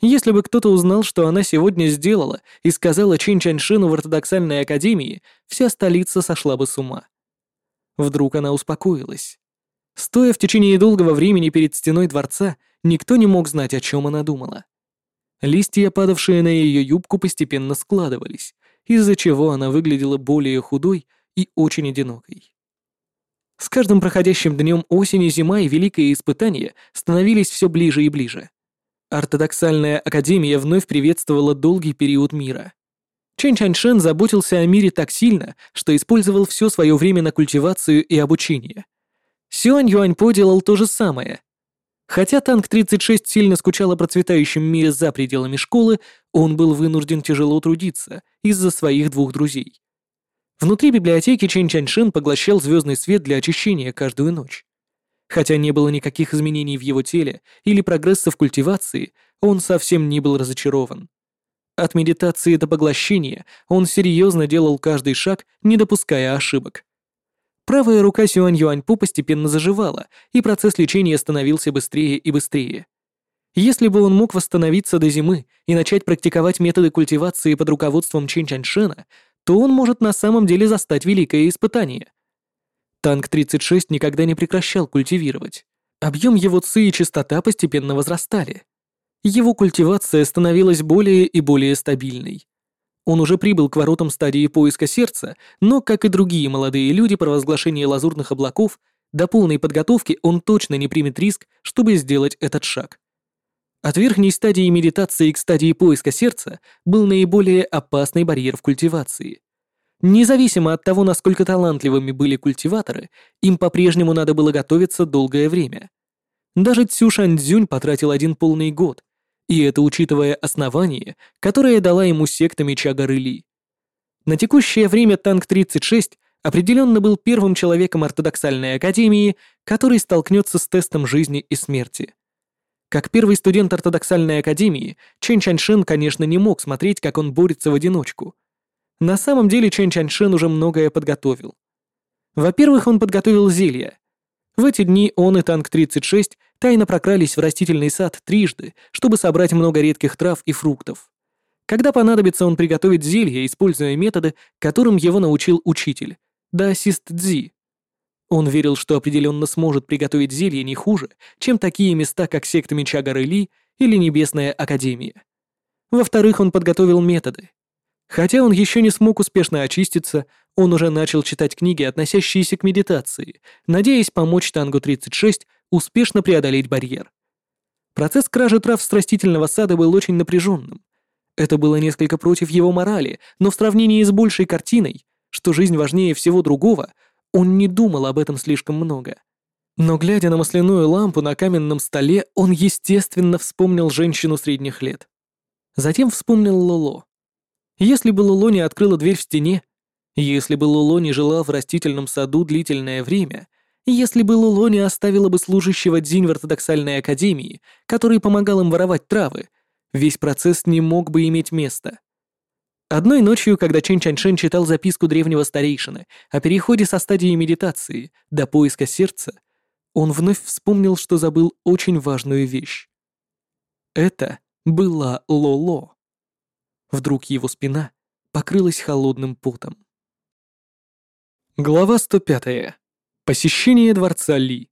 Если бы кто-то узнал, что она сегодня сделала и сказала Чин Чаньшину в ортодоксальной академии, вся столица сошла бы с ума. Вдруг она успокоилась. Стоя в течение долгого времени перед стеной дворца, никто не мог знать, о чем она думала. Листья, падавшие на ее юбку, постепенно складывались, из-за чего она выглядела более худой и очень одинокой. С каждым проходящим днем осени, зима и великое испытание становились все ближе и ближе. Ортодоксальная академия вновь приветствовала долгий период мира. Чэнь Чаньшен заботился о мире так сильно, что использовал все свое время на культивацию и обучение. Сюань Юаньпо делал то же самое. Хотя Танк-36 сильно скучал о процветающем мире за пределами школы, он был вынужден тяжело трудиться из-за своих двух друзей. Внутри библиотеки Чэнь Чаньшин поглощал звездный свет для очищения каждую ночь. Хотя не было никаких изменений в его теле или прогресса в культивации, он совсем не был разочарован. От медитации до поглощения он серьезно делал каждый шаг, не допуская ошибок. Правая рука Сюань Юаньпу постепенно заживала, и процесс лечения становился быстрее и быстрее. Если бы он мог восстановиться до зимы и начать практиковать методы культивации под руководством Чин Чаньшена, то он может на самом деле застать великое испытание. Танк-36 никогда не прекращал культивировать. Объем его ци и частота постепенно возрастали. Его культивация становилась более и более стабильной. Он уже прибыл к воротам стадии поиска сердца, но, как и другие молодые люди по разглашению лазурных облаков, до полной подготовки он точно не примет риск, чтобы сделать этот шаг. От верхней стадии медитации к стадии поиска сердца был наиболее опасный барьер в культивации. Независимо от того, насколько талантливыми были культиваторы, им по-прежнему надо было готовиться долгое время. Даже Цю Шаньцзюнь потратил один полный год, и это учитывая основание, которое дала ему секта Меча Горы Ли. На текущее время Танк-36 определенно был первым человеком ортодоксальной академии, который столкнется с тестом жизни и смерти. Как первый студент ортодоксальной академии, Чен Чаньшин, конечно, не мог смотреть, как он борется в одиночку. На самом деле Чен Чаньшин уже многое подготовил. Во-первых, он подготовил зелья, в эти дни он и Танк-36 тайно прокрались в растительный сад трижды, чтобы собрать много редких трав и фруктов. Когда понадобится, он приготовит зелье, используя методы, которым его научил учитель, Даосист Дзи. Он верил, что определенно сможет приготовить зелье не хуже, чем такие места, как секта Меча Горы Ли или Небесная Академия. Во-вторых, он подготовил методы, Хотя он еще не смог успешно очиститься, он уже начал читать книги, относящиеся к медитации, надеясь помочь Тангу-36 успешно преодолеть барьер. Процесс кражи трав с растительного сада был очень напряженным. Это было несколько против его морали, но в сравнении с большей картиной, что жизнь важнее всего другого, он не думал об этом слишком много. Но глядя на масляную лампу на каменном столе, он естественно вспомнил женщину средних лет. Затем вспомнил Лоло. Если бы Луло не открыла дверь в стене, если бы Луло не жила в растительном саду длительное время, если бы Луло не оставила бы служащего Дзинь в ортодоксальной академии, который помогал им воровать травы, весь процесс не мог бы иметь места. Одной ночью, когда Чен Чаньшен читал записку древнего старейшины о переходе со стадии медитации до поиска сердца, он вновь вспомнил, что забыл очень важную вещь. Это была Лоло. Вдруг его спина покрылась холодным потом. Глава 105. Посещение дворца Ли.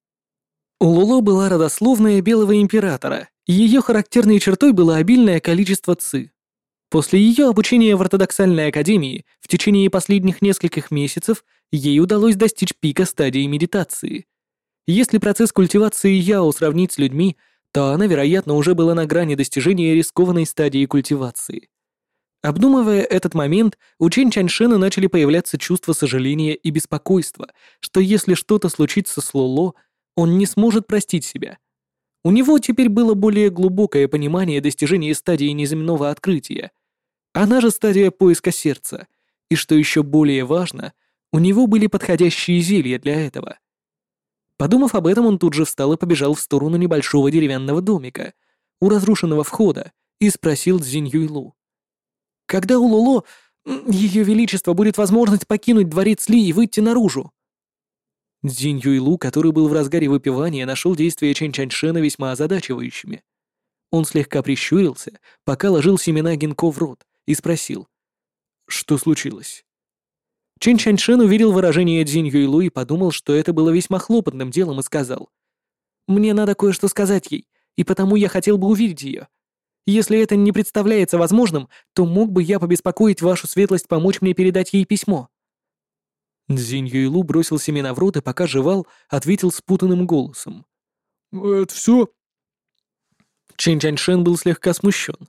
У Луло была родословная белого императора, и ее характерной чертой было обильное количество ци. После ее обучения в ортодоксальной академии в течение последних нескольких месяцев ей удалось достичь пика стадии медитации. Если процесс культивации Яо сравнить с людьми, то она, вероятно, уже была на грани достижения рискованной стадии культивации. Обдумывая этот момент, у Чен Чаньшена начали появляться чувства сожаления и беспокойства, что если что-то случится с Лоло, он не сможет простить себя. У него теперь было более глубокое понимание достижения стадии неземного открытия. Она же стадия поиска сердца. И что еще более важно, у него были подходящие зелья для этого. Подумав об этом, он тут же встал и побежал в сторону небольшого деревянного домика, у разрушенного входа, и спросил Цзинь Юйлу. Когда у Лоло, Ее Величество, будет возможность покинуть дворец Ли и выйти наружу?» Дзинь Юйлу, который был в разгаре выпивания, нашел действия Чэнь Чаньшена весьма озадачивающими. Он слегка прищурился, пока ложил семена гинко в рот, и спросил. «Что случилось?» Чэнь Чаньшен увидел выражение Дзинь Юйлу и подумал, что это было весьма хлопотным делом, и сказал. «Мне надо кое-что сказать ей, и потому я хотел бы увидеть ее. Если это не представляется возможным, то мог бы я побеспокоить вашу светлость помочь мне передать ей письмо». Дзинь Юйлу бросил семена в рот и пока жевал, ответил спутанным голосом. «Это все?» Чин Чаньшен был слегка смущен.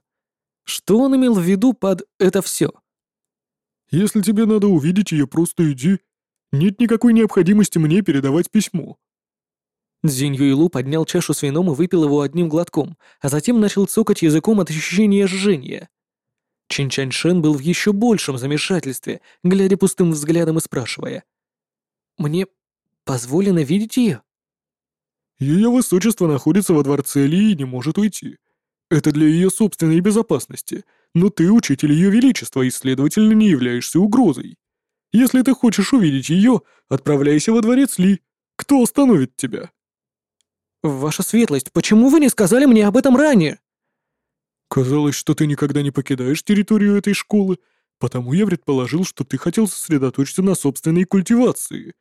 Что он имел в виду под «это все»? «Если тебе надо увидеть ее, просто иди. Нет никакой необходимости мне передавать письмо». Дзинь Юйлу поднял чашу с вином и выпил его одним глотком, а затем начал цокать языком от ощущения жжения. Чин Чаньшен был в еще большем замешательстве, глядя пустым взглядом и спрашивая. «Мне позволено видеть ее?» «Ее высочество находится во дворце Ли и не может уйти. Это для ее собственной безопасности, но ты учитель ее величества и, следовательно, не являешься угрозой. Если ты хочешь увидеть ее, отправляйся во дворец Ли. Кто остановит тебя?» «Ваша светлость, почему вы не сказали мне об этом ранее?» «Казалось, что ты никогда не покидаешь территорию этой школы, потому я предположил, что ты хотел сосредоточиться на собственной культивации».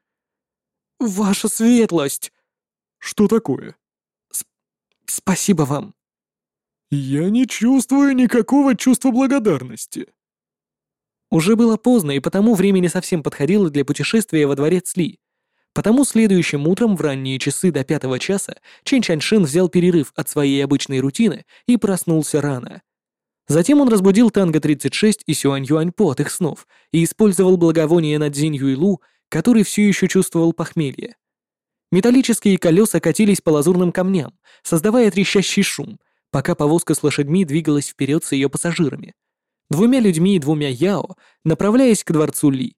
«Ваша светлость!» «Что такое?» С «Спасибо вам». «Я не чувствую никакого чувства благодарности». Уже было поздно, и потому время не совсем подходило для путешествия во дворец Ли. Потому следующим утром в ранние часы до пятого часа Чен Чаньшин взял перерыв от своей обычной рутины и проснулся рано. Затем он разбудил Танго-36 и Сюань Юаньпо от их снов и использовал благовоние на Цзинь Юйлу, который все еще чувствовал похмелье. Металлические колеса катились по лазурным камням, создавая трещащий шум, пока повозка с лошадьми двигалась вперед с ее пассажирами. Двумя людьми и двумя Яо, направляясь к дворцу Ли.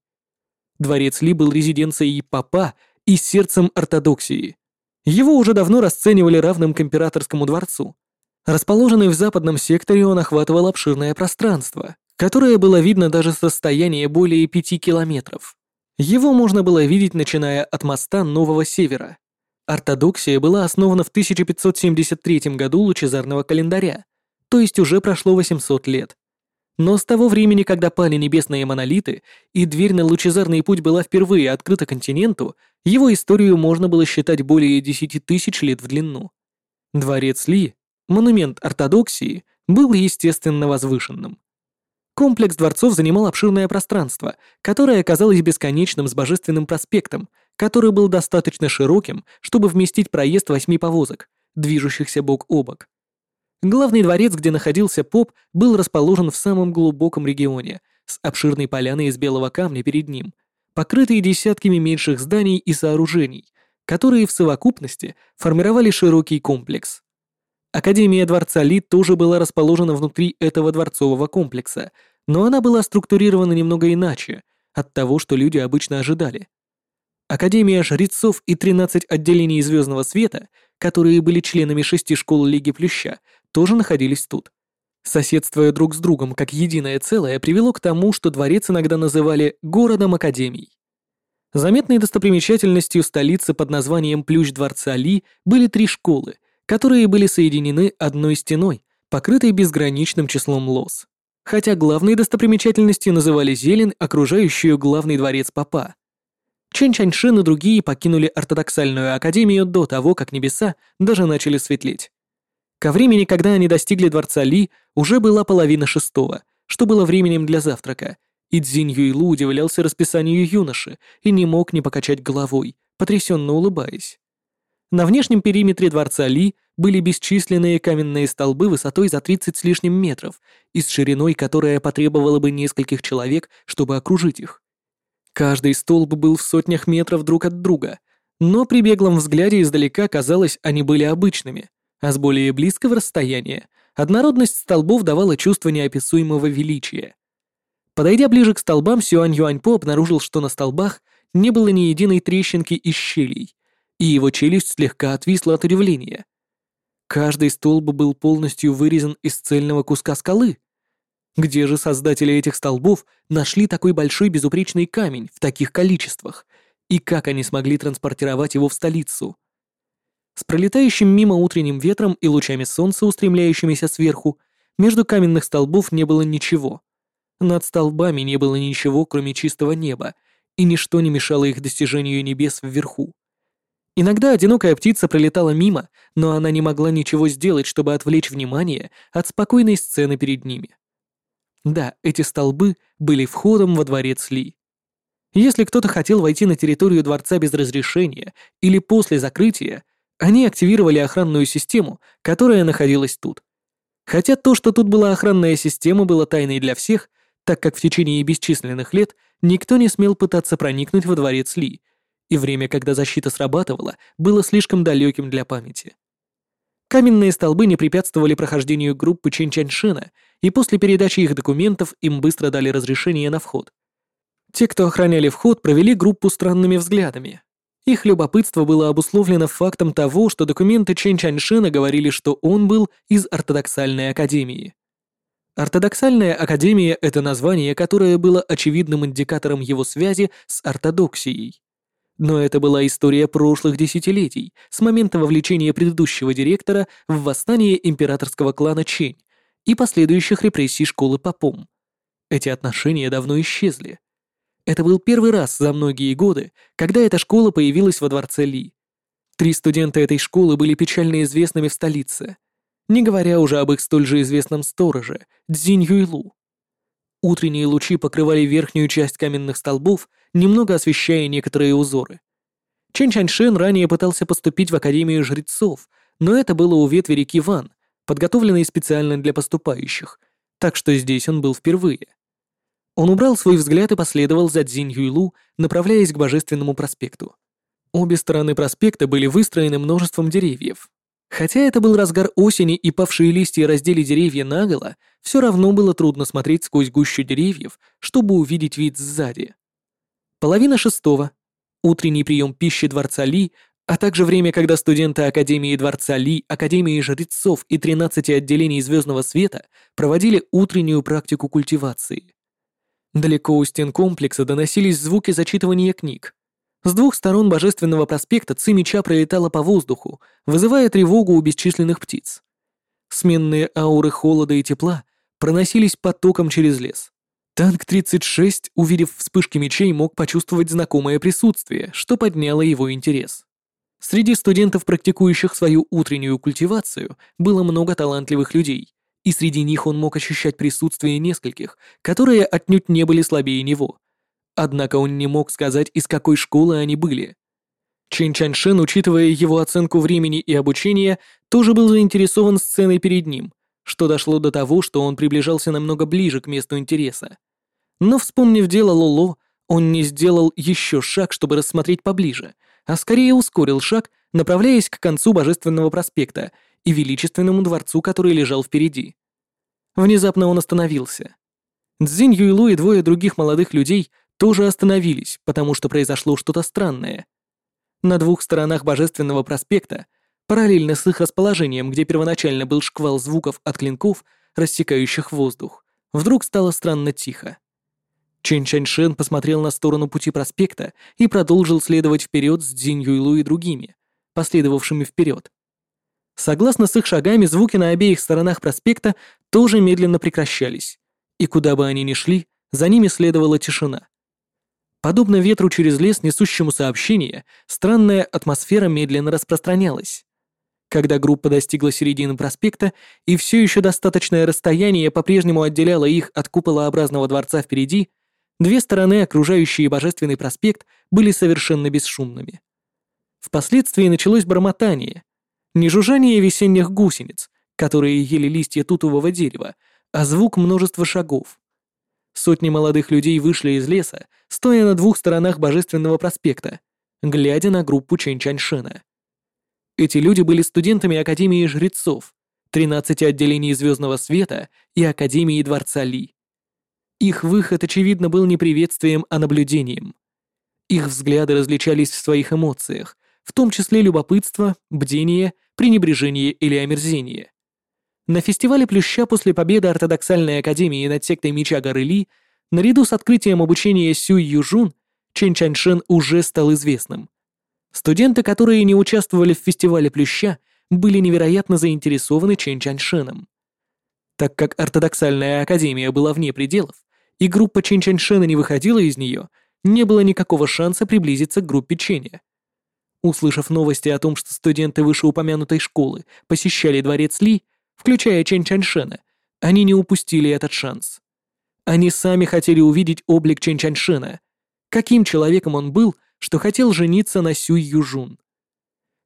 Дворец Ли был резиденцией папа и сердцем ортодоксии. Его уже давно расценивали равным к императорскому дворцу. Расположенный в западном секторе, он охватывал обширное пространство, которое было видно даже с расстояния более пяти километров. Его можно было видеть, начиная от моста Нового Севера. Ортодоксия была основана в 1573 году лучезарного календаря, то есть уже прошло 800 лет. Но с того времени, когда пали небесные монолиты, и дверь на лучезарный путь была впервые открыта континенту, его историю можно было считать более десяти тысяч лет в длину. Дворец Ли, монумент ортодоксии, был естественно возвышенным. Комплекс дворцов занимал обширное пространство, которое оказалось бесконечным с божественным проспектом, который был достаточно широким, чтобы вместить проезд восьми повозок, движущихся бок о бок. Главный дворец, где находился поп, был расположен в самом глубоком регионе, с обширной поляной из белого камня перед ним, покрытой десятками меньших зданий и сооружений, которые в совокупности формировали широкий комплекс. Академия дворца Ли тоже была расположена внутри этого дворцового комплекса, но она была структурирована немного иначе от того, что люди обычно ожидали. Академия жрецов и 13 отделений звездного света, которые были членами шести школ Лиги Плюща, тоже находились тут. Соседствуя друг с другом как единое целое привело к тому, что дворец иногда называли «городом академий». Заметной достопримечательностью столицы под названием Плющ дворца Ли были три школы, которые были соединены одной стеной, покрытой безграничным числом лос. Хотя главной достопримечательностью называли зелень, окружающую главный дворец Папа. Чен Чаньшин и другие покинули ортодоксальную академию до того, как небеса даже начали светлеть. Ко времени, когда они достигли дворца Ли, уже была половина шестого, что было временем для завтрака, и Цзинь Юйлу удивлялся расписанию юноши и не мог не покачать головой, потрясенно улыбаясь. На внешнем периметре дворца Ли были бесчисленные каменные столбы высотой за 30 с лишним метров и с шириной, которая потребовала бы нескольких человек, чтобы окружить их. Каждый столб был в сотнях метров друг от друга, но при беглом взгляде издалека казалось, они были обычными, а с более близкого расстояния однородность столбов давала чувство неописуемого величия. Подойдя ближе к столбам, Сюань Юаньпо обнаружил, что на столбах не было ни единой трещинки и щелей, и его челюсть слегка отвисла от удивления. Каждый столб был полностью вырезан из цельного куска скалы. Где же создатели этих столбов нашли такой большой безупречный камень в таких количествах, и как они смогли транспортировать его в столицу? С пролетающим мимо утренним ветром и лучами солнца, устремляющимися сверху, между каменных столбов не было ничего. Над столбами не было ничего, кроме чистого неба, и ничто не мешало их достижению небес вверху. Иногда одинокая птица пролетала мимо, но она не могла ничего сделать, чтобы отвлечь внимание от спокойной сцены перед ними. Да, эти столбы были входом во дворец Ли. Если кто-то хотел войти на территорию дворца без разрешения или после закрытия, они активировали охранную систему, которая находилась тут. Хотя то, что тут была охранная система, было тайной для всех, так как в течение бесчисленных лет никто не смел пытаться проникнуть во дворец Ли, и время, когда защита срабатывала, было слишком далеким для памяти. Каменные столбы не препятствовали прохождению группы Чэнь-Чаньшена, и после передачи их документов им быстро дали разрешение на вход. Те, кто охраняли вход, провели группу странными взглядами. Их любопытство было обусловлено фактом того, что документы Чэнь-Чаньшена говорили, что он был из ортодоксальной академии. Ортодоксальная академия — это название, которое было очевидным индикатором его связи с ортодоксией. Но это была история прошлых десятилетий, с момента вовлечения предыдущего директора в восстание императорского клана Чень и последующих репрессий школы Попом. Эти отношения давно исчезли. Это был первый раз за многие годы, когда эта школа появилась во дворце Ли. Три студента этой школы были печально известными в столице, не говоря уже об их столь же известном стороже, Цзинь Юйлу. Утренние лучи покрывали верхнюю часть каменных столбов, немного освещая некоторые узоры. Чен Чаньшен ранее пытался поступить в Академию жрецов, но это было у ветви реки Ван, подготовленной специально для поступающих, так что здесь он был впервые. Он убрал свой взгляд и последовал за Цзинь Юйлу, направляясь к Божественному проспекту. Обе стороны проспекта были выстроены множеством деревьев, Хотя это был разгар осени и павшие листья раздели деревья наголо, все равно было трудно смотреть сквозь гущу деревьев, чтобы увидеть вид сзади. Половина шестого. Утренний прием пищи Дворца Ли, а также время, когда студенты Академии Дворца Ли, Академии Жрецов и 13 отделений Звездного Света проводили утреннюю практику культивации. Далеко у стен комплекса доносились звуки зачитывания книг. С двух сторон Божественного проспекта ци меча пролетала по воздуху, вызывая тревогу у бесчисленных птиц. Сменные ауры холода и тепла проносились потоком через лес. Танк 36, увидев вспышки мечей, мог почувствовать знакомое присутствие, что подняло его интерес. Среди студентов, практикующих свою утреннюю культивацию, было много талантливых людей, и среди них он мог ощущать присутствие нескольких, которые отнюдь не были слабее него, Однако он не мог сказать, из какой школы они были. Чин Чаньшин, учитывая его оценку времени и обучения, тоже был заинтересован сценой перед ним, что дошло до того, что он приближался намного ближе к месту интереса. Но, вспомнив дело Лоло, он не сделал еще шаг, чтобы рассмотреть поближе, а скорее ускорил шаг, направляясь к концу Божественного проспекта и величественному дворцу, который лежал впереди. Внезапно он остановился. Цзинь Юйлу и двое других молодых людей тоже остановились, потому что произошло что-то странное. На двух сторонах Божественного проспекта, параллельно с их расположением, где первоначально был шквал звуков от клинков, рассекающих воздух, вдруг стало странно тихо. Чен Чаньшен посмотрел на сторону пути проспекта и продолжил следовать вперед с Цзинь Юйлу и другими, последовавшими вперед. Согласно с их шагами, звуки на обеих сторонах проспекта тоже медленно прекращались, и куда бы они ни шли, за ними следовала тишина. Подобно ветру через лес, несущему сообщение, странная атмосфера медленно распространялась. Когда группа достигла середины проспекта, и все еще достаточное расстояние по-прежнему отделяло их от куполообразного дворца впереди, две стороны, окружающие Божественный проспект, были совершенно бесшумными. Впоследствии началось бормотание, не жужжание весенних гусениц, которые ели листья тутового дерева, а звук множества шагов. Сотни молодых людей вышли из леса, стоя на двух сторонах Божественного проспекта, глядя на группу Чэнь Чаньшена. Эти люди были студентами Академии Жрецов, 13 отделений Звездного Света и Академии Дворца Ли. Их выход, очевидно, был не приветствием, а наблюдением. Их взгляды различались в своих эмоциях, в том числе любопытство, бдение, пренебрежение или омерзение. На фестивале Плюща после победы ортодоксальной академии над сектой Меча Горы Ли, наряду с открытием обучения Сюй Южун, Чен Чаньшен уже стал известным. Студенты, которые не участвовали в фестивале Плюща, были невероятно заинтересованы Чен Чаньшеном. Так как ортодоксальная академия была вне пределов, и группа Чен Чаньшена не выходила из нее, не было никакого шанса приблизиться к группе Ченя. Услышав новости о том, что студенты вышеупомянутой школы посещали дворец Ли, включая Чен Чаньшена, они не упустили этот шанс. Они сами хотели увидеть облик Чен Чаньшена, каким человеком он был, что хотел жениться на Сюй Южун.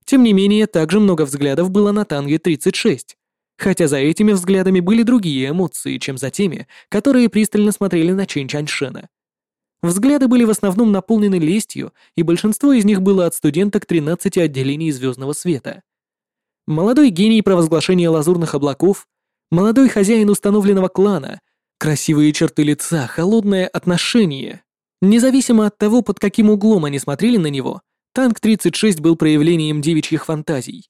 Тем не менее, также много взглядов было на Танге 36, хотя за этими взглядами были другие эмоции, чем за теми, которые пристально смотрели на Чен Чаньшена. Взгляды были в основном наполнены лестью, и большинство из них было от студенток 13 отделений звездного света. Молодой гений провозглашения лазурных облаков, молодой хозяин установленного клана, красивые черты лица, холодное отношение. Независимо от того, под каким углом они смотрели на него, танк 36 был проявлением девичьих фантазий.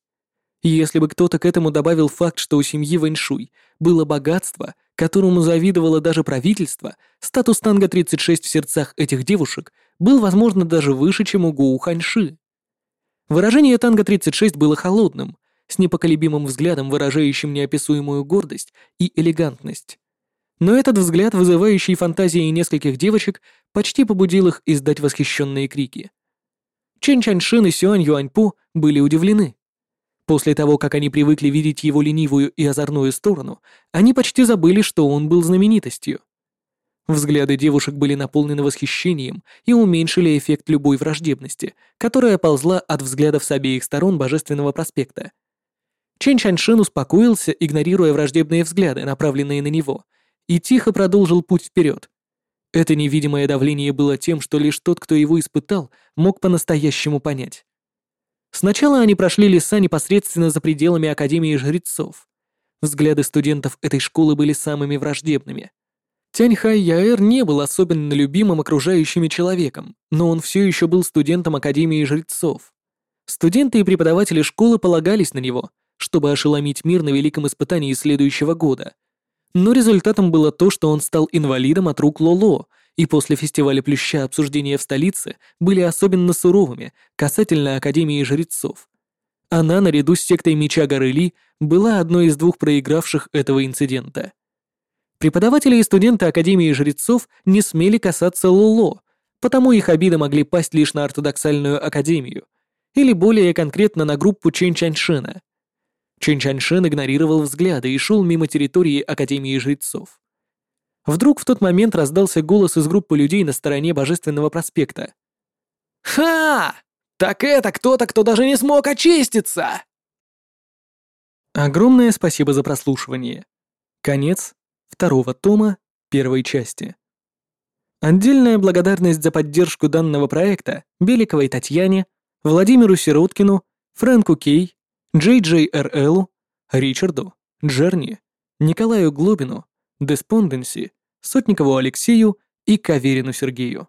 Если бы кто-то к этому добавил факт, что у семьи Вэньшуй было богатство, которому завидовало даже правительство, статус Танга-36 в сердцах этих девушек был, возможно, даже выше, чем у Гоу Ханьши. Выражение Танга-36 было холодным, с непоколебимым взглядом, выражающим неописуемую гордость и элегантность. Но этот взгляд, вызывающий фантазии нескольких девочек, почти побудил их издать восхищенные крики. Чен Чаньшин и Сюань Юаньпу были удивлены. После того, как они привыкли видеть его ленивую и озорную сторону, они почти забыли, что он был знаменитостью. Взгляды девушек были наполнены восхищением и уменьшили эффект любой враждебности, которая ползла от взглядов с обеих сторон Божественного проспекта. Чен Чаньшин успокоился, игнорируя враждебные взгляды, направленные на него, и тихо продолжил путь вперед. Это невидимое давление было тем, что лишь тот, кто его испытал, мог по-настоящему понять. Сначала они прошли леса непосредственно за пределами Академии жрецов. Взгляды студентов этой школы были самыми враждебными. Тяньхай Яэр не был особенно любимым окружающими человеком, но он все еще был студентом Академии жрецов. Студенты и преподаватели школы полагались на него, чтобы ошеломить мир на великом испытании следующего года. Но результатом было то, что он стал инвалидом от рук Лоло и после фестиваля Плюща обсуждения в столице были особенно суровыми касательно Академии жрецов. Она, наряду с сектой Меча Горы Ли, была одной из двух проигравших этого инцидента. Преподаватели и студенты Академии жрецов не смели касаться Лоло, потому их обиды могли пасть лишь на ортодоксальную академию, или более конкретно на группу Чэнь Чаньшина. Чэнь Чаньшин игнорировал взгляды и шел мимо территории Академии жрецов. Вдруг в тот момент раздался голос из группы людей на стороне Божественного проспекта. «Ха! Так это кто-то, кто даже не смог очиститься!» Огромное спасибо за прослушивание. Конец второго тома первой части. Отдельная благодарность за поддержку данного проекта Беликовой Татьяне, Владимиру Сироткину, Фрэнку Кей, Джей Джей Р. Л., Ричарду, Джерни, Николаю Глобину, Деспонденси, Сотникову Алексею и Каверину Сергею.